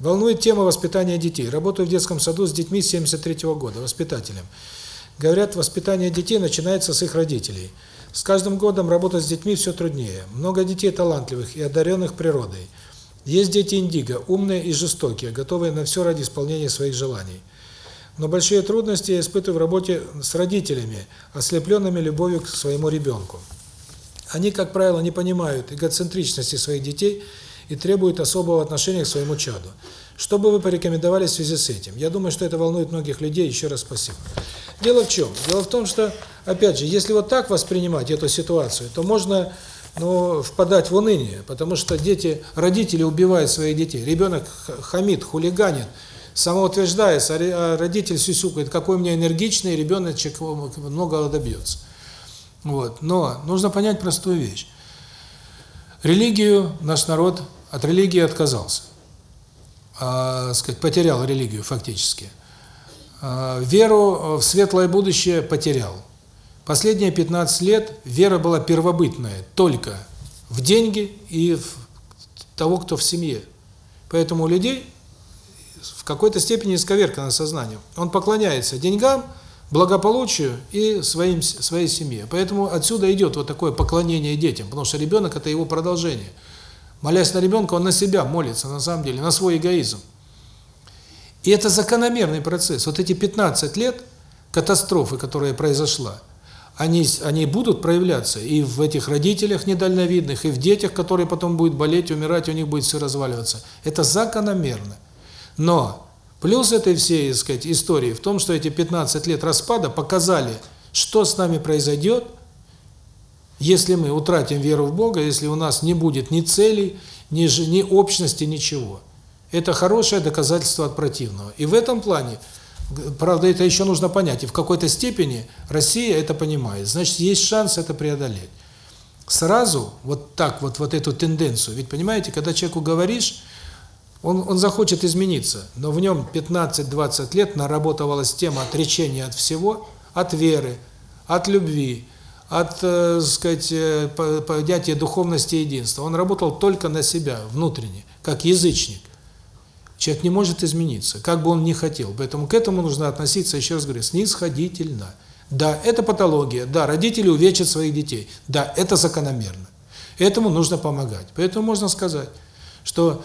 Волнует тема воспитания детей. Работаю в детском саду с детьми с 73 -го года, воспитателем. Говорят, воспитание детей начинается с их родителей. С каждым годом работать с детьми все труднее. Много детей талантливых и одаренных природой. Есть дети индиго, умные и жестокие, готовые на все ради исполнения своих желаний. Но большие трудности я испытываю в работе с родителями, ослепленными любовью к своему ребенку. Они, как правило, не понимают эгоцентричности своих детей – и требует особого отношения к своему чаду. Что бы вы порекомендовали в связи с этим? Я думаю, что это волнует многих людей. Еще раз спасибо. Дело в чем? Дело в том, что, опять же, если вот так воспринимать эту ситуацию, то можно ну, впадать в уныние, потому что дети, родители убивают своих детей. Ребенок хамит, хулиганит, самоутверждается, а родитель сюсюкает, какой у меня энергичный, ребеночек много добьется. Вот. Но нужно понять простую вещь. Религию наш народ от религии отказался. А, сказать, потерял религию фактически. А, веру в светлое будущее потерял. Последние 15 лет вера была первобытная только в деньги и в того, кто в семье. Поэтому у людей в какой-то степени исковеркано сознание. Он поклоняется деньгам, благополучию и своим своей семье. Поэтому отсюда идет вот такое поклонение детям, потому что ребенок это его продолжение. Молясь на ребенка, он на себя молится, на самом деле, на свой эгоизм. И это закономерный процесс. Вот эти 15 лет катастрофы, которая произошла, они они будут проявляться и в этих родителях недальновидных, и в детях, которые потом будут болеть, умирать, у них будет все разваливаться. Это закономерно. Но Плюс этой всей, так сказать, истории в том, что эти 15 лет распада показали, что с нами произойдет, если мы утратим веру в Бога, если у нас не будет ни целей, ни, ни общности, ничего. Это хорошее доказательство от противного. И в этом плане, правда, это еще нужно понять, и в какой-то степени Россия это понимает. Значит, есть шанс это преодолеть. сразу вот так вот вот эту тенденцию. Ведь понимаете, когда человеку говоришь, он он захочет измениться, но в нем 15-20 лет наработалась тема отречения от всего, от веры, от любви, от, э, сказать, э, понятия духовности и единства. Он работал только на себя, внутренне, как язычник. Человек не может измениться, как бы он ни хотел. Поэтому к этому нужно относиться, еще раз говорю, снисходительно. Да, это патология. Да, родители увечат своих детей. Да, это закономерно. Этому нужно помогать. Поэтому можно сказать, что,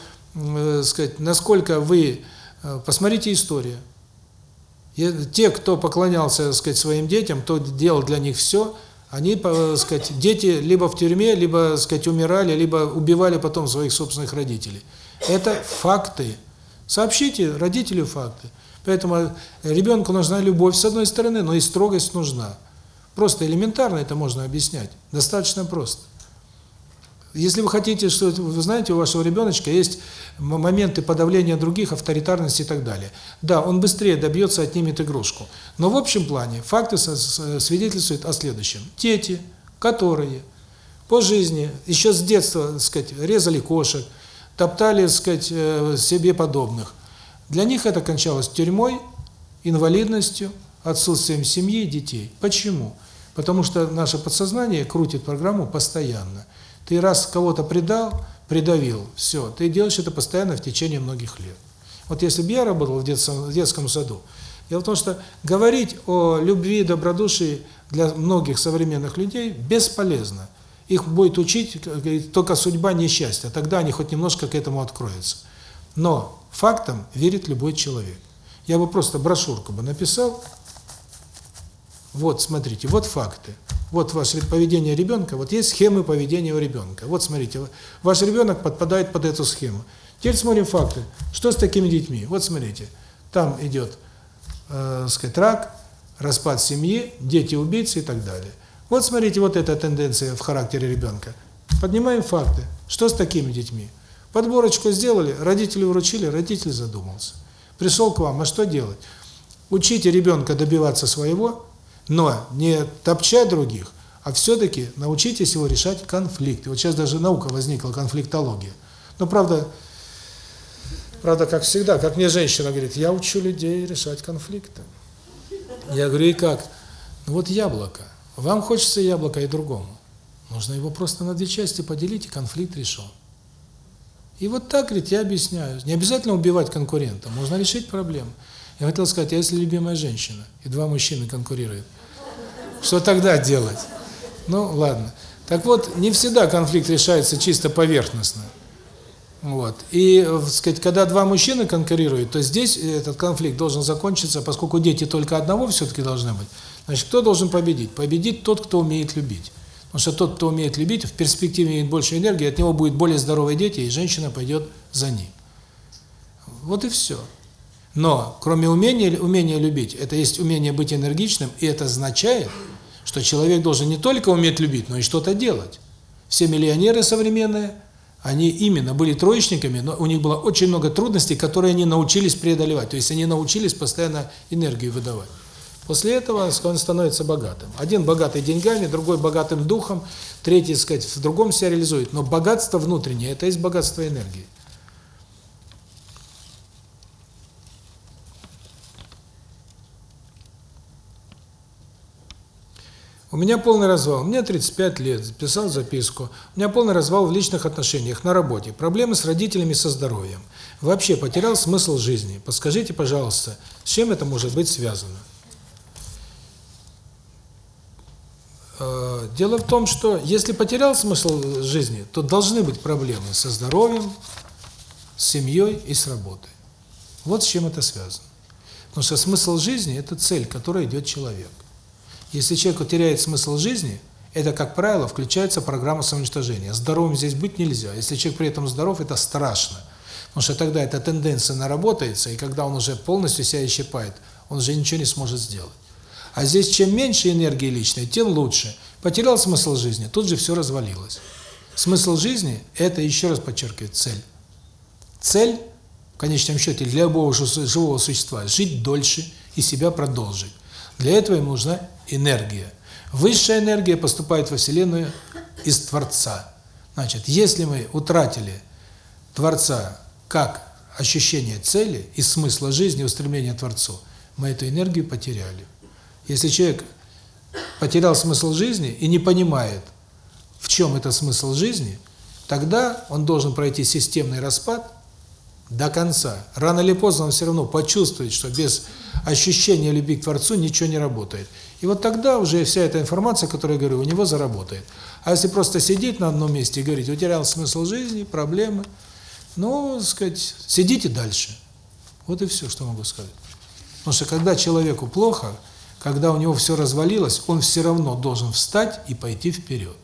сказать, насколько вы э, посмотрите историю. Те, кто поклонялся, сказать, своим детям, кто делал для них все, они, сказать, дети либо в тюрьме, либо, сказать, умирали, либо убивали потом своих собственных родителей. Это факты. Сообщите родителю факты. Поэтому ребенку нужна любовь с одной стороны, но и строгость нужна. Просто элементарно это можно объяснять. Достаточно просто. Если вы хотите, что вы знаете, у вашего ребеночка есть моменты подавления других, авторитарности и так далее. Да, он быстрее добьется, отнимет игрушку. Но в общем плане факты свидетельствуют о следующем. Дети, которые по жизни, еще с детства, так сказать, резали кошек, топтали, так сказать, э, себе подобных, для них это кончалось тюрьмой, инвалидностью, отсутствием семьи и детей. Почему? Потому что наше подсознание крутит программу постоянно. Ты раз кого-то предал, придавил, все, ты делаешь это постоянно в течение многих лет. Вот если бы я работал в детском, в детском саду, дело в том, что говорить о любви и добродушии для многих современных людей бесполезно. Их будет учить только судьба несчастья, тогда они хоть немножко к этому откроются. Но фактам верит любой человек. Я бы просто брошюрку бы написал. Вот, смотрите, вот факты. Вот ваше поведение ребенка, вот есть схемы поведения у ребенка. Вот смотрите, ваш ребенок подпадает под эту схему. Теперь смотрим факты. Что с такими детьми? Вот смотрите, там идет, э, сказать, рак, распад семьи, дети-убийцы и так далее. Вот смотрите, вот эта тенденция в характере ребенка. Поднимаем факты. Что с такими детьми? Подборочку сделали, родители вручили, родитель задумался. Пришел к вам, а что делать? Учите ребенка добиваться своего, но не топчать других, а все-таки научитесь его решать конфликты. Вот сейчас даже наука возникла, конфликтология. Но правда, правда, как всегда, как мне женщина говорит, я учу людей решать конфликты. Я говорю, и как? Ну вот яблоко. Вам хочется яблоко и другому. Нужно его просто на две части поделить, и конфликт решен. И вот так, говорит, я объясняю. Не обязательно убивать конкурента, можно решить проблему. Я хотел сказать, а если любимая женщина, и два мужчины конкурируют, что тогда делать? Ну, ладно. Так вот, не всегда конфликт решается чисто поверхностно. Вот. И, сказать, когда два мужчины конкурируют, то здесь этот конфликт должен закончиться, поскольку дети только одного все-таки должны быть. Значит, кто должен победить? Победит тот, кто умеет любить. Потому что тот, кто умеет любить, в перспективе имеет больше энергии, от него будет более здоровые дети, и женщина пойдет за ним. Вот и все. Но кроме умения умения любить, это есть умение быть энергичным, и это означает, что человек должен не только уметь любить, но и что-то делать. Все миллионеры современные, они именно были троечниками, но у них было очень много трудностей, которые они научились преодолевать. То есть они научились постоянно энергию выдавать. После этого он становится богатым. Один богатый деньгами, другой богатым духом, третий, сказать, в другом себя реализует. Но богатство внутреннее – это есть богатство энергии. У меня полный развал. Мне 35 лет, писал записку. У меня полный развал в личных отношениях, на работе. Проблемы с родителями, со здоровьем. Вообще потерял смысл жизни. Подскажите, пожалуйста, с чем это может быть связано? Э, дело в том, что если потерял смысл жизни, то должны быть проблемы со здоровьем, с семьей и с работой. Вот с чем это связано. Потому что смысл жизни – это цель, к которой идет человек. Если человек теряет смысл жизни, это, как правило, включается программа самоуничтожения. Здоровым здесь быть нельзя. Если человек при этом здоров, это страшно. Потому что тогда эта тенденция наработается, и когда он уже полностью себя исчерпает, он уже ничего не сможет сделать. А здесь чем меньше энергии личной, тем лучше. Потерял смысл жизни, тут же все развалилось. Смысл жизни – это, еще раз подчеркиваю, цель. Цель, в конечном счете, для любого живого существа – жить дольше и себя продолжить. Для этого им нужна энергия. Высшая энергия поступает во Вселенную из Творца. Значит, если мы утратили Творца как ощущение цели и смысла жизни, устремления к Творцу, мы эту энергию потеряли. Если человек потерял смысл жизни и не понимает, в чем это смысл жизни, тогда он должен пройти системный распад до конца. Рано или поздно он все равно почувствует, что без ощущения любви к Творцу ничего не работает. И вот тогда уже вся эта информация, которую я говорю, у него заработает. А если просто сидеть на одном месте и говорить, утерял смысл жизни, проблемы, ну, сказать, сидите дальше. Вот и все, что могу сказать. Потому что когда человеку плохо, когда у него все развалилось, он все равно должен встать и пойти вперед.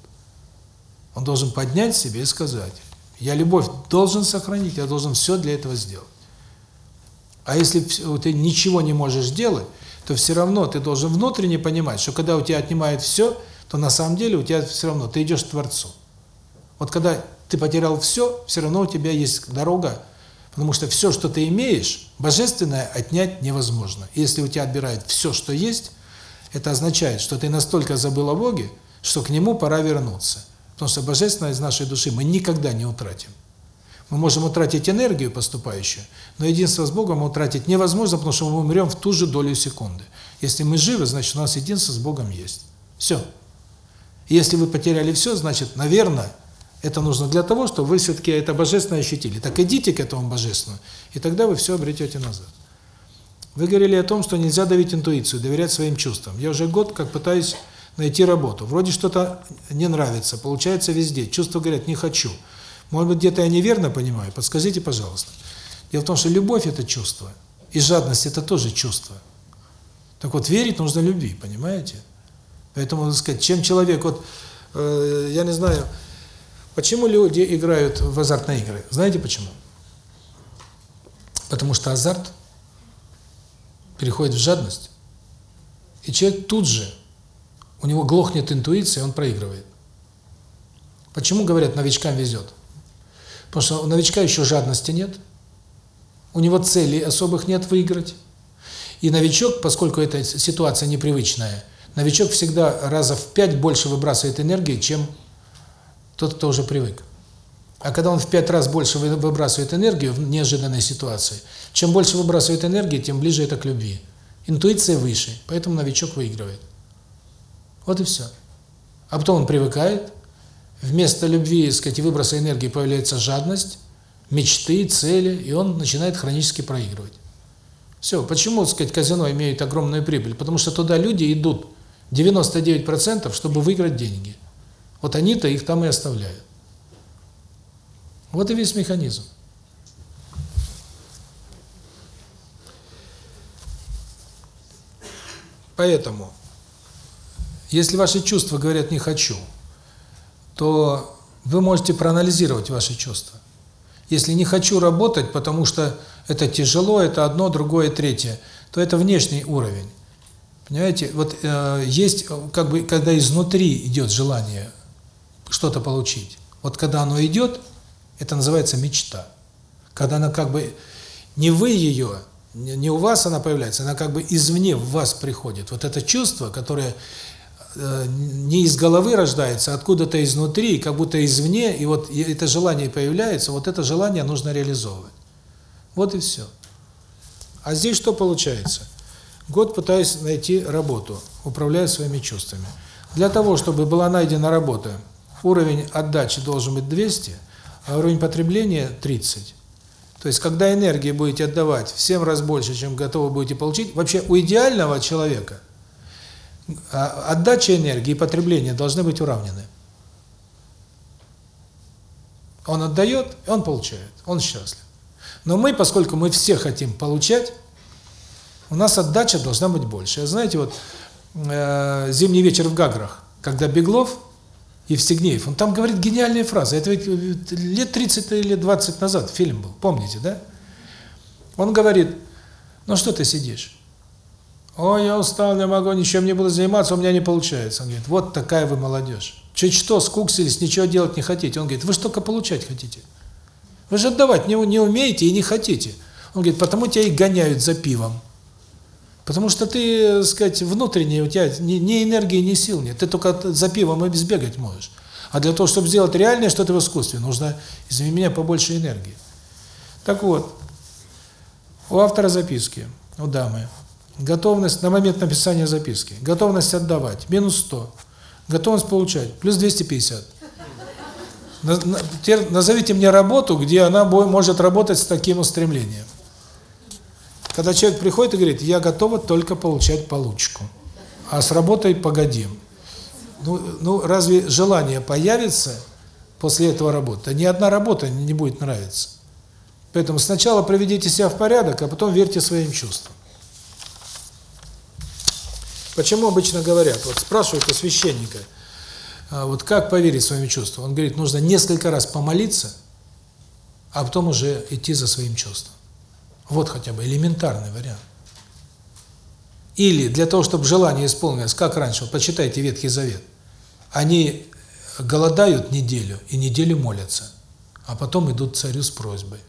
Он должен поднять себе и сказать, я любовь должен сохранить, я должен все для этого сделать. А если ты ничего не можешь делать, то все равно ты должен внутренне понимать, что когда у тебя отнимают все, то на самом деле у тебя все равно, ты идешь к Творцу. Вот когда ты потерял все, все равно у тебя есть дорога, потому что все, что ты имеешь, божественное отнять невозможно. Если у тебя отбирают все, что есть, это означает, что ты настолько забыл о Боге, что к Нему пора вернуться. Потому что божественное из нашей души мы никогда не утратим. Мы можем утратить энергию поступающую, но единство с Богом утратить невозможно, потому что мы умрем в ту же долю секунды. Если мы живы, значит, у нас единство с Богом есть. Все. Если вы потеряли все, значит, наверное, это нужно для того, чтобы вы все-таки это божественное ощутили. Так идите к этому божественному, и тогда вы все обретете назад. Вы говорили о том, что нельзя давить интуицию, доверять своим чувствам. Я уже год как пытаюсь найти работу. Вроде что-то не нравится, получается везде. Чувства говорят «не хочу». Может быть, где-то я неверно понимаю, подскажите, пожалуйста. Дело в том, что любовь – это чувство, и жадность – это тоже чувство. Так вот, верить нужно любви, понимаете? Поэтому, так сказать, чем человек, вот, э, я не знаю, почему люди играют в азартные игры? Знаете почему? Потому что азарт переходит в жадность, и человек тут же, у него глохнет интуиция, он проигрывает. Почему, говорят, новичкам везет? Потому что у новичка еще жадности нет, у него целей особых нет выиграть. И новичок, поскольку эта ситуация непривычная, новичок всегда раза в пять больше выбрасывает энергии, чем тот, кто уже привык. А когда он в пять раз больше выбрасывает энергию в неожиданной ситуации, чем больше выбрасывает энергии, тем ближе это к любви. Интуиция выше, поэтому новичок выигрывает. Вот и все. А потом он привыкает, вместо любви, так сказать, выброса энергии появляется жадность, мечты, цели, и он начинает хронически проигрывать. Все. Почему, так сказать, казино имеет огромную прибыль? Потому что туда люди идут 99%, чтобы выиграть деньги. Вот они-то их там и оставляют. Вот и весь механизм. Поэтому, если ваши чувства говорят «не хочу», то вы можете проанализировать ваши чувства. Если не хочу работать, потому что это тяжело, это одно, другое, третье, то это внешний уровень. Понимаете, вот э, есть, как бы, когда изнутри идет желание что-то получить. Вот когда оно идет, это называется мечта. Когда она как бы, не вы ее, не у вас она появляется, она как бы извне в вас приходит. Вот это чувство, которое Э, не из головы рождается, а откуда-то изнутри, как будто извне, и вот это желание появляется, вот это желание нужно реализовывать. Вот и все. А здесь что получается? Год пытаюсь найти работу, управляя своими чувствами. Для того, чтобы была найдена работа, уровень отдачи должен быть 200, а уровень потребления 30. То есть, когда энергии будете отдавать в 7 раз больше, чем готовы будете получить, вообще у идеального человека – отдача энергии и потребление должны быть уравнены. Он отдает, он получает, он счастлив. Но мы, поскольку мы все хотим получать, у нас отдача должна быть больше. Знаете, вот э, «Зимний вечер в Гаграх», когда Беглов и Евстигнеев, он там говорит гениальные фразы. Это ведь лет 30 или 20 назад фильм был, помните, да? Он говорит, ну что ты сидишь? Ой, я устал, не могу, ничем не буду заниматься, у меня не получается. Он говорит, вот такая вы молодежь. Чуть что, скуксились, ничего делать не хотите. Он говорит, вы же только получать хотите. Вы же отдавать не, не умеете и не хотите. Он говорит, потому тебя и гоняют за пивом. Потому что ты, так сказать, внутренне, у тебя ни, ни энергии, ни сил нет. Ты только за пивом и безбегать можешь. А для того, чтобы сделать реальное что-то в искусстве, нужно, извини меня, побольше энергии. Так вот, у автора записки, у дамы, готовность на момент написания записки, готовность отдавать, минус 100, готовность получать, плюс 250. Назовите мне работу, где она может работать с таким устремлением. Когда человек приходит и говорит, я готова только получать получку, а с работой погодим. Ну, ну разве желание появится после этого работы? Ни одна работа не будет нравиться. Поэтому сначала приведите себя в порядок, а потом верьте своим чувствам. Почему обычно говорят, вот спрашивают у священника, а вот как поверить своим чувствам? Он говорит, нужно несколько раз помолиться, а потом уже идти за своим чувством. Вот хотя бы элементарный вариант. Или для того, чтобы желание исполнилось, как раньше, почитайте Ветхий Завет. Они голодают неделю и неделю молятся, а потом идут царю с просьбой.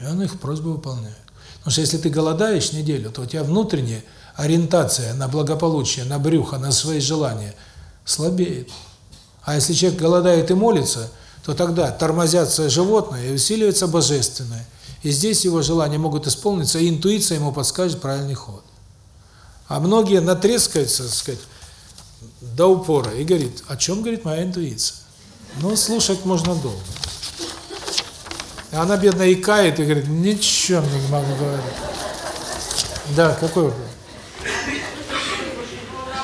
И он их просьбы выполняет. Потому что если ты голодаешь неделю, то у тебя внутренняя ориентация на благополучие, на брюхо, на свои желания слабеет. А если человек голодает и молится, то тогда тормозятся животные и усиливается божественное. И здесь его желания могут исполниться, и интуиция ему подскажет правильный ход. А многие натрескаются, так сказать, до упора и говорит, о чем говорит моя интуиция? Ну, слушать можно долго. Она, бедная, икает и говорит, ничего не могу говорить. Да, какой вопрос?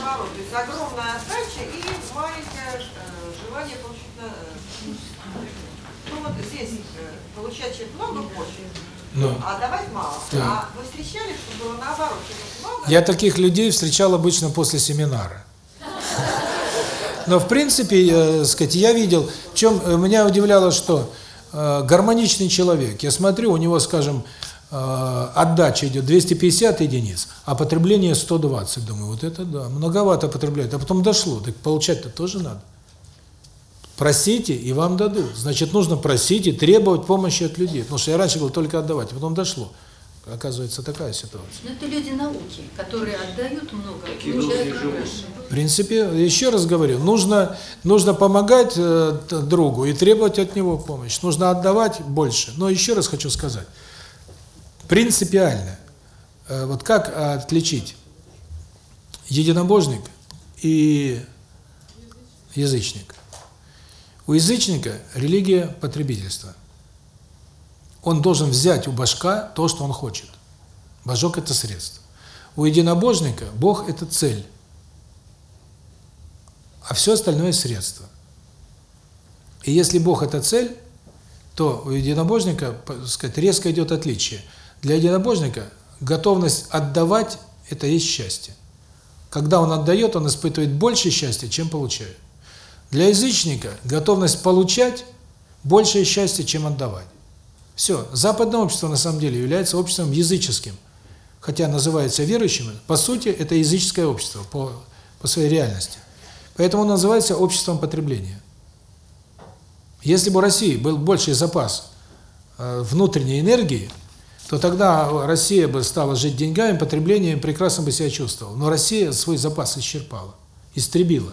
наоборот, то есть огромная отдача и маленькое э, желание получить на... Ну вот здесь э, получать чуть много больше, Ну. а давать мало. Да. А вы встречали, что было наоборот, много? Я таких людей встречал обычно после семинара. Но в принципе, э, сказать, я видел, в чем э, меня удивляло, что э, гармоничный человек. Я смотрю, у него, скажем, э, отдача идет 250 единиц, а потребление 120. Думаю, вот это да, многовато потребляет. А потом дошло, так получать-то тоже надо. Просите, и вам дадут. Значит, нужно просить и требовать помощи от людей. Потому что я раньше был только отдавать, а потом дошло. Оказывается, такая ситуация. Но это люди науки, которые отдают много, получают больше. В принципе, еще раз говорю, нужно нужно помогать э, другу и требовать от него помощи. Нужно отдавать больше. Но еще раз хочу сказать, принципиально, э, вот как отличить единобожник и язычник? У язычника религия потребительства. Он должен взять у башка то, что он хочет. Божок – это средство. У единобожника Бог – это цель а все остальное – средство. И если Бог – это цель, то у единобожника, так сказать, резко идет отличие. Для единобожника готовность отдавать – это есть счастье. Когда он отдает, он испытывает больше счастья, чем получает. Для язычника готовность получать – большее счастье, чем отдавать. Все. Западное общество на самом деле является обществом языческим. Хотя называется верующим, по сути, это языческое общество по, по своей реальности. Поэтому называется обществом потребления. Если бы у России был больший запас э, внутренней энергии, то тогда Россия бы стала жить деньгами, потреблением, прекрасно бы себя чувствовала. Но Россия свой запас исчерпала, истребила.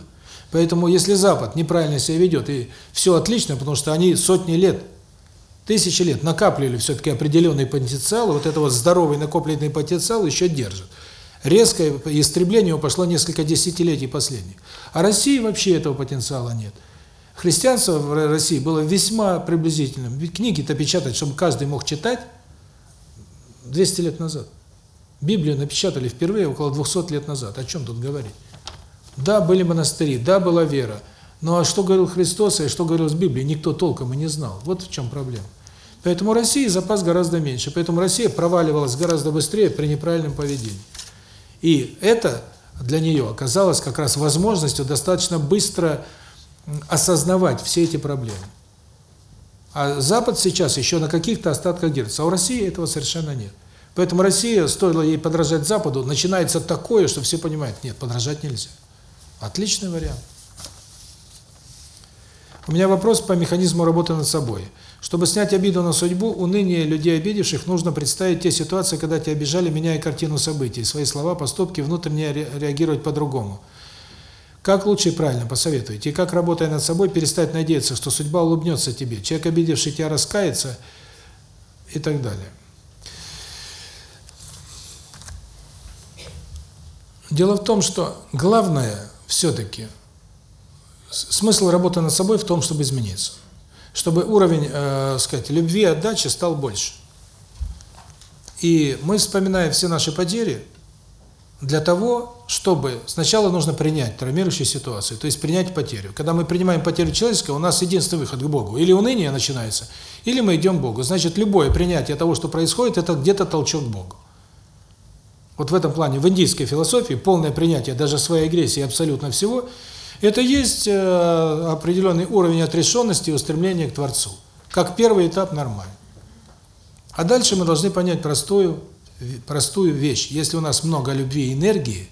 Поэтому если Запад неправильно себя ведет, и все отлично, потому что они сотни лет, тысячи лет накапливали все-таки определенный потенциал, вот это вот здоровый накопленный потенциал еще держит. Резкое истребление его пошло несколько десятилетий последних. А России вообще этого потенциала нет. Христианство в России было весьма приблизительным. Ведь книги-то печатать, чтобы каждый мог читать, 200 лет назад. Библию напечатали впервые около 200 лет назад. О чем тут говорить? Да, были монастыри, да, была вера. Ну а что говорил Христос и что говорил с Библией, никто толком и не знал. Вот в чем проблема. Поэтому России запас гораздо меньше. Поэтому Россия проваливалась гораздо быстрее при неправильном поведении. И это для нее оказалось как раз возможностью достаточно быстро осознавать все эти проблемы. А Запад сейчас еще на каких-то остатках держится, а у России этого совершенно нет. Поэтому Россия, стоило ей подражать Западу, начинается такое, что все понимают, нет, подражать нельзя. Отличный вариант. У меня вопрос по механизму работы над собой. Чтобы снять обиду на судьбу, уныние людей обидевших, нужно представить те ситуации, когда тебя обижали, меняя картину событий, свои слова, поступки, внутренне реагировать по-другому. Как лучше и правильно посоветуйте? И как, работая над собой, перестать надеяться, что судьба улыбнется тебе? Человек, обидевший тебя, раскается и так далее. Дело в том, что главное все-таки, смысл работы над собой в том, чтобы измениться. Чтобы уровень, э, сказать, любви и отдачи стал больше. И мы вспоминаем все наши потери для того, чтобы сначала нужно принять травмирующую ситуацию, то есть принять потерю. Когда мы принимаем потерю человеческого, у нас единственный выход к Богу. Или уныние начинается, или мы идем к Богу. Значит, любое принятие того, что происходит, это где-то толчок к Богу. Вот в этом плане, в индийской философии, полное принятие даже своей агрессии абсолютно всего, это есть э, определенный уровень отрешенности и устремления к Творцу. Как первый этап нормально. А дальше мы должны понять простую, простую вещь. Если у нас много любви и энергии,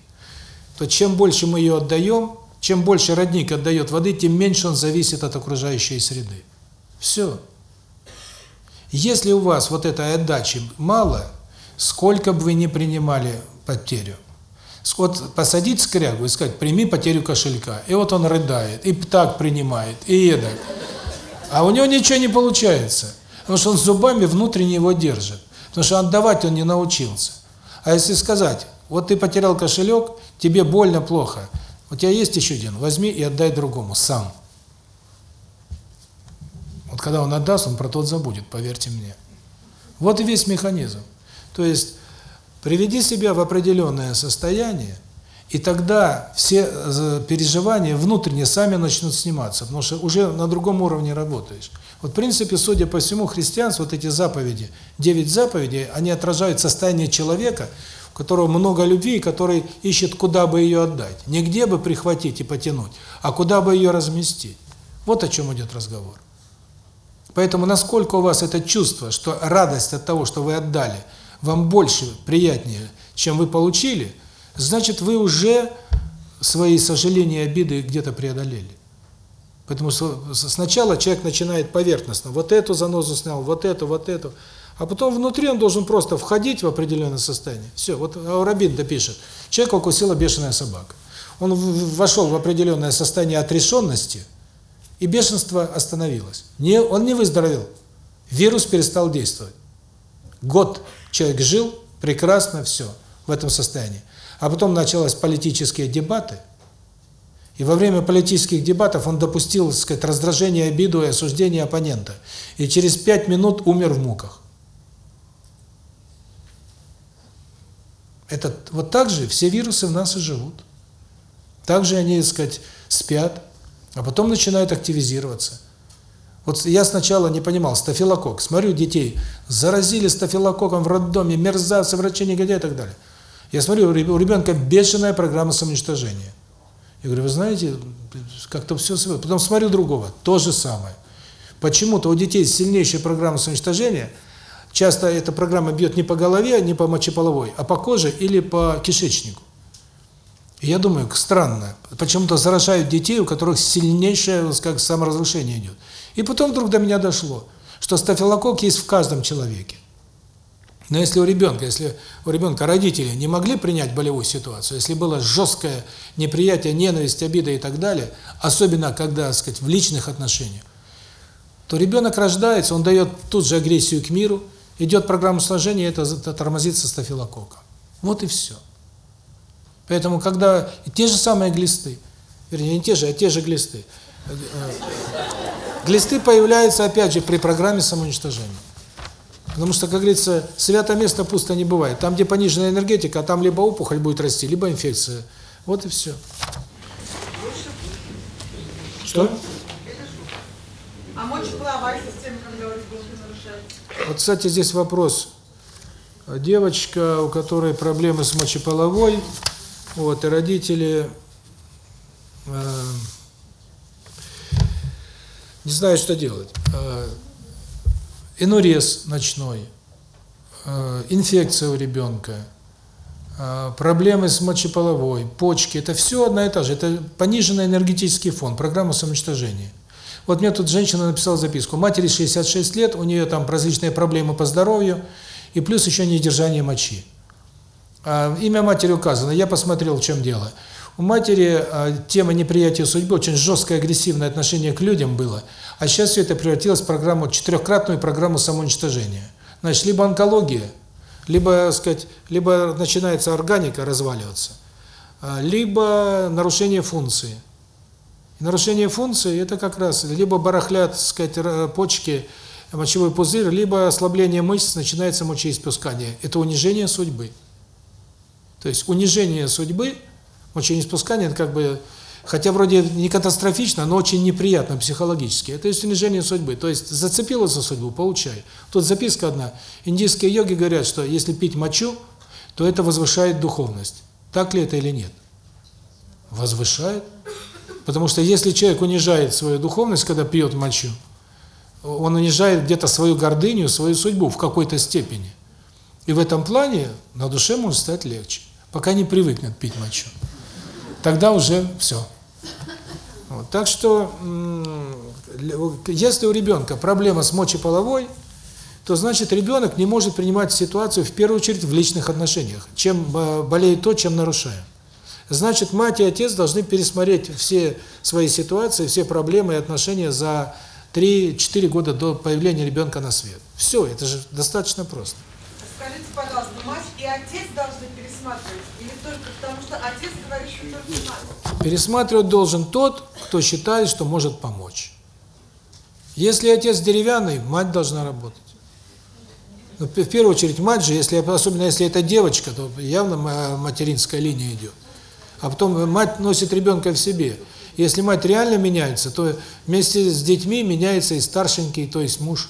то чем больше мы ее отдаем, чем больше родник отдает воды, тем меньше он зависит от окружающей среды. Все. Если у вас вот этой отдачи мало – сколько бы вы ни принимали потерю. Вот посадить скрягу и сказать, прими потерю кошелька. И вот он рыдает, и так принимает, и едок. А у него ничего не получается. Потому что он зубами внутренне его держит. Потому что отдавать он не научился. А если сказать, вот ты потерял кошелек, тебе больно, плохо. У тебя есть еще один, возьми и отдай другому, сам. Вот когда он отдаст, он про тот забудет, поверьте мне. Вот и весь механизм. То есть приведи себя в определенное состояние, и тогда все э, переживания внутренне сами начнут сниматься, потому что уже на другом уровне работаешь. Вот в принципе, судя по всему, христианство, вот эти заповеди, девять заповедей, они отражают состояние человека, у которого много любви, который ищет, куда бы ее отдать. Не где бы прихватить и потянуть, а куда бы ее разместить. Вот о чем идет разговор. Поэтому насколько у вас это чувство, что радость от того, что вы отдали – вам больше, приятнее, чем вы получили, значит, вы уже свои сожаления и обиды где-то преодолели. Поэтому сначала человек начинает поверхностно. Вот эту занозу снял, вот эту, вот эту. А потом внутри он должен просто входить в определенное состояние. Все, вот Аурабин допишет. Человека укусила бешеная собака. Он вошел в определенное состояние отрешенности, и бешенство остановилось. Не, он не выздоровел. Вирус перестал действовать. Год Человек жил прекрасно, все, в этом состоянии. А потом начались политические дебаты, и во время политических дебатов он допустил, так сказать, раздражение, обиду и осуждение оппонента. И через пять минут умер в муках. Это вот так же все вирусы в нас и живут. Так же они, так сказать, спят, а потом начинают активизироваться. Вот я сначала не понимал, стафилококк. Смотрю, детей заразили стафилококком в роддоме, мерзавцы, врачи, негодяи и так далее. Я смотрю, у ребенка бешеная программа самоуничтожения. Я говорю, вы знаете, как-то все... Потом смотрю другого, то же самое. Почему-то у детей сильнейшая программа самоуничтожения, часто эта программа бьет не по голове, не по мочеполовой, а по коже или по кишечнику. И я думаю, странно, почему-то заражают детей, у которых сильнейшее, как саморазрушение идет. И потом вдруг до меня дошло, что стафилококк есть в каждом человеке. Но если у ребенка, если у ребенка родители не могли принять болевую ситуацию, если было жесткое неприятие, ненависть, обида и так далее, особенно когда, так сказать, в личных отношениях, то ребенок рождается, он дает тут же агрессию к миру, идет программа сложения, это, это тормозится стафилококком. Вот и все. Поэтому, когда те же самые глисты, вернее, не те же, а те же глисты, Глисты появляются, опять же, при программе самоуничтожения. Потому что, как говорится, свято место пусто не бывает. Там, где пониженная энергетика, там либо опухоль будет расти, либо инфекция. Вот и все. Что? А мочеполовая система, когда у ребенка нарушается? Вот, кстати, здесь вопрос. Девочка, у которой проблемы с мочеполовой, вот, и родители... Э не знаю, что делать. Э, инурез ночной, э, инфекция у ребенка, э, проблемы с мочеполовой, почки, это все одна и та же. Это пониженный энергетический фон, программа самоуничтожения. Вот мне тут женщина написала записку. Матери 66 лет, у нее там различные проблемы по здоровью, и плюс еще недержание мочи. Имя матери указано. Я посмотрел, в чем дело. У матери э, тема неприятия судьбы, очень жесткое агрессивное отношение к людям было, а сейчас все это превратилось в программу, четырехкратную программу самоуничтожения. Значит, либо онкология, либо, сказать, либо начинается органика разваливаться, а, либо нарушение функции. Нарушение функции – это как раз либо барахлят, сказать, почки, мочевой пузырь, либо ослабление мышц, начинается мочеиспускание. Это унижение судьбы. То есть унижение судьбы – Мочеиспускание – это как бы, хотя вроде не катастрофично, но очень неприятно психологически. Это есть унижение судьбы. То есть зацепила за судьбу – получай. Тут записка одна. Индийские йоги говорят, что если пить мочу, то это возвышает духовность. Так ли это или нет? Возвышает. Потому что если человек унижает свою духовность, когда пьет мочу, он унижает где-то свою гордыню, свою судьбу в какой-то степени. И в этом плане на душе может стать легче, пока не привыкнет пить мочу тогда уже все. Вот. Так что, если у ребенка проблема с мочеполовой, то значит ребенок не может принимать ситуацию в первую очередь в личных отношениях. Чем болеет то, чем нарушаем. Значит, мать и отец должны пересмотреть все свои ситуации, все проблемы и отношения за 3-4 года до появления ребенка на свет. Все, это же достаточно просто. Скажите, пожалуйста, мать и отец должны пересматривать? Или только потому, что отец говорит, что только мать? Пересматривать должен тот, кто считает, что может помочь. Если отец деревянный, мать должна работать. Но ну, в первую очередь мать же, если особенно если это девочка, то явно материнская линия идет. А потом мать носит ребенка в себе. Если мать реально меняется, то вместе с детьми меняется и старшенький, то есть муж.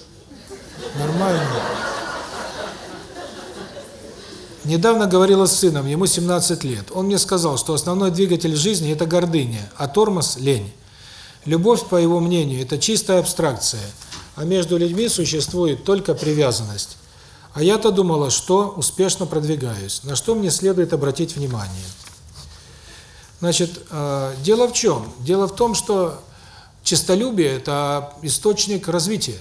Нормально. Недавно говорила с сыном, ему 17 лет. Он мне сказал, что основной двигатель жизни – это гордыня, а тормоз – лень. Любовь, по его мнению, это чистая абстракция, а между людьми существует только привязанность. А я-то думала, что успешно продвигаюсь. На что мне следует обратить внимание? Значит, э, дело в чем? Дело в том, что честолюбие – это источник развития.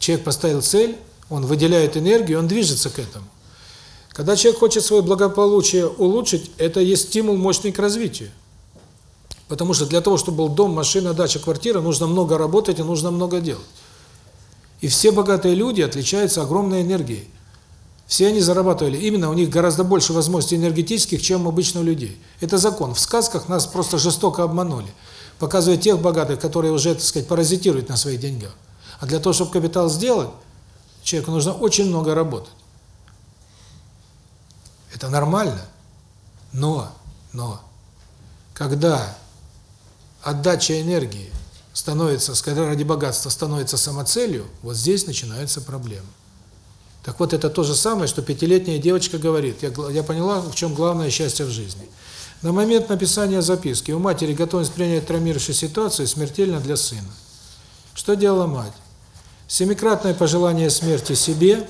Человек поставил цель, он выделяет энергию, он движется к этому. Когда человек хочет свое благополучие улучшить, это есть стимул мощный к развитию. Потому что для того, чтобы был дом, машина, дача, квартира, нужно много работать и нужно много делать. И все богатые люди отличаются огромной энергией. Все они зарабатывали. Именно у них гораздо больше возможностей энергетических, чем у обычных людей. Это закон. В сказках нас просто жестоко обманули. Показывая тех богатых, которые уже, так сказать, паразитируют на своих деньгах. А для того, чтобы капитал сделать, Человеку нужно очень много работать. Это нормально. Но, но, когда отдача энергии становится, когда ради богатства становится самоцелью, вот здесь начинаются проблемы. Так вот, это то же самое, что пятилетняя девочка говорит. Я, я поняла, в чем главное счастье в жизни. На момент написания записки у матери готовность принять травмирующую ситуацию смертельно для сына. Что делала мать? Семикратное пожелание смерти себе,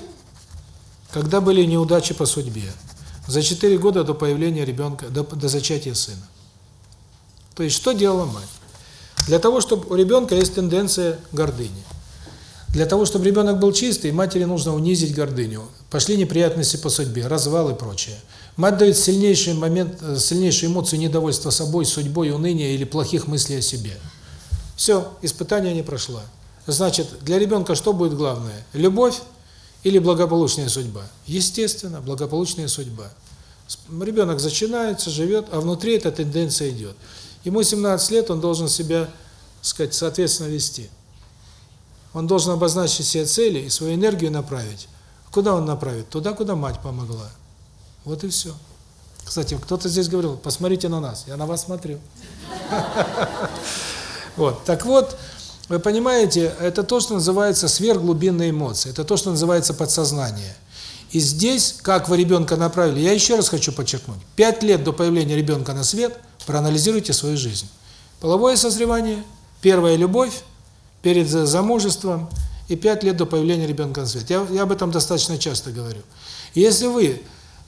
когда были неудачи по судьбе. За четыре года до появления ребенка, до, до зачатия сына. То есть, что делала мать? Для того, чтобы у ребенка есть тенденция гордыни. Для того, чтобы ребенок был чистый, матери нужно унизить гордыню. Пошли неприятности по судьбе, развал и прочее. Мать дает сильнейший момент, сильнейшую эмоцию недовольства собой, судьбой, уныния или плохих мыслей о себе. Все, испытание не прошло. Значит, для ребенка что будет главное? Любовь или благополучная судьба? Естественно, благополучная судьба. Ребенок зачинается, живет, а внутри эта тенденция идет. Ему 17 лет, он должен себя, сказать, соответственно вести. Он должен обозначить себе цели и свою энергию направить. Куда он направит? Туда, куда мать помогла. Вот и все. Кстати, кто-то здесь говорил, посмотрите на нас. Я на вас смотрю. Вот. Так вот, вы понимаете, это то, что называется сверхглубинные эмоции, это то, что называется подсознание. И здесь, как вы ребенка направили, я еще раз хочу подчеркнуть, пять лет до появления ребенка на свет проанализируйте свою жизнь. Половое созревание, первая любовь, перед замужеством и пять лет до появления ребенка на свет. Я, я об этом достаточно часто говорю. если вы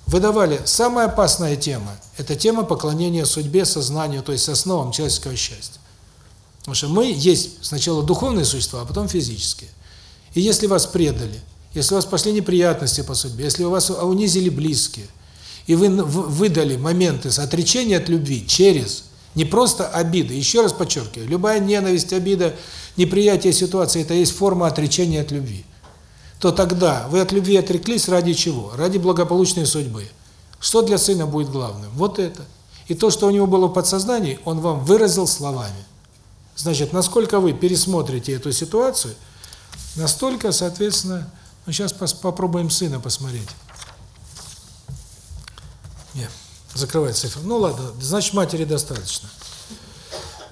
выдавали, самая опасная тема, это тема поклонения судьбе, сознанию, то есть основам человеческого счастья. Потому что мы есть сначала духовные существа, а потом физические. И если вас предали, если у вас пошли неприятности по судьбе, если у вас унизили близкие, и вы выдали моменты отречения от любви через не просто обиды. Еще раз подчеркиваю, любая ненависть, обида, неприятие ситуации – это есть форма отречения от любви. То тогда вы от любви отреклись ради чего? Ради благополучной судьбы. Что для сына будет главным? Вот это. И то, что у него было в подсознании, он вам выразил словами. Значит, насколько вы пересмотрите эту ситуацию, настолько, соответственно, ну сейчас попробуем сына посмотреть. Нет, закрывать цифру. Ну ладно, значит, матери достаточно.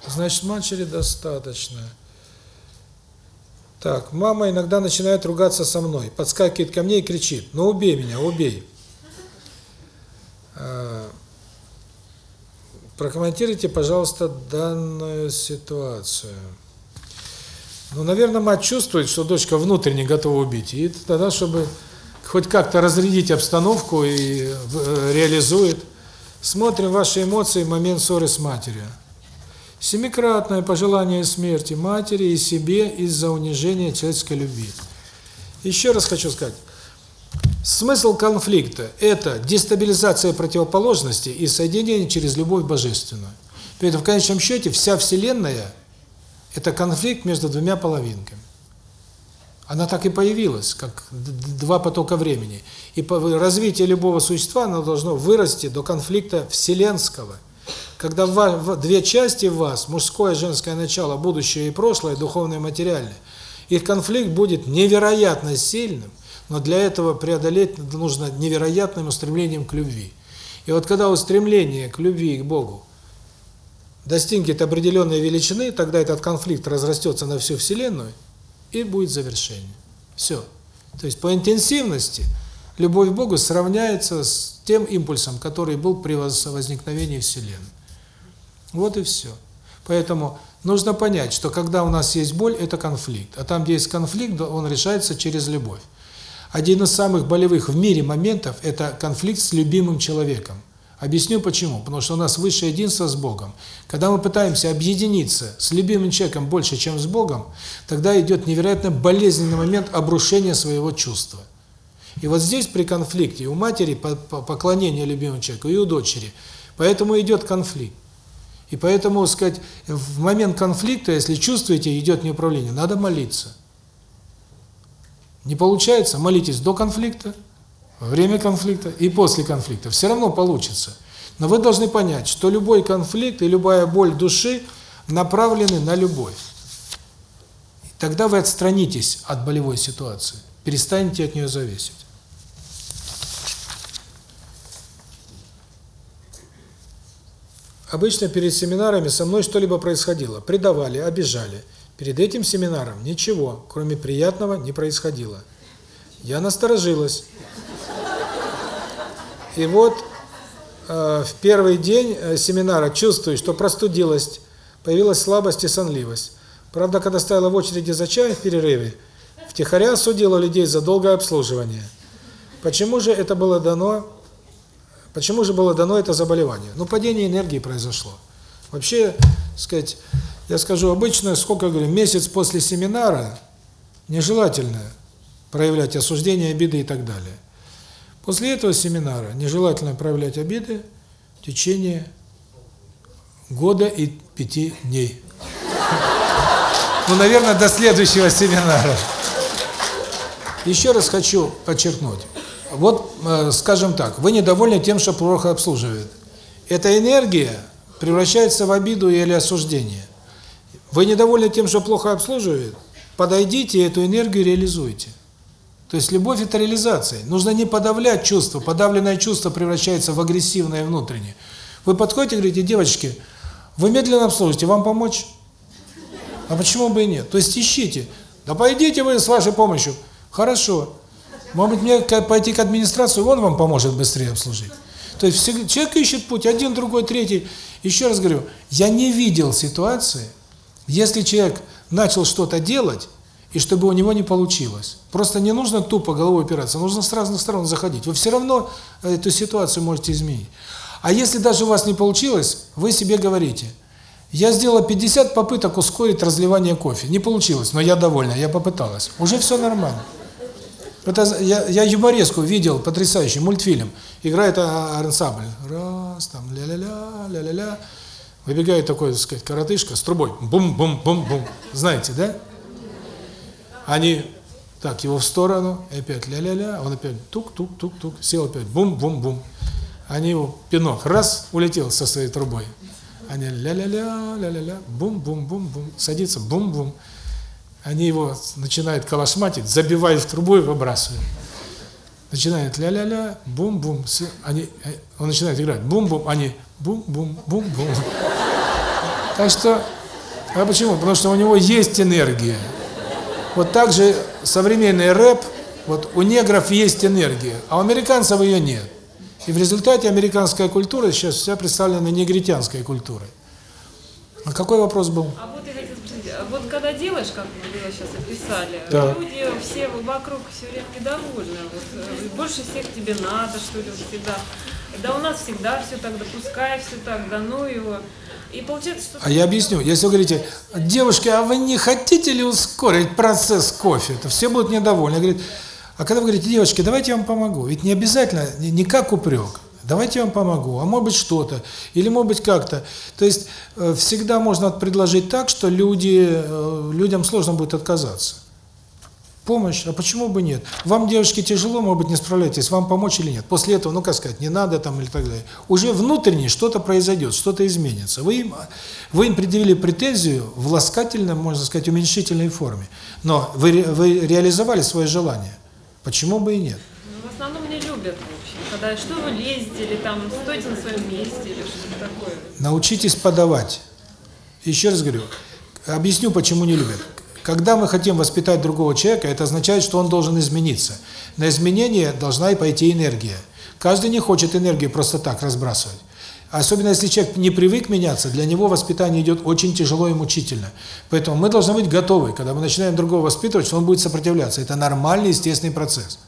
Значит, матери достаточно. Так, мама иногда начинает ругаться со мной, подскакивает ко мне и кричит, ну убей меня, убей. Прокомментируйте, пожалуйста, данную ситуацию. Ну, наверное, мать чувствует, что дочка внутренне готова убить, и тогда, чтобы хоть как-то разрядить обстановку и э, реализует. Смотрим ваши эмоции в момент ссоры с матерью. Семикратное пожелание смерти матери и себе из-за унижения человеческой любви. Еще раз хочу сказать, смысл конфликта – это дестабилизация противоположности и соединение через любовь божественную. Поэтому в конечном счете вся Вселенная – это конфликт между двумя половинками. Она так и появилась, как два потока времени. И развитие любого существа оно должно вырасти до конфликта вселенского. Когда в две части в вас, мужское и женское начало, будущее и прошлое, духовное и материальное, их конфликт будет невероятно сильным, но для этого преодолеть нужно невероятным устремлением к любви. И вот когда устремление к любви к Богу достигнет определенной величины, тогда этот конфликт разрастется на всю Вселенную, и будет завершение. Все. То есть по интенсивности любовь к Богу сравняется с тем импульсом, который был при возникновении Вселенной. Вот и все. Поэтому нужно понять, что когда у нас есть боль, это конфликт. А там, где есть конфликт, он решается через любовь. Один из самых болевых в мире моментов – это конфликт с любимым человеком. Объясню почему. Потому что у нас высшее единство с Богом. Когда мы пытаемся объединиться с любимым человеком больше, чем с Богом, тогда идет невероятно болезненный момент обрушения своего чувства. И вот здесь при конфликте у матери поклонение любимому человеку и у дочери. Поэтому идет конфликт. И поэтому, сказать, в момент конфликта, если чувствуете, идет неуправление, надо молиться. Не получается, молитесь до конфликта, во время конфликта и после конфликта. Все равно получится. Но вы должны понять, что любой конфликт и любая боль души направлены на любовь. Тогда вы отстранитесь от болевой ситуации, перестанете от нее зависеть. Обычно перед семинарами со мной что-либо происходило. Предавали, обижали. Перед этим семинаром ничего, кроме приятного, не происходило. Я насторожилась. И вот э, в первый день э, семинара чувствую, что простудилась, появилась слабость и сонливость. Правда, когда стояла в очереди за чаем в перерыве, втихаря осудила людей за долгое обслуживание. Почему же это было дано? Почему же было дано это заболевание? Ну, падение энергии произошло. Вообще, сказать, я скажу обычно, сколько говорю, месяц после семинара нежелательно проявлять осуждение, обиды и так далее. После этого семинара нежелательно проявлять обиды в течение года и пяти дней. Ну, наверное, до следующего семинара. Еще раз хочу подчеркнуть. Вот, э, скажем так, вы недовольны тем, что плохо обслуживают. Эта энергия превращается в обиду или осуждение. Вы недовольны тем, что плохо обслуживают? Подойдите и эту энергию реализуйте. То есть любовь – это реализация. Нужно не подавлять чувство. Подавленное чувство превращается в агрессивное внутреннее. Вы подходите и говорите, девочки, вы медленно обслужите, вам помочь? А почему бы и нет? То есть ищите. Да пойдите вы с вашей помощью. Хорошо. Может быть, мне пойти к администрации, он вам поможет быстрее обслужить. То есть человек ищет путь, один, другой, третий. Еще раз говорю, я не видел ситуации, если человек начал что-то делать, и чтобы у него не получилось. Просто не нужно тупо головой опираться, нужно с разных сторон заходить. Вы все равно эту ситуацию можете изменить. А если даже у вас не получилось, вы себе говорите, я сделала 50 попыток ускорить разливание кофе, не получилось, но я довольна, я попыталась. Уже все нормально. Это я, я юмореску видел, потрясающий мультфильм. Играет ансамбль. Раз, там, ля-ля-ля, ля-ля-ля. Выбегает такой, так сказать, коротышка с трубой. Бум-бум-бум-бум. Знаете, да? Они так, его в сторону, и опять ля-ля-ля, он опять тук-тук-тук-тук, сел опять, бум-бум-бум. Они его, пинок, раз, улетел со своей трубой. Они ля-ля-ля, ля-ля-ля, бум-бум-бум-бум, садится, бум-бум. Они его начинают калашматить, забивают в трубу и выбрасывают. Начинает ля-ля-ля, бум-бум, они, э, он начинает играть, бум-бум, они бум-бум-бум-бум. Так что, а почему? Потому что у него есть энергия. Вот так же современный рэп, вот у негров есть энергия, а у американцев ее нет. И в результате американская культура сейчас вся представлена негритянской культурой. А какой вопрос был? А вот когда делаешь, как вы сейчас описали, да. люди все вокруг все время недовольны. Вот, э, больше всех тебе надо, что ли, всегда. Да у нас всегда все так, да пускай все так, да ну его. И получается, что... А я объясню. Если вы говорите, девушки, а вы не хотите ли ускорить процесс кофе? То все будут недовольны. Говорит, а когда вы говорите, девочки, давайте я вам помогу. Ведь не обязательно, не как упрек. Давайте я вам помогу. А может быть что-то. Или может быть как-то. То есть э, всегда можно предложить так, что люди, э, людям сложно будет отказаться помощь, а почему бы нет? Вам, девушки, тяжело, может быть, не справляетесь, вам помочь или нет? После этого, ну, как сказать, не надо там или так далее. Уже внутренне что-то произойдет, что-то изменится. Вы им, вы им предъявили претензию в ласкательной, можно сказать, уменьшительной форме. Но вы, вы реализовали свое желание. Почему бы и нет? Ну, в основном не любят. Когда что вы лезете, или там стойте на своем месте, или что-то такое. Научитесь подавать. Еще раз говорю, объясню, почему не любят. Когда мы хотим воспитать другого человека, это означает, что он должен измениться. На изменение должна и пойти энергия. Каждый не хочет энергию просто так разбрасывать. Особенно если человек не привык меняться, для него воспитание идет очень тяжело и мучительно. Поэтому мы должны быть готовы, когда мы начинаем другого воспитывать, что он будет сопротивляться. Это нормальный, естественный процесс.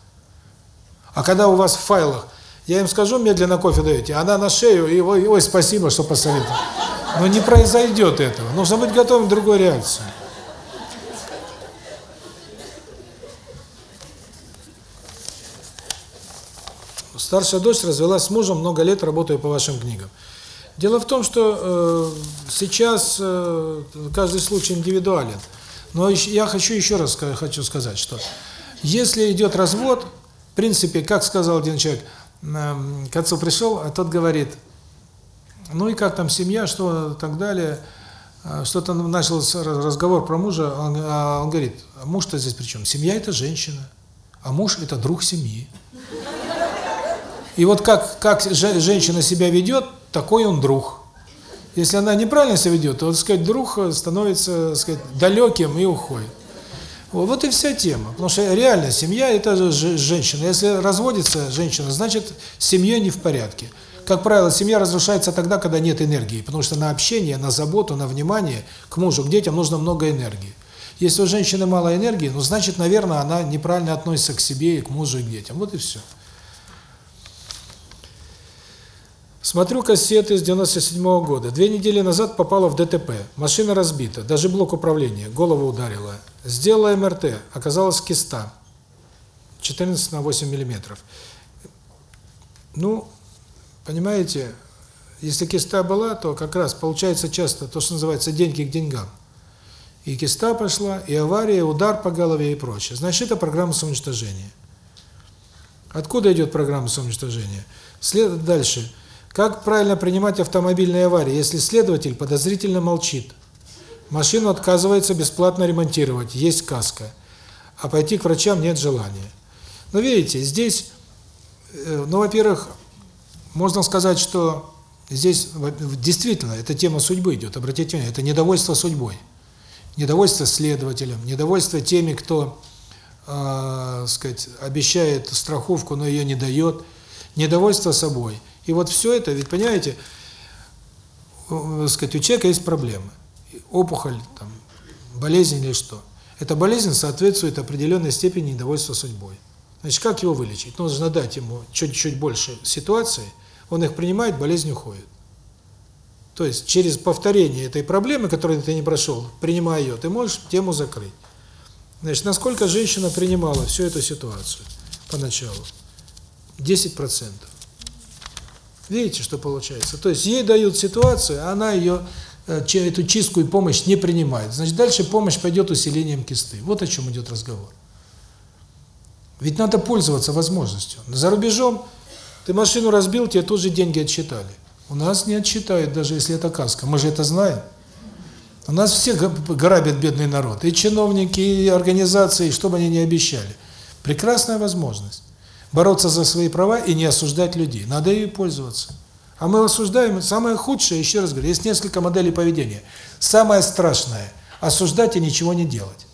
А когда у вас в файлах, я им скажу, медленно кофе даете, она на шею, и ой, ой спасибо, что посоветовал. Но не произойдет этого. Нужно быть готовым к другой реакции. Старшая дочь развелась с мужем, много лет работаю по вашим книгам. Дело в том, что э, сейчас э, каждый случай индивидуален. Но я хочу еще раз хочу сказать, что если идет развод, в принципе, как сказал один человек, э, к отцу пришел, а тот говорит, ну и как там семья, что так далее, э, что-то начал разговор про мужа, он, а он говорит, а муж-то здесь при чем? Семья – это женщина, а муж – это друг семьи. И вот как, как женщина себя ведет, такой он друг. Если она неправильно себя ведет, то, так сказать, друг становится, так сказать, далеким и уходит. Вот, и вся тема. Потому что реально семья – это же женщина. Если разводится женщина, значит, с семьей не в порядке. Как правило, семья разрушается тогда, когда нет энергии. Потому что на общение, на заботу, на внимание к мужу, к детям нужно много энергии. Если у женщины мало энергии, ну, значит, наверное, она неправильно относится к себе и к мужу, и к детям. Вот и все. Смотрю кассеты с 97 -го года. Две недели назад попала в ДТП. Машина разбита, даже блок управления, голову ударила. Сделала МРТ, оказалась киста. 14 на 8 миллиметров. Ну, понимаете, если киста была, то как раз получается часто то, что называется деньги к деньгам. И киста пошла, и авария, и удар по голове и прочее. Значит, это программа самоуничтожения. Откуда идет программа самоуничтожения? След... Дальше. Как правильно принимать автомобильные аварии, если следователь подозрительно молчит? Машину отказывается бесплатно ремонтировать, есть каска, а пойти к врачам нет желания. Но видите, здесь, э, ну, во-первых, можно сказать, что здесь действительно эта тема судьбы идет, обратите внимание, это недовольство судьбой, недовольство следователем, недовольство теми, кто, э, сказать, обещает страховку, но ее не дает, недовольство собой – и вот все это, ведь понимаете, сказать, у человека есть проблемы. Опухоль, там, болезнь или что. Эта болезнь соответствует определенной степени недовольства судьбой. Значит, как его вылечить? Нужно дать ему чуть-чуть больше ситуаций, он их принимает, болезнь уходит. То есть через повторение этой проблемы, которую ты не прошел, принимая ее, ты можешь тему закрыть. Значит, насколько женщина принимала всю эту ситуацию поначалу? 10%. Видите, что получается? То есть ей дают ситуацию, она ее, эту чистку и помощь не принимает. Значит, дальше помощь пойдет усилением кисты. Вот о чем идет разговор. Ведь надо пользоваться возможностью. За рубежом ты машину разбил, тебе тут же деньги отсчитали. У нас не отсчитают, даже если это каска. Мы же это знаем. У нас все грабят бедный народ. И чиновники, и организации, что бы они ни обещали. Прекрасная возможность. Бороться за свои права и не осуждать людей. Надо ей пользоваться. А мы осуждаем. Самое худшее, еще раз говорю, есть несколько моделей поведения. Самое страшное – осуждать и ничего не делать.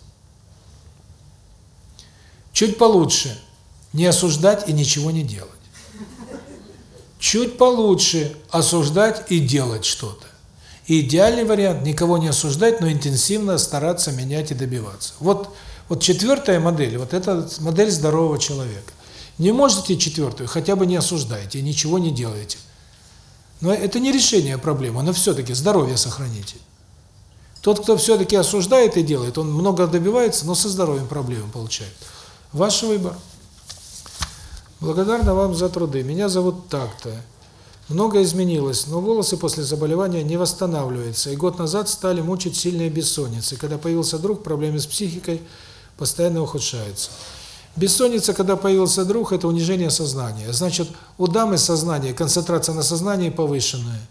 Чуть получше – не осуждать и ничего не делать. Чуть получше – осуждать и делать что-то. И идеальный вариант – никого не осуждать, но интенсивно стараться менять и добиваться. Вот, вот четвертая модель, вот это модель здорового человека. Не можете четвертую, хотя бы не осуждайте, ничего не делаете. Но это не решение проблемы, но все-таки здоровье сохраните. Тот, кто все-таки осуждает и делает, он много добивается, но со здоровьем проблемы получает. Ваш выбор. Благодарна вам за труды. Меня зовут так-то. Многое изменилось, но волосы после заболевания не восстанавливаются, и год назад стали мучить сильные бессонницы. Когда появился друг, проблемы с психикой постоянно ухудшаются. Бессонница, когда появился друг, это унижение сознания. Значит, у дамы сознание, концентрация на сознании повышенная.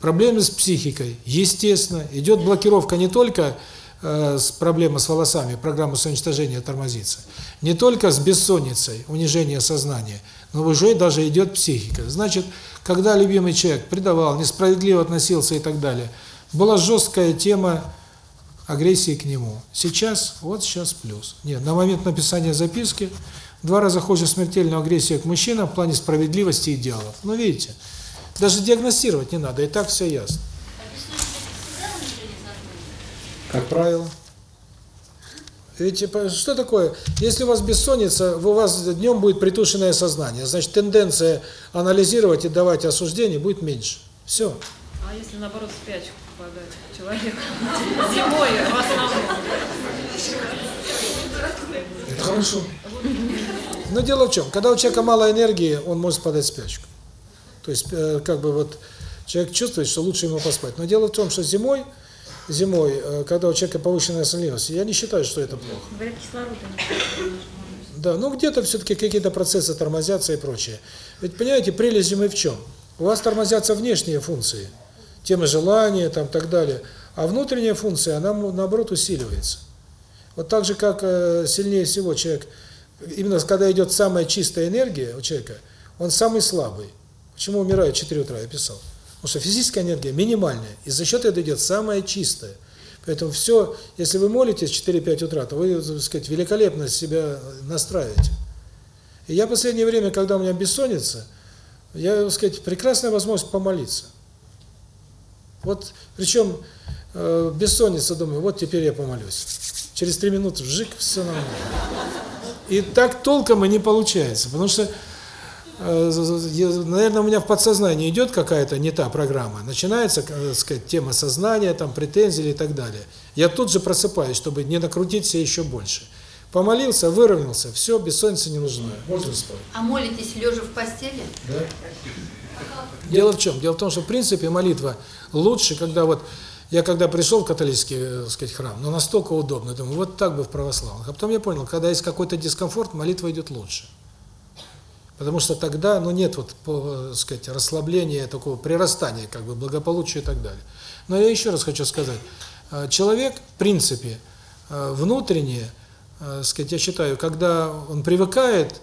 Проблемы с психикой, естественно, идет блокировка не только э, с проблемой с волосами, программа самоуничтожения тормозится, не только с бессонницей, унижение сознания – но уже даже идет психика. Значит, когда любимый человек предавал, несправедливо относился и так далее, была жесткая тема агрессии к нему. Сейчас, вот сейчас плюс. Нет, на момент написания записки два раза хуже смертельную агрессию к мужчинам в плане справедливости и идеалов. Ну, видите, даже диагностировать не надо, и так все ясно. Как правило. Ведь что такое? Если у вас бессонница, у вас днем будет притушенное сознание, значит тенденция анализировать и давать осуждение будет меньше. Все. А если наоборот спячку попадает человек зимой в основном? Это хорошо. Но дело в чем? Когда у человека мало энергии, он может подать спячку. То есть, э, как бы вот, человек чувствует, что лучше ему поспать. Но дело в том, что зимой зимой, э, когда у человека повышенная сонливость, я не считаю, что это плохо. Говорят, кислорода Да, ну где-то все-таки какие-то процессы тормозятся и прочее. Ведь понимаете, прелесть зимы в чем? У вас тормозятся внешние функции, темы желания, там так далее, а внутренняя функция, она наоборот усиливается. Вот так же, как э, сильнее всего человек, именно когда идет самая чистая энергия у человека, он самый слабый. Почему умирает в 4 утра, я писал. Потому что физическая энергия минимальная, и за счет этого идет самая чистая. Поэтому все, если вы молитесь в 4-5 утра, то вы, так сказать, великолепно себя настраиваете. И я в последнее время, когда у меня бессонница, я, так сказать, прекрасная возможность помолиться. Вот, причем, э, бессонница, думаю, вот теперь я помолюсь. Через три минуты вжик, все нормально. И так толком и не получается, потому что Э, наверное, у меня в подсознании идет какая-то не та программа, начинается, э, так сказать, тема сознания, там, претензии и так далее. Я тут же просыпаюсь, чтобы не накрутить себя еще больше. Помолился, выровнялся, все, бессонница не нужна, можно спать. А молитесь лежа в постели? Да. Дело в чем? Дело в том, что в принципе молитва лучше, когда вот я когда пришел в католический, э, так сказать, храм, но настолько удобно, думаю, вот так бы в православных. А потом я понял, когда есть какой-то дискомфорт, молитва идет лучше. Потому что тогда, ну, нет вот, по, э, сказать, расслабления, такого прирастания, как бы, благополучия и так далее. Но я еще раз хочу сказать, э, человек, в принципе, э, внутренне, сказать, я считаю, когда он привыкает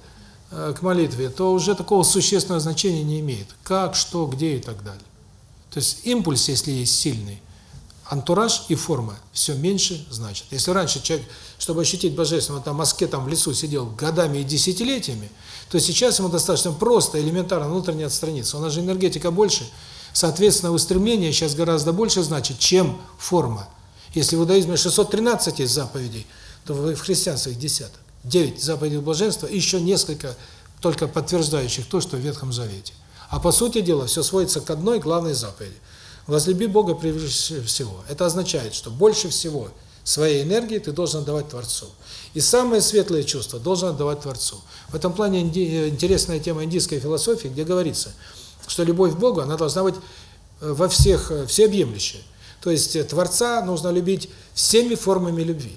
к молитве, то уже такого существенного значения не имеет. Как, что, где и так далее. То есть импульс, если есть сильный, антураж и форма все меньше значит. Если раньше человек, чтобы ощутить божественное, там в мазке там в лесу сидел годами и десятилетиями, то сейчас ему достаточно просто, элементарно внутренне отстраниться. У нас же энергетика больше, соответственно, устремление сейчас гораздо больше значит, чем форма. Если в иудаизме 613 есть заповедей, то в христианстве их десяток. Девять заповедей блаженства и еще несколько только подтверждающих то, что в Ветхом Завете. А по сути дела все сводится к одной главной заповеди – Возлюби Бога превыше всего. Это означает, что больше всего своей энергии ты должен отдавать Творцу. И самое светлое чувство должен отдавать Творцу. В этом плане интересная тема индийской философии, где говорится, что любовь к Богу, она должна быть э, во всех, э, всеобъемлющая. То есть э, Творца нужно любить всеми формами любви.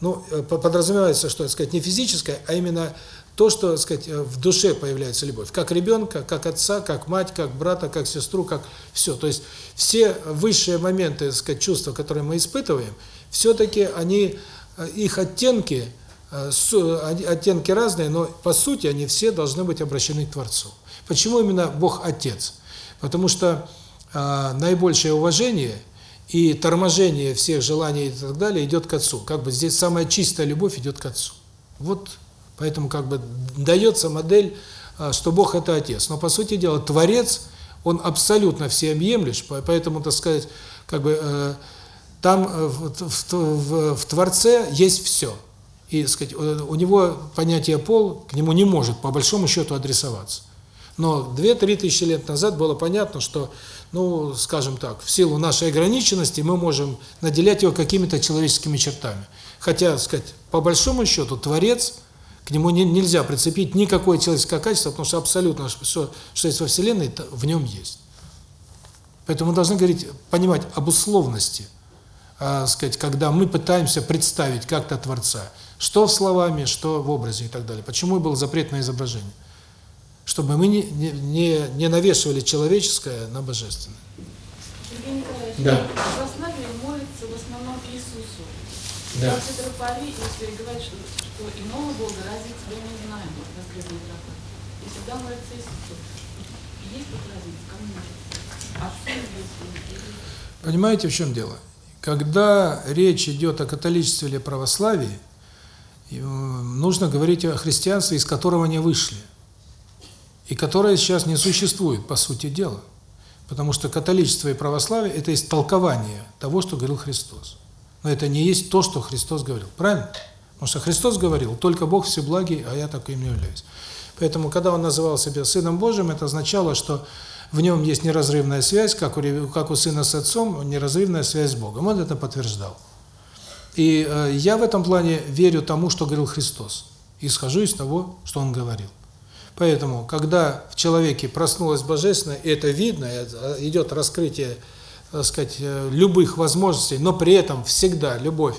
Ну, подразумевается, что, так сказать, не физическое, а именно то, что, так сказать, в душе появляется любовь. Как ребенка, как отца, как мать, как брата, как сестру, как все. То есть все высшие моменты, так сказать, чувства, которые мы испытываем, все-таки они, их оттенки, оттенки разные, но по сути они все должны быть обращены к Творцу. Почему именно Бог Отец? Потому что э, наибольшее уважение и торможение всех желаний и так далее идет к Отцу. Как бы здесь самая чистая любовь идет к Отцу. Вот поэтому как бы дается модель, э, что Бог это Отец. Но по сути дела Творец, он абсолютно всеобъемлющ, поэтому, так сказать, как бы э, там э, в, в, в, в Творце есть все. И, сказать, у него понятие пол к нему не может по большому счету адресоваться. Но 2-3 тысячи лет назад было понятно, что, ну, скажем так, в силу нашей ограниченности мы можем наделять его какими-то человеческими чертами. Хотя, сказать, по большому счету, Творец, к нему не, нельзя прицепить никакое человеческое качество, потому что абсолютно все, что есть во Вселенной, в нем есть. Поэтому мы должны говорить, понимать об условности, а, сказать, когда мы пытаемся представить как-то Творца, что словами, что в образе и так далее. Почему был запрет на изображение? Чтобы мы не, не, не навешивали человеческое на божественное. Сергей Николаевич, да. православие молится в основном Иисусу. Да. В Петропавле Иисус говорит, что, что иного Бога разве тебя не знаем, воскресный Петропавле. И всегда молится Иисусу. Есть тут разница, кому молится? Понимаете, в чем дело? Когда речь идет о католичестве или православии, э, нужно говорить о христианстве, из которого они вышли и которая сейчас не существует, по сути дела. Потому что католичество и православие – это истолкование того, что говорил Христос. Но это не есть то, что Христос говорил. Правильно? Потому что Христос говорил, только Бог всеблагий, а я таким не являюсь. Поэтому, когда Он называл себя Сыном Божьим, это означало, что в нем есть неразрывная связь, как у, как у Сына с Отцом, неразрывная связь с Богом. Он это подтверждал. И э, я в этом плане верю тому, что говорил Христос. И исхожу из того, что Он говорил. Поэтому, когда в человеке проснулось Божественное, это видно, идет раскрытие, так сказать, э, любых возможностей, но при этом всегда любовь,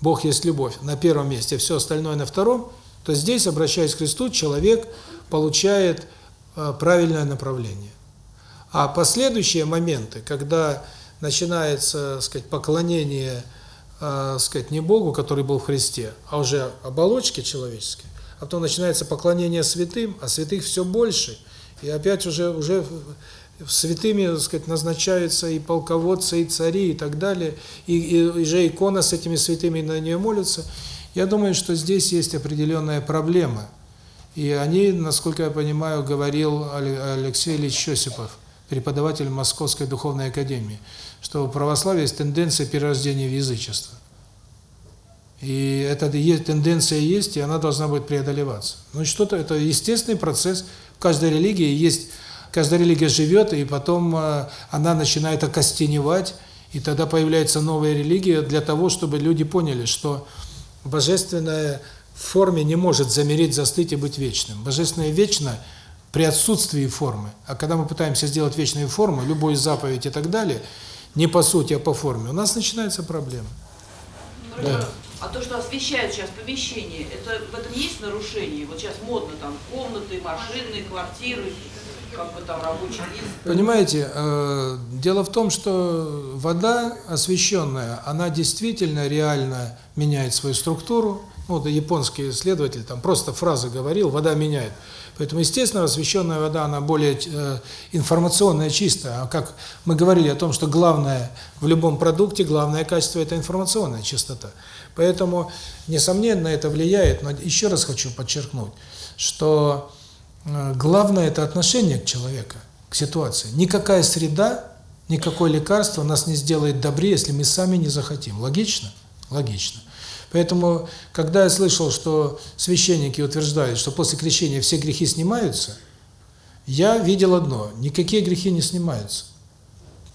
Бог есть любовь, на первом месте, все остальное на втором, то здесь, обращаясь к Христу, человек получает э, правильное направление. А последующие моменты, когда начинается, сказать, поклонение, э, сказать, не Богу, который был в Христе, а уже оболочке человеческой, потом начинается поклонение святым, а святых все больше, и опять уже уже святыми, так сказать, назначаются и полководцы, и цари, и так далее, и, и, и же икона с этими святыми на нее молятся. Я думаю, что здесь есть определенная проблема. И они, насколько я понимаю, говорил Алексей Ильич Осипов, преподаватель Московской Духовной Академии, что в православии есть тенденция перерождения в язычество. И эта тенденция есть, и она должна быть преодолеваться. Ну что-то, это естественный процесс. В каждой религии есть, каждая религия живет, и потом э, она начинает окостеневать, и тогда появляется новая религия для того, чтобы люди поняли, что божественное в форме не может замереть, застыть и быть вечным. Божественное вечно при отсутствии формы. А когда мы пытаемся сделать вечную форму, любую заповедь и так далее, не по сути, а по форме, у нас начинается проблема. Да. А то, что освещают сейчас помещение, это в этом есть нарушение? Вот сейчас модно там комнаты, машины, квартиры, как бы там рабочие места. Понимаете, э, дело в том, что вода освещенная, она действительно реально меняет свою структуру. Вот японский исследователь там просто фразы говорил, вода меняет. Поэтому, естественно, освещенная вода, она более э, информационная, чистая. А как мы говорили о том, что главное в любом продукте, главное качество – это информационная чистота. Поэтому, несомненно, это влияет, но еще раз хочу подчеркнуть, что э, главное – это отношение к человеку, к ситуации. Никакая среда, никакое лекарство нас не сделает добрее, если мы сами не захотим. Логично? Логично. Поэтому, когда я слышал, что священники утверждают, что после крещения все грехи снимаются, я видел одно – никакие грехи не снимаются.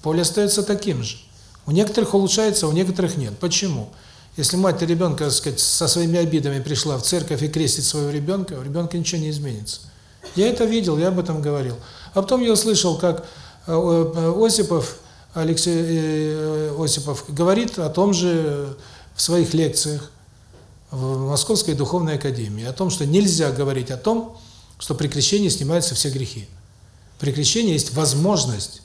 Поле остается таким же. У некоторых улучшается, у некоторых нет. Почему? Почему? Если мать ребенка, так сказать, со своими обидами пришла в церковь и крестит своего ребенка, у ребенка ничего не изменится. Я это видел, я об этом говорил. А потом я услышал, как э, э, Осипов, Алексей э, Осипов говорит о том же в своих лекциях в Московской Духовной Академии, о том, что нельзя говорить о том, что при крещении снимаются все грехи. При крещении есть возможность,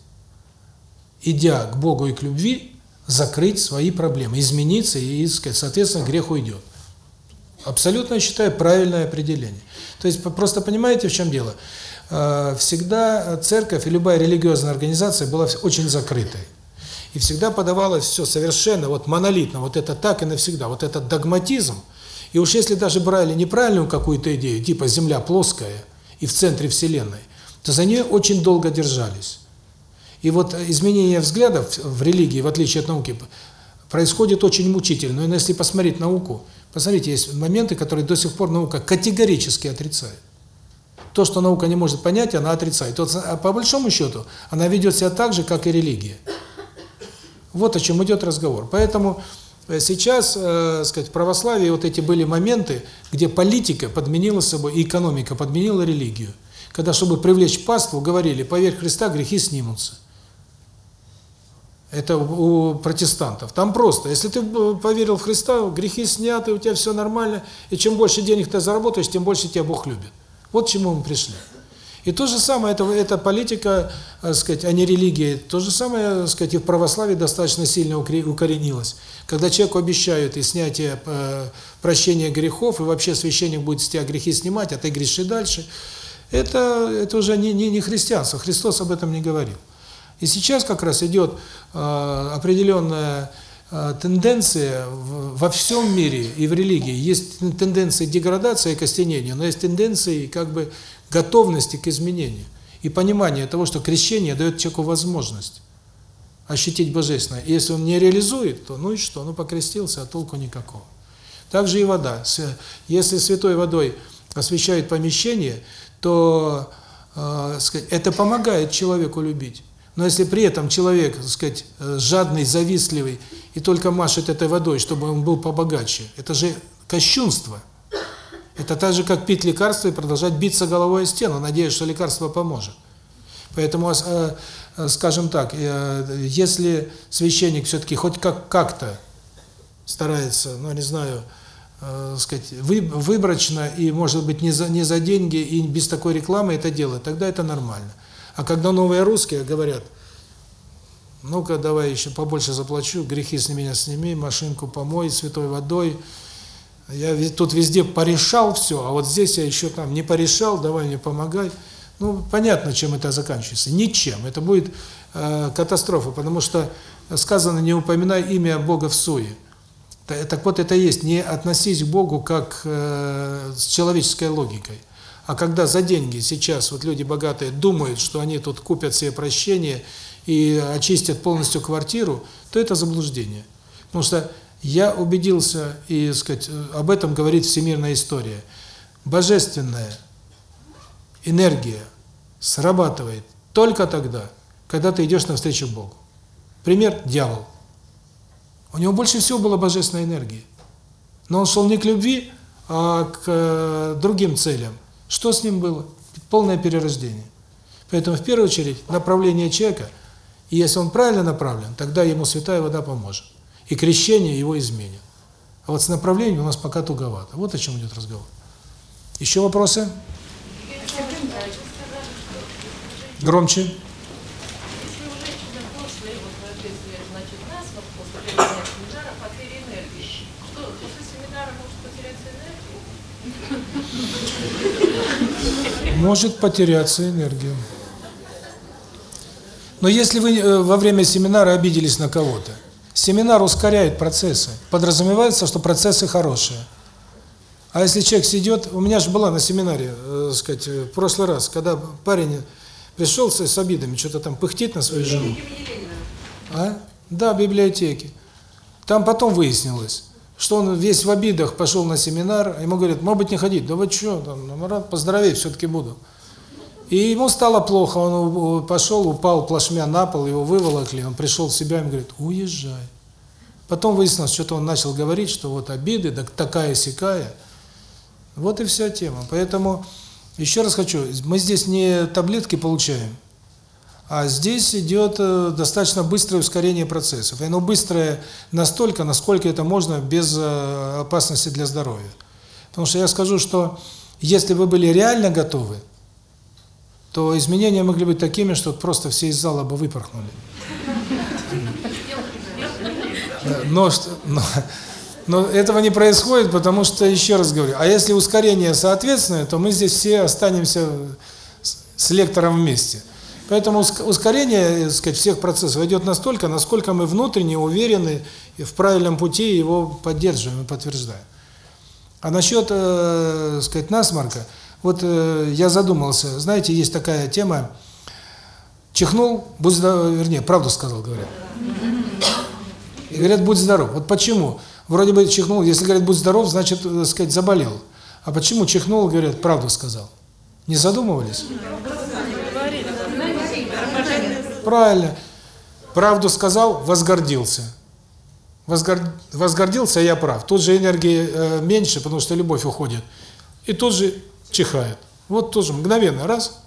идя к Богу и к любви, закрыть свои проблемы, измениться и, сказать, соответственно, грех уйдет. Абсолютно, считаю, правильное определение. То есть, просто понимаете, в чем дело? Э, всегда церковь и любая религиозная организация была очень закрытой. И всегда подавалось все совершенно вот монолитно, вот это так и навсегда, вот этот догматизм. И уж если даже брали неправильную какую-то идею, типа Земля плоская и в центре Вселенной, то за нее очень долго держались. И вот изменение взглядов в религии, в отличие от науки, происходит очень мучительно. Но если посмотреть науку, посмотрите, есть моменты, которые до сих пор наука категорически отрицает. То, что наука не может понять, она отрицает. Вот, а по большому счету, она ведет себя так же, как и религия. Вот о чем идет разговор. Поэтому э, сейчас, э, сказать, в православии вот эти были моменты, где политика подменила собой, экономика подменила религию. Когда, чтобы привлечь паству, говорили, поверь Христа, грехи снимутся. Это у протестантов. Там просто, если ты э, поверил в Христа, грехи сняты, у тебя все нормально, и чем больше денег ты заработаешь, тем больше тебя Бог любит. Вот к чему мы пришли. И то же самое, это, это политика, так сказать, а не религия. То же самое, так сказать, и в православии достаточно сильно укоренилось. Когда человеку обещают и снятие, э, прощения грехов, и вообще священник будет с тебя грехи снимать, а ты греши дальше, это, это уже не, не, не христианство. Христос об этом не говорил. И сейчас как раз идет э, определенная э, тенденция во всем мире и в религии. Есть тенденции деградации и костенения, но есть тенденции как бы готовности к изменению и понимание того, что крещение дает человеку возможность ощутить Божественное. И если он не реализует, то ну и что? Ну покрестился, а толку никакого. Также и вода. Если святой водой освещают помещение, то э, это помогает человеку любить. Но если при этом человек, так сказать, э, жадный, завистливый и только машет этой водой, чтобы он был побогаче, это же кощунство. Это так же, как пить лекарство и продолжать биться головой о стену, надеясь, что лекарство поможет. Поэтому, э, э, скажем так, если священник все-таки хоть как как-то старается, ну, не знаю, сказать, выборочно и, может быть, не за, не за деньги и без такой рекламы это делать, тогда это нормально. А когда новые русские говорят, ну-ка давай еще побольше заплачу, грехи с меня сними, машинку помой святой водой, я тут везде порешал все, а вот здесь я еще там не порешал, давай мне помогай. Ну, понятно, чем это заканчивается. Ничем. Это будет э, катастрофа, потому что сказано, не упоминай имя Бога в суе. Так вот, это есть, не относись к Богу как э, с человеческой логикой. А когда за деньги сейчас вот люди богатые думают, что они тут купят себе прощение и очистят полностью квартиру, то это заблуждение. Потому что я убедился, и сказать, об этом говорит всемирная история. Божественная энергия срабатывает только тогда, когда ты идешь навстречу Богу. Пример – дьявол. У него больше всего было божественной энергии. Но он шел не к любви, а к э, другим целям. Что с ним было? Полное перерождение. Поэтому в первую очередь направление человека, и если он правильно направлен, тогда ему святая вода поможет. И крещение его изменит. А вот с направлением у нас пока туговато. Вот о чем идет разговор. Еще вопросы? Громче. Может потеряться энергия. Но если вы э, во время семинара обиделись на кого-то, семинар ускоряет процессы, подразумевается, что процессы хорошие. А если человек сидит, у меня же была на семинаре, э, сказать, в прошлый раз, когда парень пришел с, с обидами, что-то там пыхтит на свою жену. А? Да, библиотеке. Там потом выяснилось, что он весь в обидах пошел на семинар, ему говорят, может быть, не ходить. Да вы что, там, ну, поздоровей, все-таки буду. И ему стало плохо, он пошел, упал плашмя на пол, его выволокли, он пришел в себя и говорит, уезжай. Потом выяснилось, что-то он начал говорить, что вот обиды, да такая сякая. Вот и вся тема. Поэтому еще раз хочу, мы здесь не таблетки получаем, а здесь идет э, достаточно быстрое ускорение процессов. И оно быстрое настолько, насколько это можно без э, опасности для здоровья. Потому что я скажу, что если вы были реально готовы, то изменения могли быть такими, что просто все из зала бы выпорхнули. Но, но, но этого не происходит, потому что, еще раз говорю, а если ускорение соответственное, то мы здесь все останемся с лектором вместе. Поэтому ускорение, так сказать, всех процессов идет настолько, насколько мы внутренне уверены в правильном пути его поддерживаем и подтверждаем. А насчет, э, сказать, насморка, вот э, я задумался, знаете, есть такая тема, чихнул, будь здоров, вернее, правду сказал, говорят. И говорят, будь здоров. Вот почему? Вроде бы чихнул, если говорят, будь здоров, значит, так сказать, заболел. А почему чихнул, говорят, правду сказал? Не задумывались? Правильно. Правду сказал, возгордился. Возгор... Возгордился, я прав. Тут же энергии э, меньше, потому что любовь уходит. И тут же чихает. Вот тоже мгновенно, раз.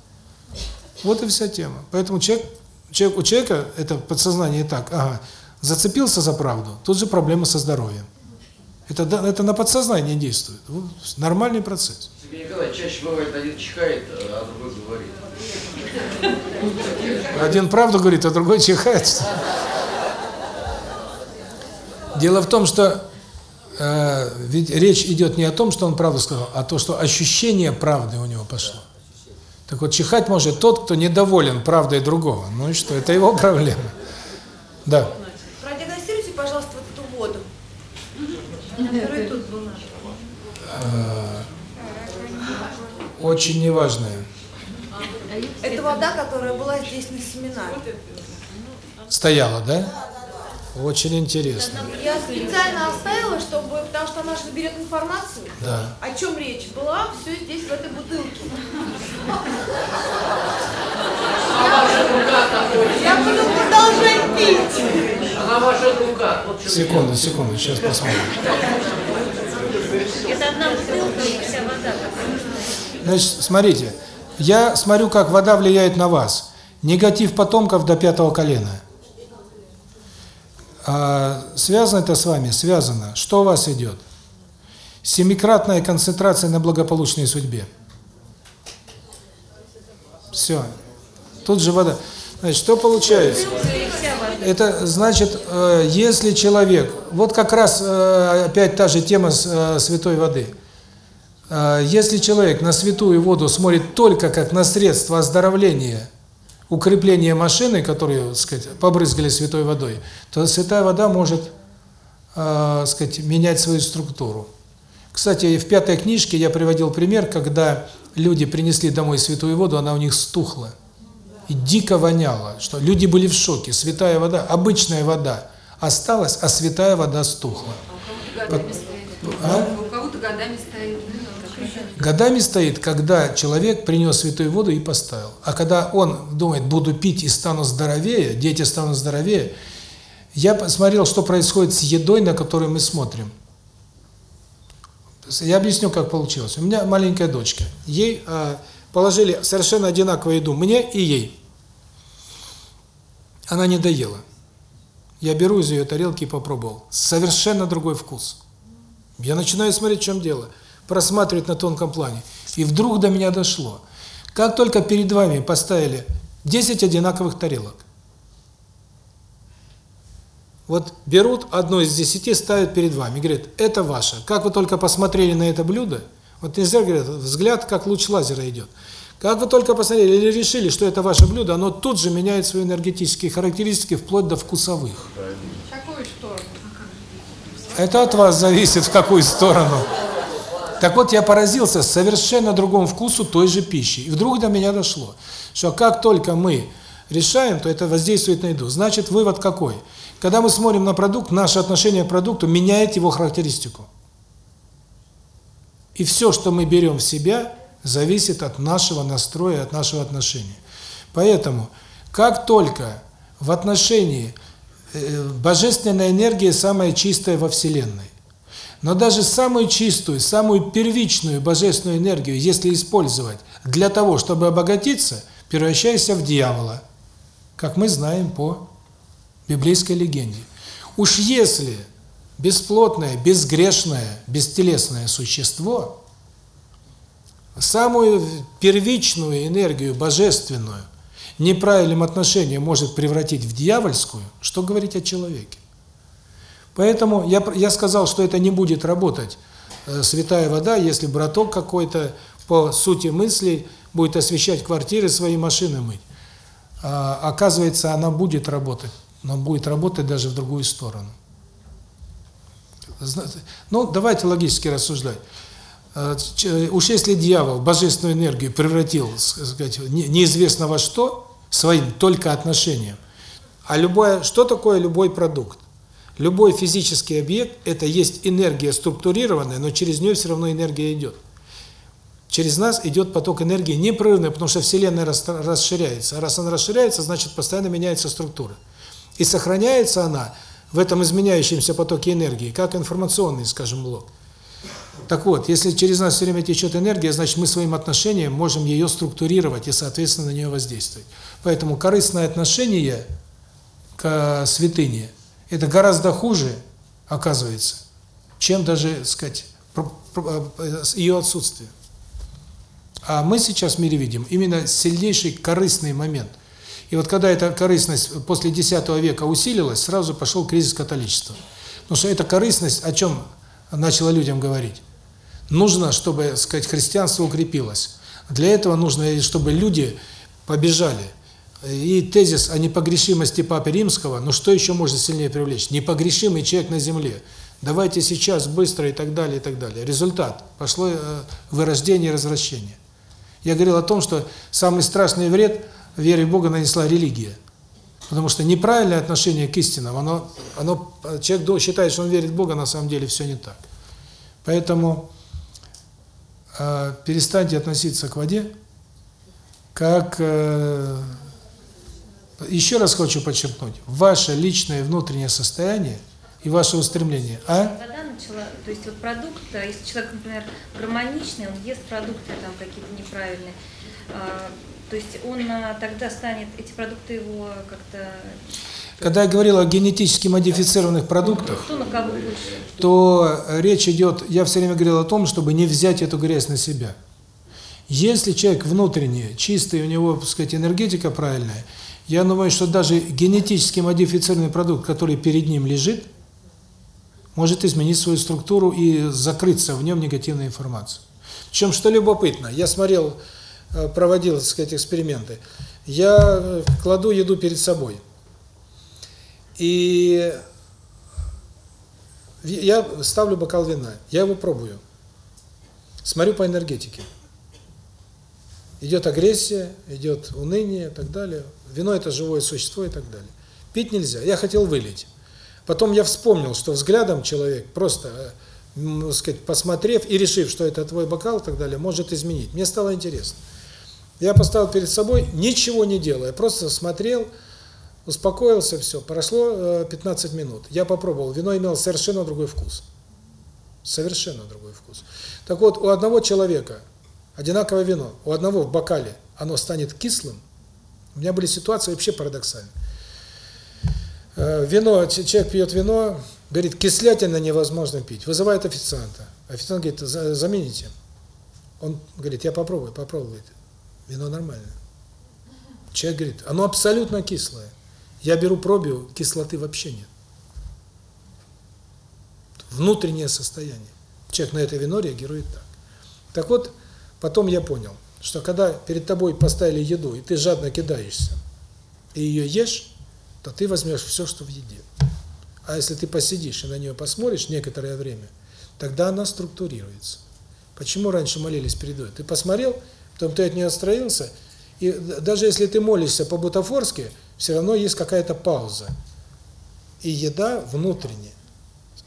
Вот и вся тема. Поэтому человек, человек у человека, это подсознание так, ага, зацепился за правду, тут же проблемы со здоровьем. Это, это на подсознание действует. Нормальный процесс. Сергей Николаевич, чаще бывает, один чихает, а другой говорит. Один правду говорит, а другой чихает. Дело в том, что э, ведь речь идет не о том, что он правду сказал, а то, что ощущение правды у него пошло. Так вот, чихать может тот, кто недоволен правдой другого. Ну и что, это его проблема. Да. Продиагностируйте, пожалуйста, вот эту воду. Э, очень неважная. Это вода, которая была здесь на семинаре. Стояла, да? Очень интересно. Я специально оставила, чтобы, потому что она же берет информацию, да. о чем речь была, все здесь в этой бутылке. Я буду продолжать пить. Она ваша рука. Секунду, секунду, сейчас посмотрим. Это одна бутылка и вся вода. Значит, смотрите, я смотрю, как вода влияет на вас. Негатив потомков до пятого колена. А связано это с вами? Связано. Что у вас идет? Семикратная концентрация на благополучной судьбе. Все. Тут же вода. Значит, что получается? Это значит, э, если человек, вот как раз э, опять та же тема э, святой воды. Если человек на святую воду смотрит только как на средство оздоровления укрепление машины, которую, так сказать, побрызгали святой водой, то святая вода может, э, сказать, менять свою структуру. Кстати, в пятой книжке я приводил пример, когда люди принесли домой святую воду, она у них стухла. И дико воняла, что люди были в шоке. Святая вода, обычная вода осталась, а святая вода стухла. А? У кого-то годами стоит. Годами стоит, когда человек принес святую воду и поставил. А когда он думает, буду пить и стану здоровее, дети станут здоровее, я посмотрел, что происходит с едой, на которую мы смотрим. Я объясню, как получилось. У меня маленькая дочка. Ей э, положили совершенно одинаковую еду, мне и ей. Она не доела. Я беру из ее тарелки и попробовал. Совершенно другой вкус. Я начинаю смотреть, в чем дело просматривать на тонком плане. И вдруг до меня дошло. Как только перед вами поставили 10 одинаковых тарелок, вот берут одно из десяти, ставят перед вами, говорят, это ваше. Как вы только посмотрели на это блюдо, вот нельзя, говорят, взгляд как луч лазера идет. Как вы только посмотрели или решили, что это ваше блюдо, оно тут же меняет свои энергетические характеристики вплоть до вкусовых. В какую сторону? Это от вас зависит, в какую сторону. Так вот, я поразился совершенно другому вкусу той же пищи. И вдруг до меня дошло, что как только мы решаем, то это воздействует на еду. Значит, вывод какой? Когда мы смотрим на продукт, наше отношение к продукту меняет его характеристику. И все, что мы берем в себя, зависит от нашего настроя, от нашего отношения. Поэтому, как только в отношении э, божественная энергия самая чистая во Вселенной. Но даже самую чистую, самую первичную божественную энергию, если использовать для того, чтобы обогатиться, превращаешься в дьявола, как мы знаем по библейской легенде. Уж если бесплотное, безгрешное, бестелесное существо самую первичную энергию божественную неправильным отношением может превратить в дьявольскую, что говорить о человеке? Поэтому я, я сказал, что это не будет работать, э, святая вода, если браток какой-то по сути мыслей будет освещать квартиры, свои машины мыть. А, оказывается, она будет работать, но будет работать даже в другую сторону. Ну, давайте логически рассуждать. Э, уж если дьявол божественную энергию превратил, сказать, неизвестно во что, своим только отношением, а любое, что такое любой продукт? Любой физический объект – это есть энергия структурированная, но через нее все равно энергия идет. Через нас идет поток энергии непрерывный, потому что Вселенная расширяется. А раз она расширяется, значит постоянно меняется структура. И сохраняется она в этом изменяющемся потоке энергии, как информационный, скажем, блок. Так вот, если через нас все время течет энергия, значит мы своим отношением можем ее структурировать и, соответственно, на нее воздействовать. Поэтому корыстное отношение к святыне – это гораздо хуже, оказывается, чем даже, так сказать, ее отсутствие. А мы сейчас в мире видим именно сильнейший корыстный момент. И вот когда эта корыстность после X века усилилась, сразу пошел кризис католичества. Потому что эта корыстность о чем начала людям говорить? Нужно, чтобы, сказать, христианство укрепилось. Для этого нужно, чтобы люди побежали. И тезис о непогрешимости Папы Римского, ну что еще можно сильнее привлечь? Непогрешимый человек на земле. Давайте сейчас, быстро и так далее, и так далее. Результат. Пошло э, вырождение и развращение. Я говорил о том, что самый страшный вред вере в Бога нанесла религия. Потому что неправильное отношение к истинам, оно, оно человек считает, что он верит в Бога, на самом деле все не так. Поэтому э, перестаньте относиться к воде как... Э, еще раз хочу подчеркнуть, ваше личное внутреннее состояние и ваше устремление. А? Вода начала, то есть вот продукт, если человек, например, гармоничный, он ест продукты там какие-то неправильные, а, то есть он а, тогда станет, эти продукты его как-то... Когда я говорил о генетически модифицированных продуктах, то речь идет, я все время говорил о том, чтобы не взять эту грязь на себя. Если человек внутренний, чистый, у него, так сказать, энергетика правильная, я думаю, что даже генетически модифицированный продукт, который перед ним лежит, может изменить свою структуру и закрыться в нем негативной информацией. Причем, что любопытно, я смотрел, э, проводил, так сказать, эксперименты. Я э, кладу еду перед собой. И я ставлю бокал вина, я его пробую. Смотрю по энергетике. Идет агрессия, идет уныние и так далее. Вино – это живое существо и так далее. Пить нельзя. Я хотел вылить. Потом я вспомнил, что взглядом человек, просто, э, сказать, посмотрев и решив, что это твой бокал и так далее, может изменить. Мне стало интересно. Я поставил перед собой, ничего не делая, просто смотрел, успокоился, все. Прошло 15 э, минут. Я попробовал. Вино имело совершенно другой вкус. Совершенно другой вкус. Так вот, у одного человека одинаковое вино, у одного в бокале оно станет кислым. У меня были ситуации вообще парадоксальные. Э, вино, человек пьет вино, говорит, кислятина невозможно пить, вызывает официанта. Официант говорит, замените. Он говорит, я попробую, попробуй. Вино нормальное. Человек говорит, оно абсолютно кислое. Я беру пробию, кислоты вообще нет. Внутреннее состояние. Человек на это вино реагирует так. Так вот, потом я понял, что когда перед тобой поставили еду, и ты жадно кидаешься, и ее ешь, то ты возьмешь все, что в еде. А если ты посидишь и на нее посмотришь некоторое время, тогда она структурируется. Почему раньше молились перед едой? Ты посмотрел, потом ты от нее отстроился, и даже если ты молишься по-бутафорски, все равно есть какая-то пауза. И еда внутренняя.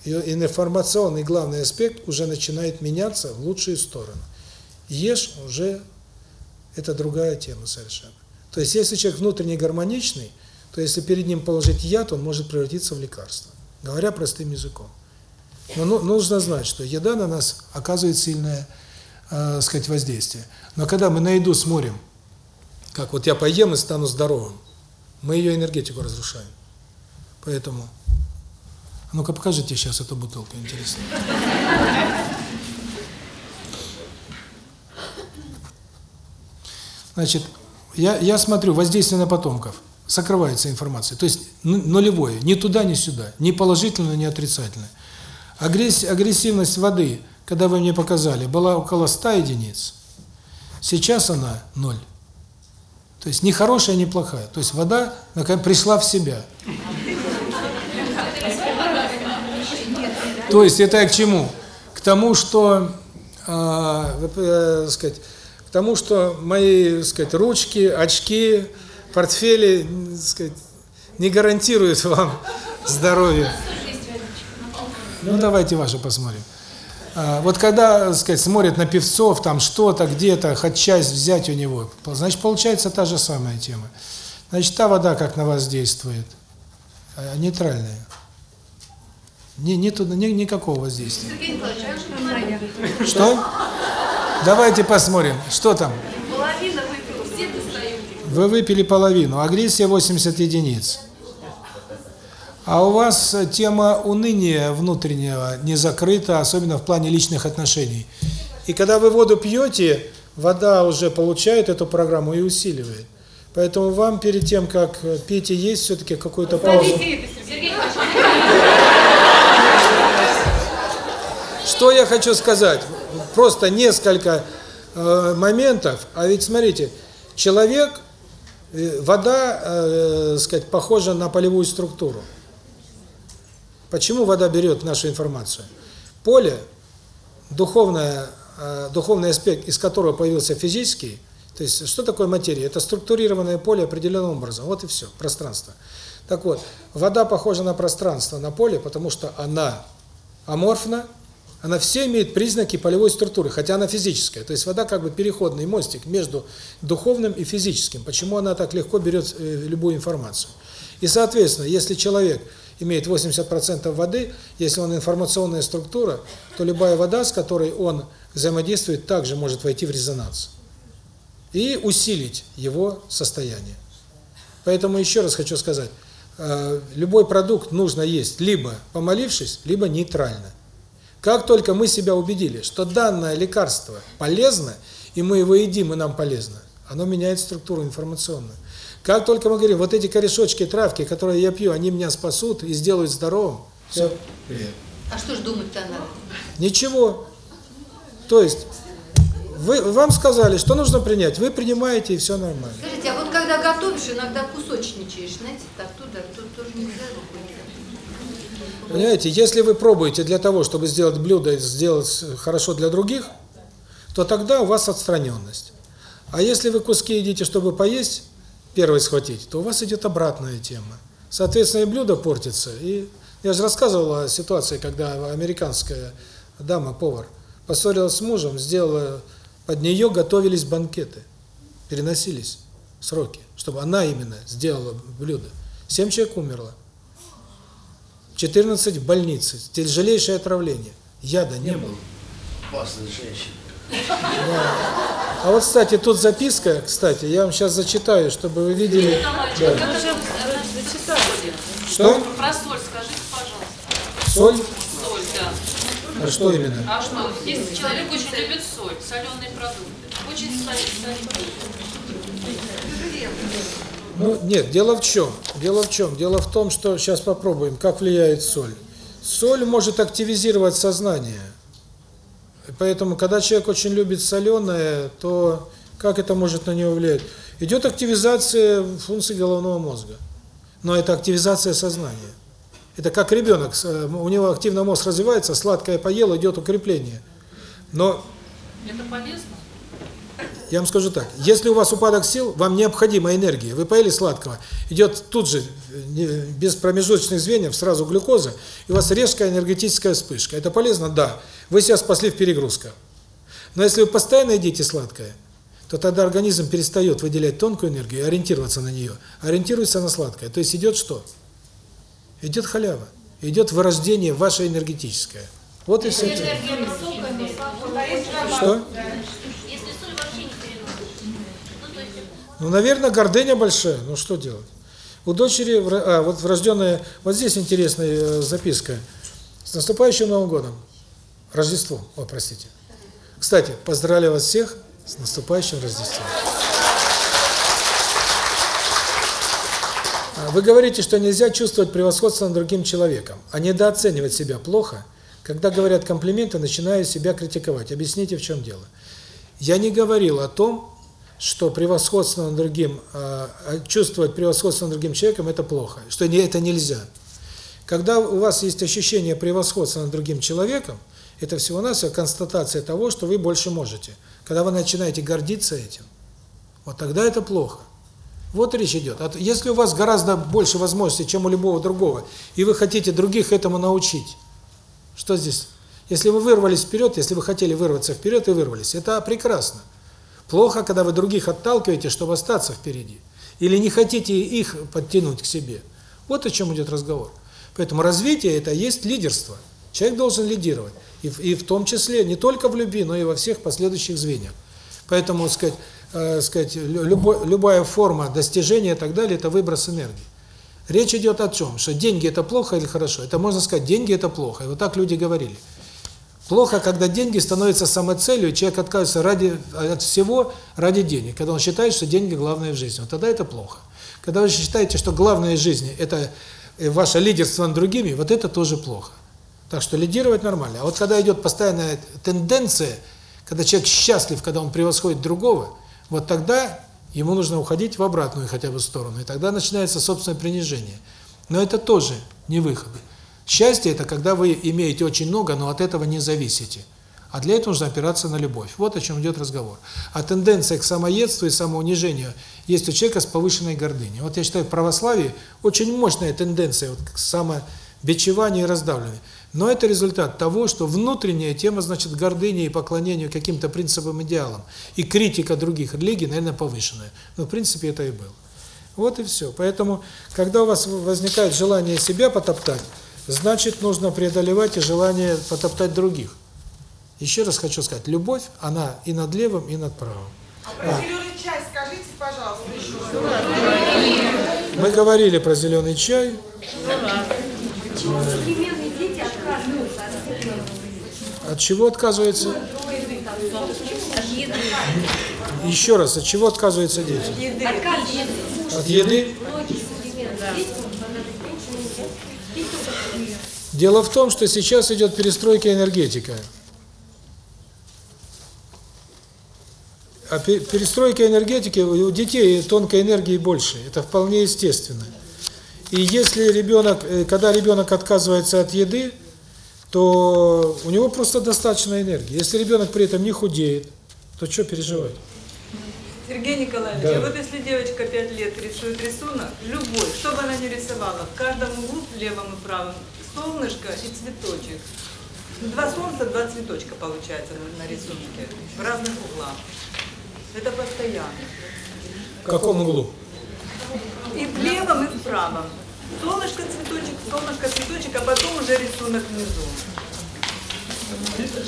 И информационный главный аспект уже начинает меняться в лучшую сторону. Ешь уже это другая тема совершенно. То есть если человек внутренне гармоничный, то если перед ним положить яд, он может превратиться в лекарство. Говоря простым языком. Но ну, нужно знать, что еда на нас оказывает сильное, э, сказать, воздействие. Но когда мы на еду смотрим, как вот я поем и стану здоровым, мы ее энергетику разрушаем. Поэтому, а ну-ка покажите сейчас эту бутылку, интересно. Значит, я, я смотрю, воздействие на потомков, сокрывается информация, то есть нулевое, ни туда, ни сюда, ни положительное, ни отрицательное. Агресс, агрессивность воды, когда вы мне показали, была около 100 единиц, сейчас она ноль. То есть ни хорошая, ни плохая. То есть вода пришла в себя. То есть это к чему? К тому, что, э, э, сказать, к тому, что мои, сказать, ручки, очки, портфели, сказать, не гарантируют вам здоровье. Ну давайте ваши посмотрим. А, вот когда, сказать, смотрят на певцов, там что-то, где-то, хоть часть взять у него, значит, получается та же самая тема. Значит, та вода как на вас действует? А, нейтральная. Ни, ни туда, ни, никакого воздействия. Что? Давайте посмотрим, что там. Половина выпила, все достают. Вы выпили половину, агрессия 80 единиц. А у вас тема уныния внутреннего не закрыта, особенно в плане личных отношений. И когда вы воду пьете, вода уже получает эту программу и усиливает. Поэтому вам перед тем, как пить и есть, все-таки какую-то паузу. Что я хочу сказать? Просто несколько э, моментов. А ведь смотрите, человек, э, вода, э, сказать, похожа на полевую структуру. Почему вода берет нашу информацию? Поле, духовное, э, духовный аспект, из которого появился физический, то есть что такое материя? Это структурированное поле определенным образом. Вот и все, пространство. Так вот, вода похожа на пространство, на поле, потому что она аморфна, она все имеет признаки полевой структуры, хотя она физическая. То есть вода как бы переходный мостик между духовным и физическим. Почему она так легко берет э, любую информацию? И, соответственно, если человек имеет 80% воды, если он информационная структура, то любая вода, с которой он взаимодействует, также может войти в резонанс и усилить его состояние. Поэтому еще раз хочу сказать, э, любой продукт нужно есть либо помолившись, либо нейтрально. Как только мы себя убедили, что данное лекарство полезно, и мы его едим, и нам полезно, оно меняет структуру информационную. Как только мы говорим, вот эти корешочки травки, которые я пью, они меня спасут и сделают здоровым, все, привет. А что ж думать-то надо? Ничего. То есть, вы, вам сказали, что нужно принять, вы принимаете, и все нормально. Скажите, а вот когда готовишь, иногда кусочничаешь, знаете, так туда, тут тоже нельзя Понимаете, если вы пробуете для того, чтобы сделать блюдо сделать хорошо для других, то тогда у вас отстраненность. А если вы куски едите, чтобы поесть, первый схватить, то у вас идет обратная тема. Соответственно, и блюдо портится. И я же рассказывал о ситуации, когда американская дама, повар, поссорилась с мужем, сделала под нее готовились банкеты, переносились сроки, чтобы она именно сделала блюдо. Семь человек умерло. 14 в больнице, тяжелейшее отравление. Яда не было. Опасная женщина. Да. А вот, кстати, тут записка, кстати, я вам сейчас зачитаю, чтобы вы видели. Да. Что? Про соль скажите, пожалуйста. Соль? Соль, да. А что именно? А что, если человек очень любит соль, соленые продукты, очень соленые. Ну, нет, дело в чем? Дело в чем? Дело в том, что сейчас попробуем, как влияет соль. Соль может активизировать сознание. Поэтому, когда человек очень любит соленое, то как это может на него влиять? Идет активизация функций головного мозга. Но это активизация сознания. Это как ребенок, у него активно мозг развивается, сладкое поел, идет укрепление. Но... Это полезно? Я вам скажу так, если у вас упадок сил, вам необходима энергия. Вы поели сладкого, идет тут же, без промежуточных звеньев, сразу глюкоза, и у вас резкая энергетическая вспышка. Это полезно? Да. Вы себя спасли в перегрузках. Но если вы постоянно едите сладкое, то тогда организм перестает выделять тонкую энергию и ориентироваться на нее, ориентируется на сладкое. То есть идет что? Идет халява. Идет вырождение ваше энергетическое. Вот и все. Что? Если соль вообще не переносишь. Ну, то есть Ну, наверное, гордыня большая. Ну, что делать? У дочери, а, вот врожденная, вот здесь интересная э, записка. С наступающим Новым годом. Рождеством, о, простите. Кстати, поздравляю вас всех с наступающим Рождеством. А, Вы говорите, что нельзя чувствовать превосходство над другим человеком, а недооценивать себя плохо. Когда говорят комплименты, начинаю себя критиковать. Объясните, в чем дело. Я не говорил о том, что превосходство над другим, а, а, чувствовать превосходство над другим человеком – это плохо, что не, это нельзя. Когда у вас есть ощущение превосходства над другим человеком, это всего-навсего констатация того, что вы больше можете. Когда вы начинаете гордиться этим, вот тогда это плохо. Вот речь идет. А Если у вас гораздо больше возможностей, чем у любого другого, и вы хотите других этому научить, что здесь? Если вы вырвались вперед, если вы хотели вырваться вперед и вырвались, это прекрасно. Плохо, когда вы других отталкиваете, чтобы остаться впереди. Или не хотите их подтянуть к себе. Вот о чем идет разговор. Поэтому развитие – это есть лидерство. Человек должен лидировать. И, в- и в том числе не только в любви, но и во всех последующих звеньях. Поэтому, сказать, э, сказать, лю- любой, любая форма достижения и так далее – это выброс энергии. Речь идет о чем? Что деньги – это плохо или хорошо? Это можно сказать, деньги – это плохо. И вот так люди говорили. Плохо, когда деньги становятся самоцелью, человек отказывается ради, от всего ради денег, когда он считает, что деньги главное в жизни. Вот тогда это плохо. Когда вы считаете, что главное в жизни – это э, ваше лидерство над другими, вот это тоже плохо. Так что лидировать нормально. А вот когда идет постоянная тенденция, когда человек счастлив, когда он превосходит другого, вот тогда ему нужно уходить в обратную хотя бы сторону, и тогда начинается собственное принижение. Но это тоже не выход. Счастье – это когда вы имеете очень много, но от этого не зависите. А для этого нужно опираться на любовь. Вот о чем идет разговор. А тенденция к самоедству и самоунижению есть у человека с повышенной гордыней. Вот я считаю, в православии очень мощная тенденция вот к самобичеванию и раздавливанию. Но это результат того, что внутренняя тема, значит, гордыни и поклонению каким-то принципам, идеалам, и критика других религий, наверное, повышенная. Но, в принципе, это и было. Вот и все. Поэтому, когда у вас возникает желание себя потоптать, значит, нужно преодолевать и желание потоптать других. Еще раз хочу сказать, любовь, она и над левым, и над правым. Про зеленый чай скажите, пожалуйста, еще. Мы говорили про зеленый чай. Почему современные дети отказываются от зеленого? От чего отказываются? От еды. Еще раз, от чего отказываются дети? От еды? Многие современные дети, Дело в том, что сейчас идет перестройка энергетика. А пе- перестройка энергетики у детей тонкой энергии больше. Это вполне естественно. И если ребенок, э, когда ребенок отказывается от еды, то у него просто достаточно энергии. Если ребенок при этом не худеет, то что переживать? Сергей Николаевич, Да. а вот если девочка 5 лет рисует рисунок, любой, что бы она ни рисовала, в каждом углу, левом и правом, солнышко и цветочек. Два солнца, два цветочка получается на, на рисунке, в разных углах. Это постоянно. В каком углу? И в левом, и в правом. Солнышко, цветочек, солнышко, цветочек, а потом уже рисунок внизу.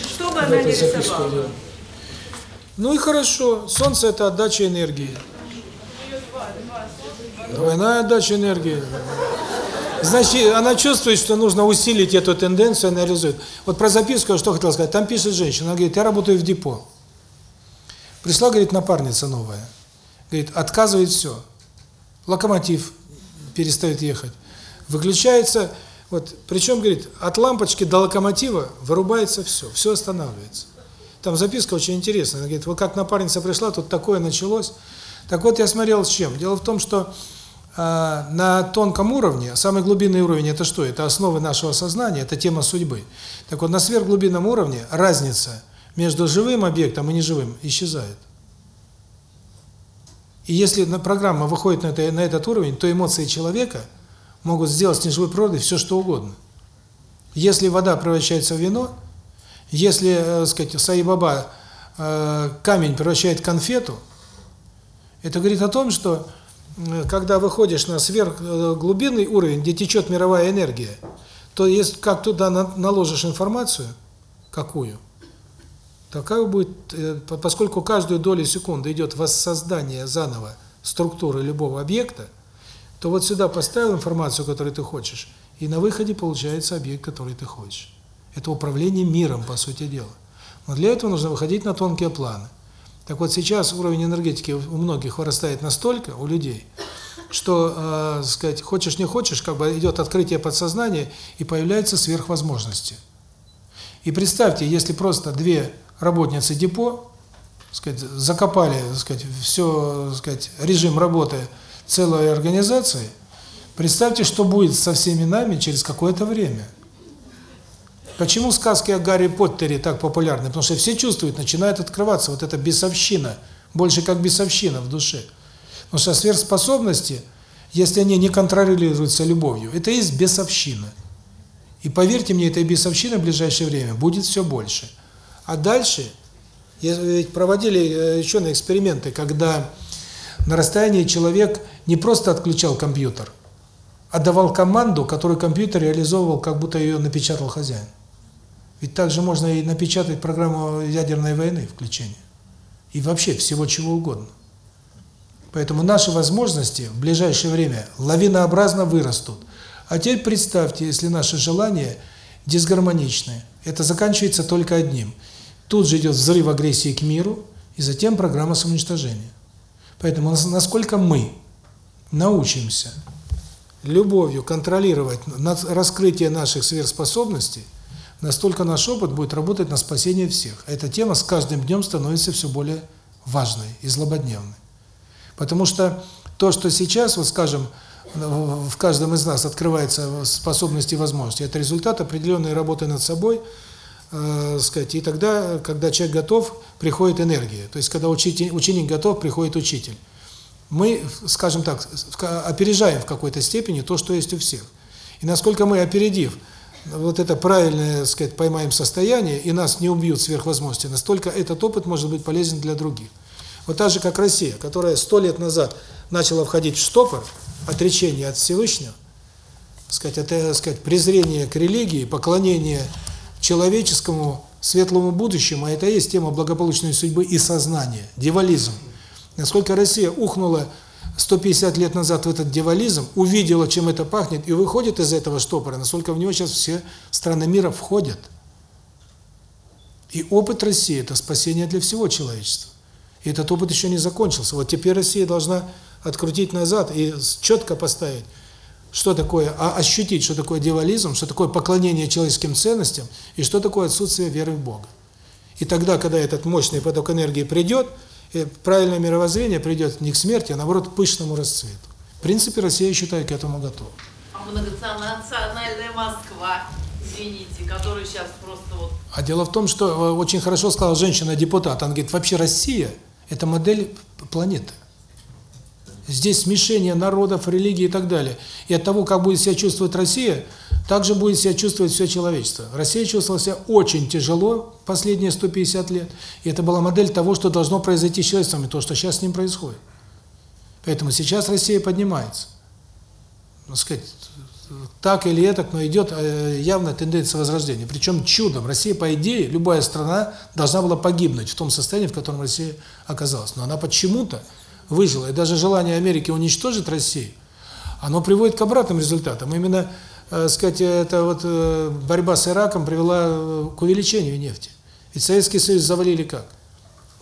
Что бы она ни рисовала. Ну и хорошо. Солнце – это отдача энергии. Двойная отдача энергии. Значит, она чувствует, что нужно усилить эту тенденцию, она. Вот про записку что хотел сказать. Там пишет женщина, она говорит, я работаю в депо. Пришла, говорит, напарница новая. Говорит, отказывает все. Локомотив перестает ехать. Выключается, вот, причем, говорит, от лампочки до локомотива вырубается все, все останавливается. Там записка очень интересная. Она говорит, вот как напарница пришла, тут такое началось. Так вот, я смотрел с чем. Дело в том, что на тонком уровне, самый глубинный уровень это что? Это основы нашего сознания, это тема судьбы. Так вот, на сверхглубинном уровне разница между живым объектом и неживым исчезает. И если программа выходит на, это, на этот уровень, то эмоции человека могут сделать с неживой природой все, что угодно. Если вода превращается в вино, если, э, сказать, Саи Баба э, камень превращает в конфету, это говорит о том, что когда выходишь на сверхглубинный уровень, где течет мировая энергия, то если как туда на- наложишь информацию, какую, такая будет, э, по- поскольку каждую долю секунды идет воссоздание заново структуры любого объекта, то вот сюда поставил информацию, которую ты хочешь, и на выходе получается объект, который ты хочешь. Это управление миром, по сути дела. Но для этого нужно выходить на тонкие планы. Так вот сейчас уровень энергетики у многих вырастает настолько, у людей, что, э, сказать, хочешь не хочешь, как бы идет открытие подсознания и появляются сверхвозможности. И представьте, если просто две работницы депо, сказать, закопали, сказать, все, сказать, режим работы целой организации, представьте, что будет со всеми нами через какое-то время. Почему сказки о Гарри Поттере так популярны? Потому что все чувствуют, начинает открываться вот эта бесовщина, больше как бесовщина в душе. Потому что сверхспособности, если они не контролируются любовью, это есть бесовщина. И поверьте мне, этой бесовщины в ближайшее время будет все больше. А дальше, ведь проводили э, ученые эксперименты, когда на расстоянии человек не просто отключал компьютер, а давал команду, которую компьютер реализовывал, как будто ее напечатал хозяин. Ведь также можно и напечатать программу ядерной войны включение. И вообще всего чего угодно. Поэтому наши возможности в ближайшее время лавинообразно вырастут. А теперь представьте, если наши желания дисгармоничны, это заканчивается только одним. Тут же идет взрыв агрессии к миру, и затем программа самоуничтожения. Поэтому нас- насколько мы научимся любовью контролировать раскрытие наших сверхспособностей, настолько наш опыт будет работать на спасение всех. Эта тема с каждым днем становится все более важной и злободневной. Потому что то, что сейчас, вот скажем, в каждом из нас открывается способности и возможности, это результат определенной работы над собой, э, сказать, и тогда, когда человек готов, приходит энергия. То есть, когда учитель, ученик готов, приходит учитель. Мы, скажем так, опережаем в какой-то степени то, что есть у всех. И насколько мы, опередив вот это правильное, так сказать, поймаем состояние, и нас не убьют сверхвозможности, настолько этот опыт может быть полезен для других. Вот так же, как Россия, которая сто лет назад начала входить в штопор, отречение от Всевышнего, сказать, так сказать, презрение к религии, поклонение человеческому светлому будущему, а это и есть тема благополучной судьбы и сознания, девализм. Насколько Россия ухнула 150 лет назад в этот девализм, увидела, чем это пахнет, и выходит из этого штопора, насколько в него сейчас все страны мира входят. И опыт России – это спасение для всего человечества. И этот опыт еще не закончился. Вот теперь Россия должна открутить назад и четко поставить, что такое, а ощутить, что такое девализм, что такое поклонение человеческим ценностям и что такое отсутствие веры в Бога. И тогда, когда этот мощный поток энергии придет, правильное мировоззрение придет не к смерти, а наоборот к пышному расцвету. В принципе, Россия, считаю, к этому готова. А многонациональная Москва, извините, которая сейчас просто вот... А дело в том, что э, очень хорошо сказала женщина-депутат, она говорит, вообще Россия – это модель планеты. Здесь смешение народов, религий и так далее. И от того, как будет себя чувствовать Россия, так же будет себя чувствовать все человечество. Россия чувствовала себя очень тяжело последние 150 лет. И это была модель того, что должно произойти с человечеством, и то, что сейчас с ним происходит. Поэтому сейчас Россия поднимается. Ну, сказать, так или так, но идет э, явная тенденция возрождения. Причем чудом. Россия, по идее, любая страна должна была погибнуть в том состоянии, в котором Россия оказалась. Но она почему-то выжила. И даже желание Америки уничтожить Россию, оно приводит к обратным результатам. Именно, сказать, это вот э, борьба с Ираком привела э, к увеличению нефти. Ведь Советский Союз завалили как?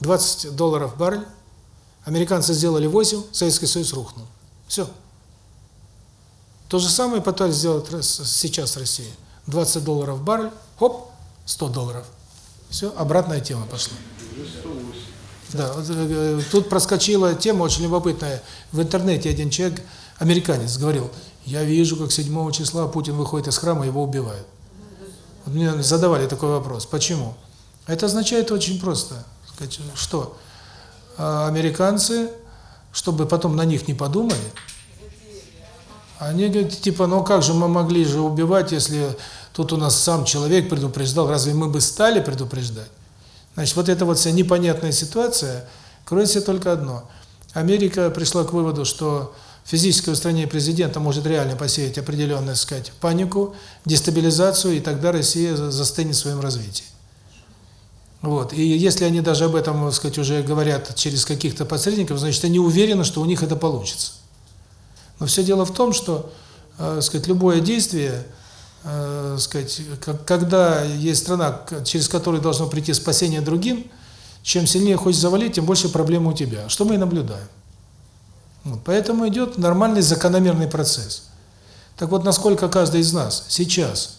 20 долларов баррель, американцы сделали 8, Советский Союз рухнул. Все. То же самое пытались сделать сейчас Россия. 20 долларов баррель, хоп, 100 долларов. Все, обратная тема пошла. Да, э, тут проскочила тема очень любопытная. В интернете один человек, американец, говорил, я вижу, как 7 числа Путин выходит из храма, его убивают. Вот мне задавали такой вопрос. Почему? Это означает очень просто. Что а, американцы, чтобы потом на них не подумали, они говорят, типа, ну как же мы могли же убивать, если тут у нас сам человек предупреждал, разве мы бы стали предупреждать? Значит, вот эта вот вся непонятная ситуация кроет в себе только одно. Америка пришла к выводу, что физическое устранение президента может реально посеять определенную, сказать, панику, дестабилизацию, и тогда Россия за- застынет в своем развитии. Вот. И если они даже об этом, сказать, уже говорят через каких-то посредников, значит, они уверены, что у них это получится. Но все дело в том, что, э, сказать, любое действие, э, сказать, когда есть страна, через которую должно прийти спасение другим, чем сильнее хочешь завалить, тем больше проблем у тебя. Что мы и наблюдаем. Вот. Поэтому идет нормальный закономерный процесс. Так вот, насколько каждый из нас сейчас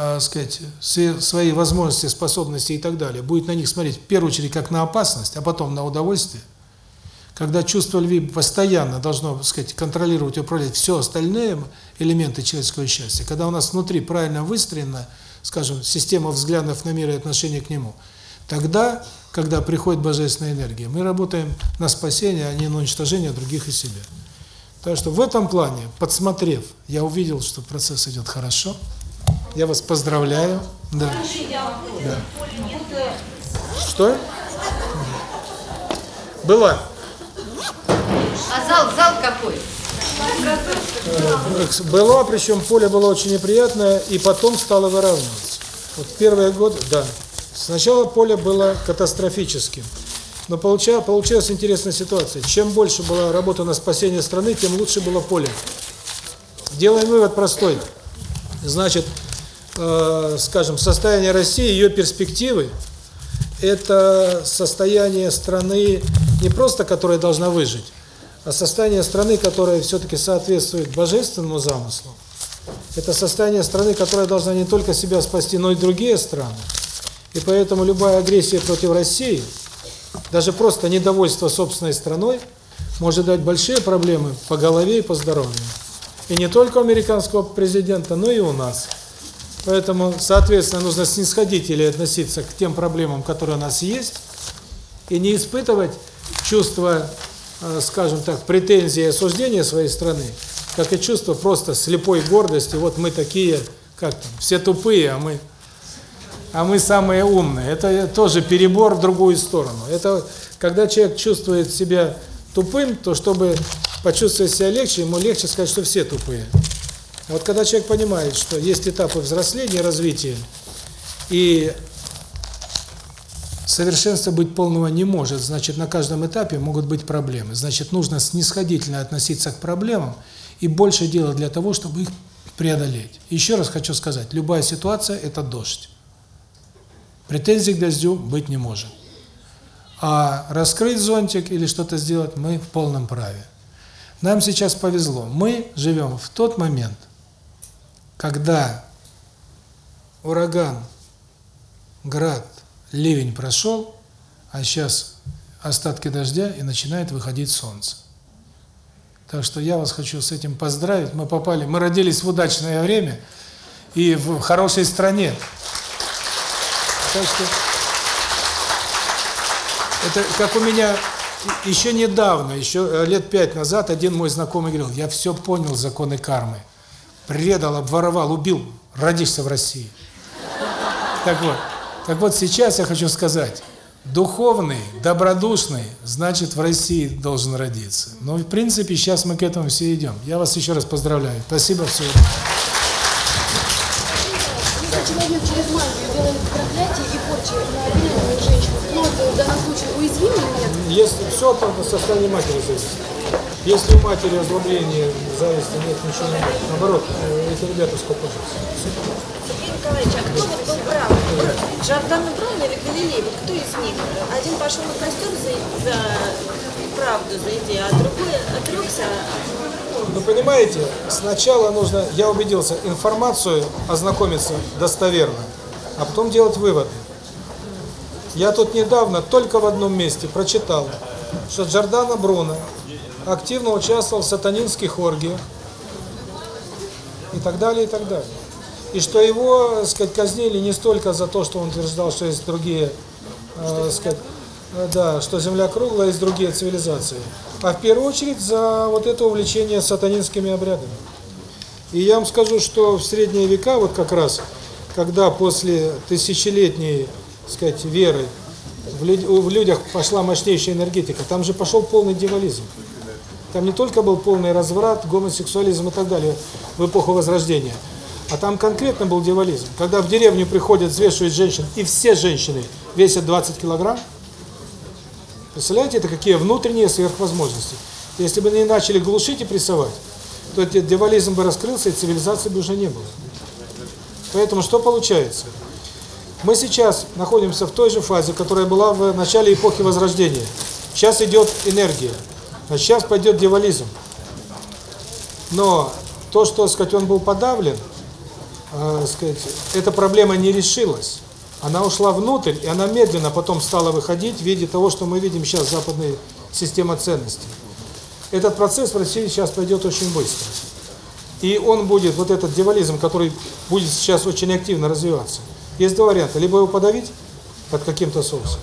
а, сказать, свои возможности, способности и так далее, будет на них смотреть в первую очередь как на опасность, а потом на удовольствие, когда чувство любви постоянно должно, сказать, контролировать и управлять все остальные элементы человеческого счастья, когда у нас внутри правильно выстроена, скажем, система взглядов на мир и отношения к нему, тогда, когда приходит божественная энергия, мы работаем на спасение, а не на уничтожение других и себя. Так что в этом плане, подсмотрев, я увидел, что процесс идет хорошо. Я вас поздравляю. Да. Да. Что? Была. А зал, зал какой? Э, Была, причем поле было очень неприятное, и потом стало выравниваться. Вот первые годы, да. Сначала поле было катастрофическим. Но получа- получилась интересная ситуация. Чем больше была работа на спасение страны, тем лучше было поле. Делаем вывод простой. Значит, э, скажем, состояние России, ее перспективы – это состояние страны не просто, которая должна выжить, а состояние страны, которая все-таки соответствует божественному замыслу. Это состояние страны, которая должна не только себя спасти, но и другие страны. И поэтому любая агрессия против России, даже просто недовольство собственной страной, может дать большие проблемы по голове и по здоровью. И не только у американского президента, но и у нас. Поэтому, соответственно, нужно снисходительно относиться к тем проблемам, которые у нас есть, и не испытывать чувство, э, скажем так, претензии и осуждения своей страны, как и чувство просто слепой гордости, вот мы такие, как там, все тупые, а мы а мы самые умные. Это тоже перебор в другую сторону. Это когда человек чувствует себя тупым, то чтобы почувствовать себя легче, ему легче сказать, что все тупые. А вот когда человек понимает, что есть этапы взросления, развития, и совершенства быть полного не может, значит, на каждом этапе могут быть проблемы. Значит, нужно снисходительно относиться к проблемам и больше делать для того, чтобы их преодолеть. Еще раз хочу сказать, любая ситуация – это дождь. Претензий к дождю быть не может. А раскрыть зонтик или что-то сделать мы в полном праве. Нам сейчас повезло. Мы живем в тот момент, когда ураган, град, ливень прошел, а сейчас остатки дождя и начинает выходить солнце. Так что я вас хочу с этим поздравить. Мы попали, мы родились в удачное время и в хорошей стране. Так что это как у меня еще недавно, еще лет пять назад, один мой знакомый говорил, я все понял законы кармы. Предал, обворовал, убил, родишься в России. Так вот, так вот сейчас я хочу сказать, духовный, добродушный, значит в России должен родиться. Но в принципе сейчас мы к этому все идем. Я вас еще раз поздравляю. Спасибо, всего. Человек через магию делает проклятие и порчи на беременную женщину, ну вот в данном случае уязвим или нет? Если все, то на состояние матери зависит. Если у матери озлобление, зависти нет, ничего не будет. Наоборот, э, эти ребята сколько живут. Сергей Николаевич, а кто вот был прав? Жордан и Брон или Галилей? Вот кто из них? Один пошел на костер за, за правду, за идею, а другой отрекся Вы понимаете, сначала нужно, я убедился, информацию ознакомиться достоверно, а потом делать выводы. Я тут недавно только в одном месте прочитал, что Джордано Бруно активно участвовал в сатанинских оргиях и так далее, и так далее. И что его, так сказать, казнили не столько за то, что он утверждал, что есть другие, э, сказать, да, что Земля круглая, есть другие цивилизации, а в первую очередь за вот это увлечение сатанинскими обрядами. И я вам скажу, что в средние века, вот как раз, когда после тысячелетней так сказать, веры, в людях пошла мощнейшая энергетика, там же пошел полный дьяволизм. Там не только был полный разврат, гомосексуализм и так далее в эпоху Возрождения, а там конкретно был дьяволизм. Когда в деревню приходят, взвешивают женщин, и все женщины весят 20 килограмм, представляете, это какие внутренние сверхвозможности. Если бы они начали глушить и прессовать, то дьяволизм бы раскрылся, и цивилизации бы уже не было. Поэтому что получается? Мы сейчас находимся в той же фазе, которая была в начале эпохи Возрождения. Сейчас идет энергия, а сейчас пойдет дьяволизм. Но то, что, сказать, он был подавлен, э, сказать, эта проблема не решилась. Она ушла внутрь, и она медленно потом стала выходить в виде того, что мы видим сейчас западной система ценностей. Этот процесс в России сейчас пойдет очень быстро. И он будет, вот этот дьяволизм, который будет сейчас очень активно развиваться. Есть два варианта. Либо его подавить под каким-то соусом.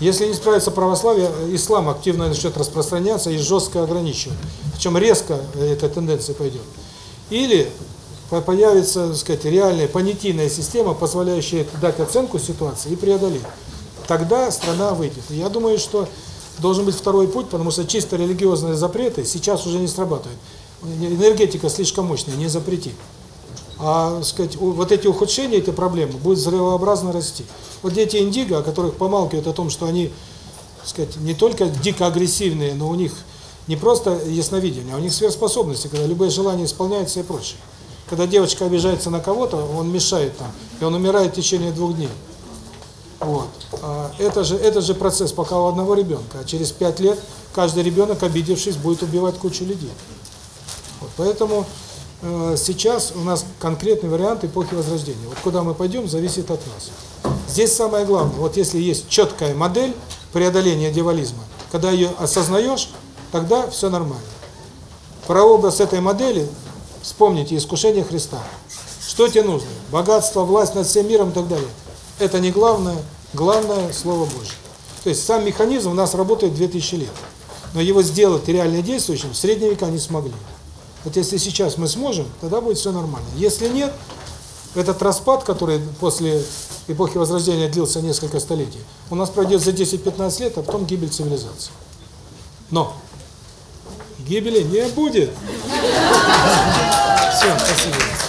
Если не справится православие, ислам активно начнет распространяться и жестко ограничивать. Причем резко эта тенденция пойдет. Или появится, так сказать, реальная понятийная система, позволяющая дать оценку ситуации и преодолеть. Тогда страна выйдет. Я думаю, что должен быть второй путь, потому что чисто религиозные запреты сейчас уже не срабатывают. Энергетика слишком мощная, не запрети. А, сказать, вот эти ухудшения, эти проблемы будут взрывообразно расти. Вот дети индиго, о которых помалкивают о том, что они, сказать, не только дико агрессивные, но у них не просто ясновидение, а у них сверхспособности, когда любые желания исполняются и прочее. Когда девочка обижается на кого-то, он мешает там, и он умирает в течение двух дней. Вот. А это же это же процесс пока у одного ребенка, а через пять лет каждый ребенок, обидевшись, будет убивать кучу людей. Вот. Поэтому э, сейчас у нас конкретный вариант эпохи Возрождения. Вот куда мы пойдем, зависит от нас. Здесь самое главное, вот если есть четкая модель преодоления дьяволизма, когда ее осознаешь, тогда все нормально. Прообраз этой модели, вспомните искушение Христа. Что тебе нужно? Богатство, власть над всем миром и так далее. Это не главное, главное Слово Божье. То есть сам механизм у нас работает 2000 лет. Но его сделать реально действующим в средние века не смогли. Вот если сейчас мы сможем, тогда будет все нормально. Если нет, этот распад, который после эпохи Возрождения длился несколько столетий, у нас пройдет за 10-15 лет, а потом гибель цивилизации. Но гибели не будет. Все, спасибо.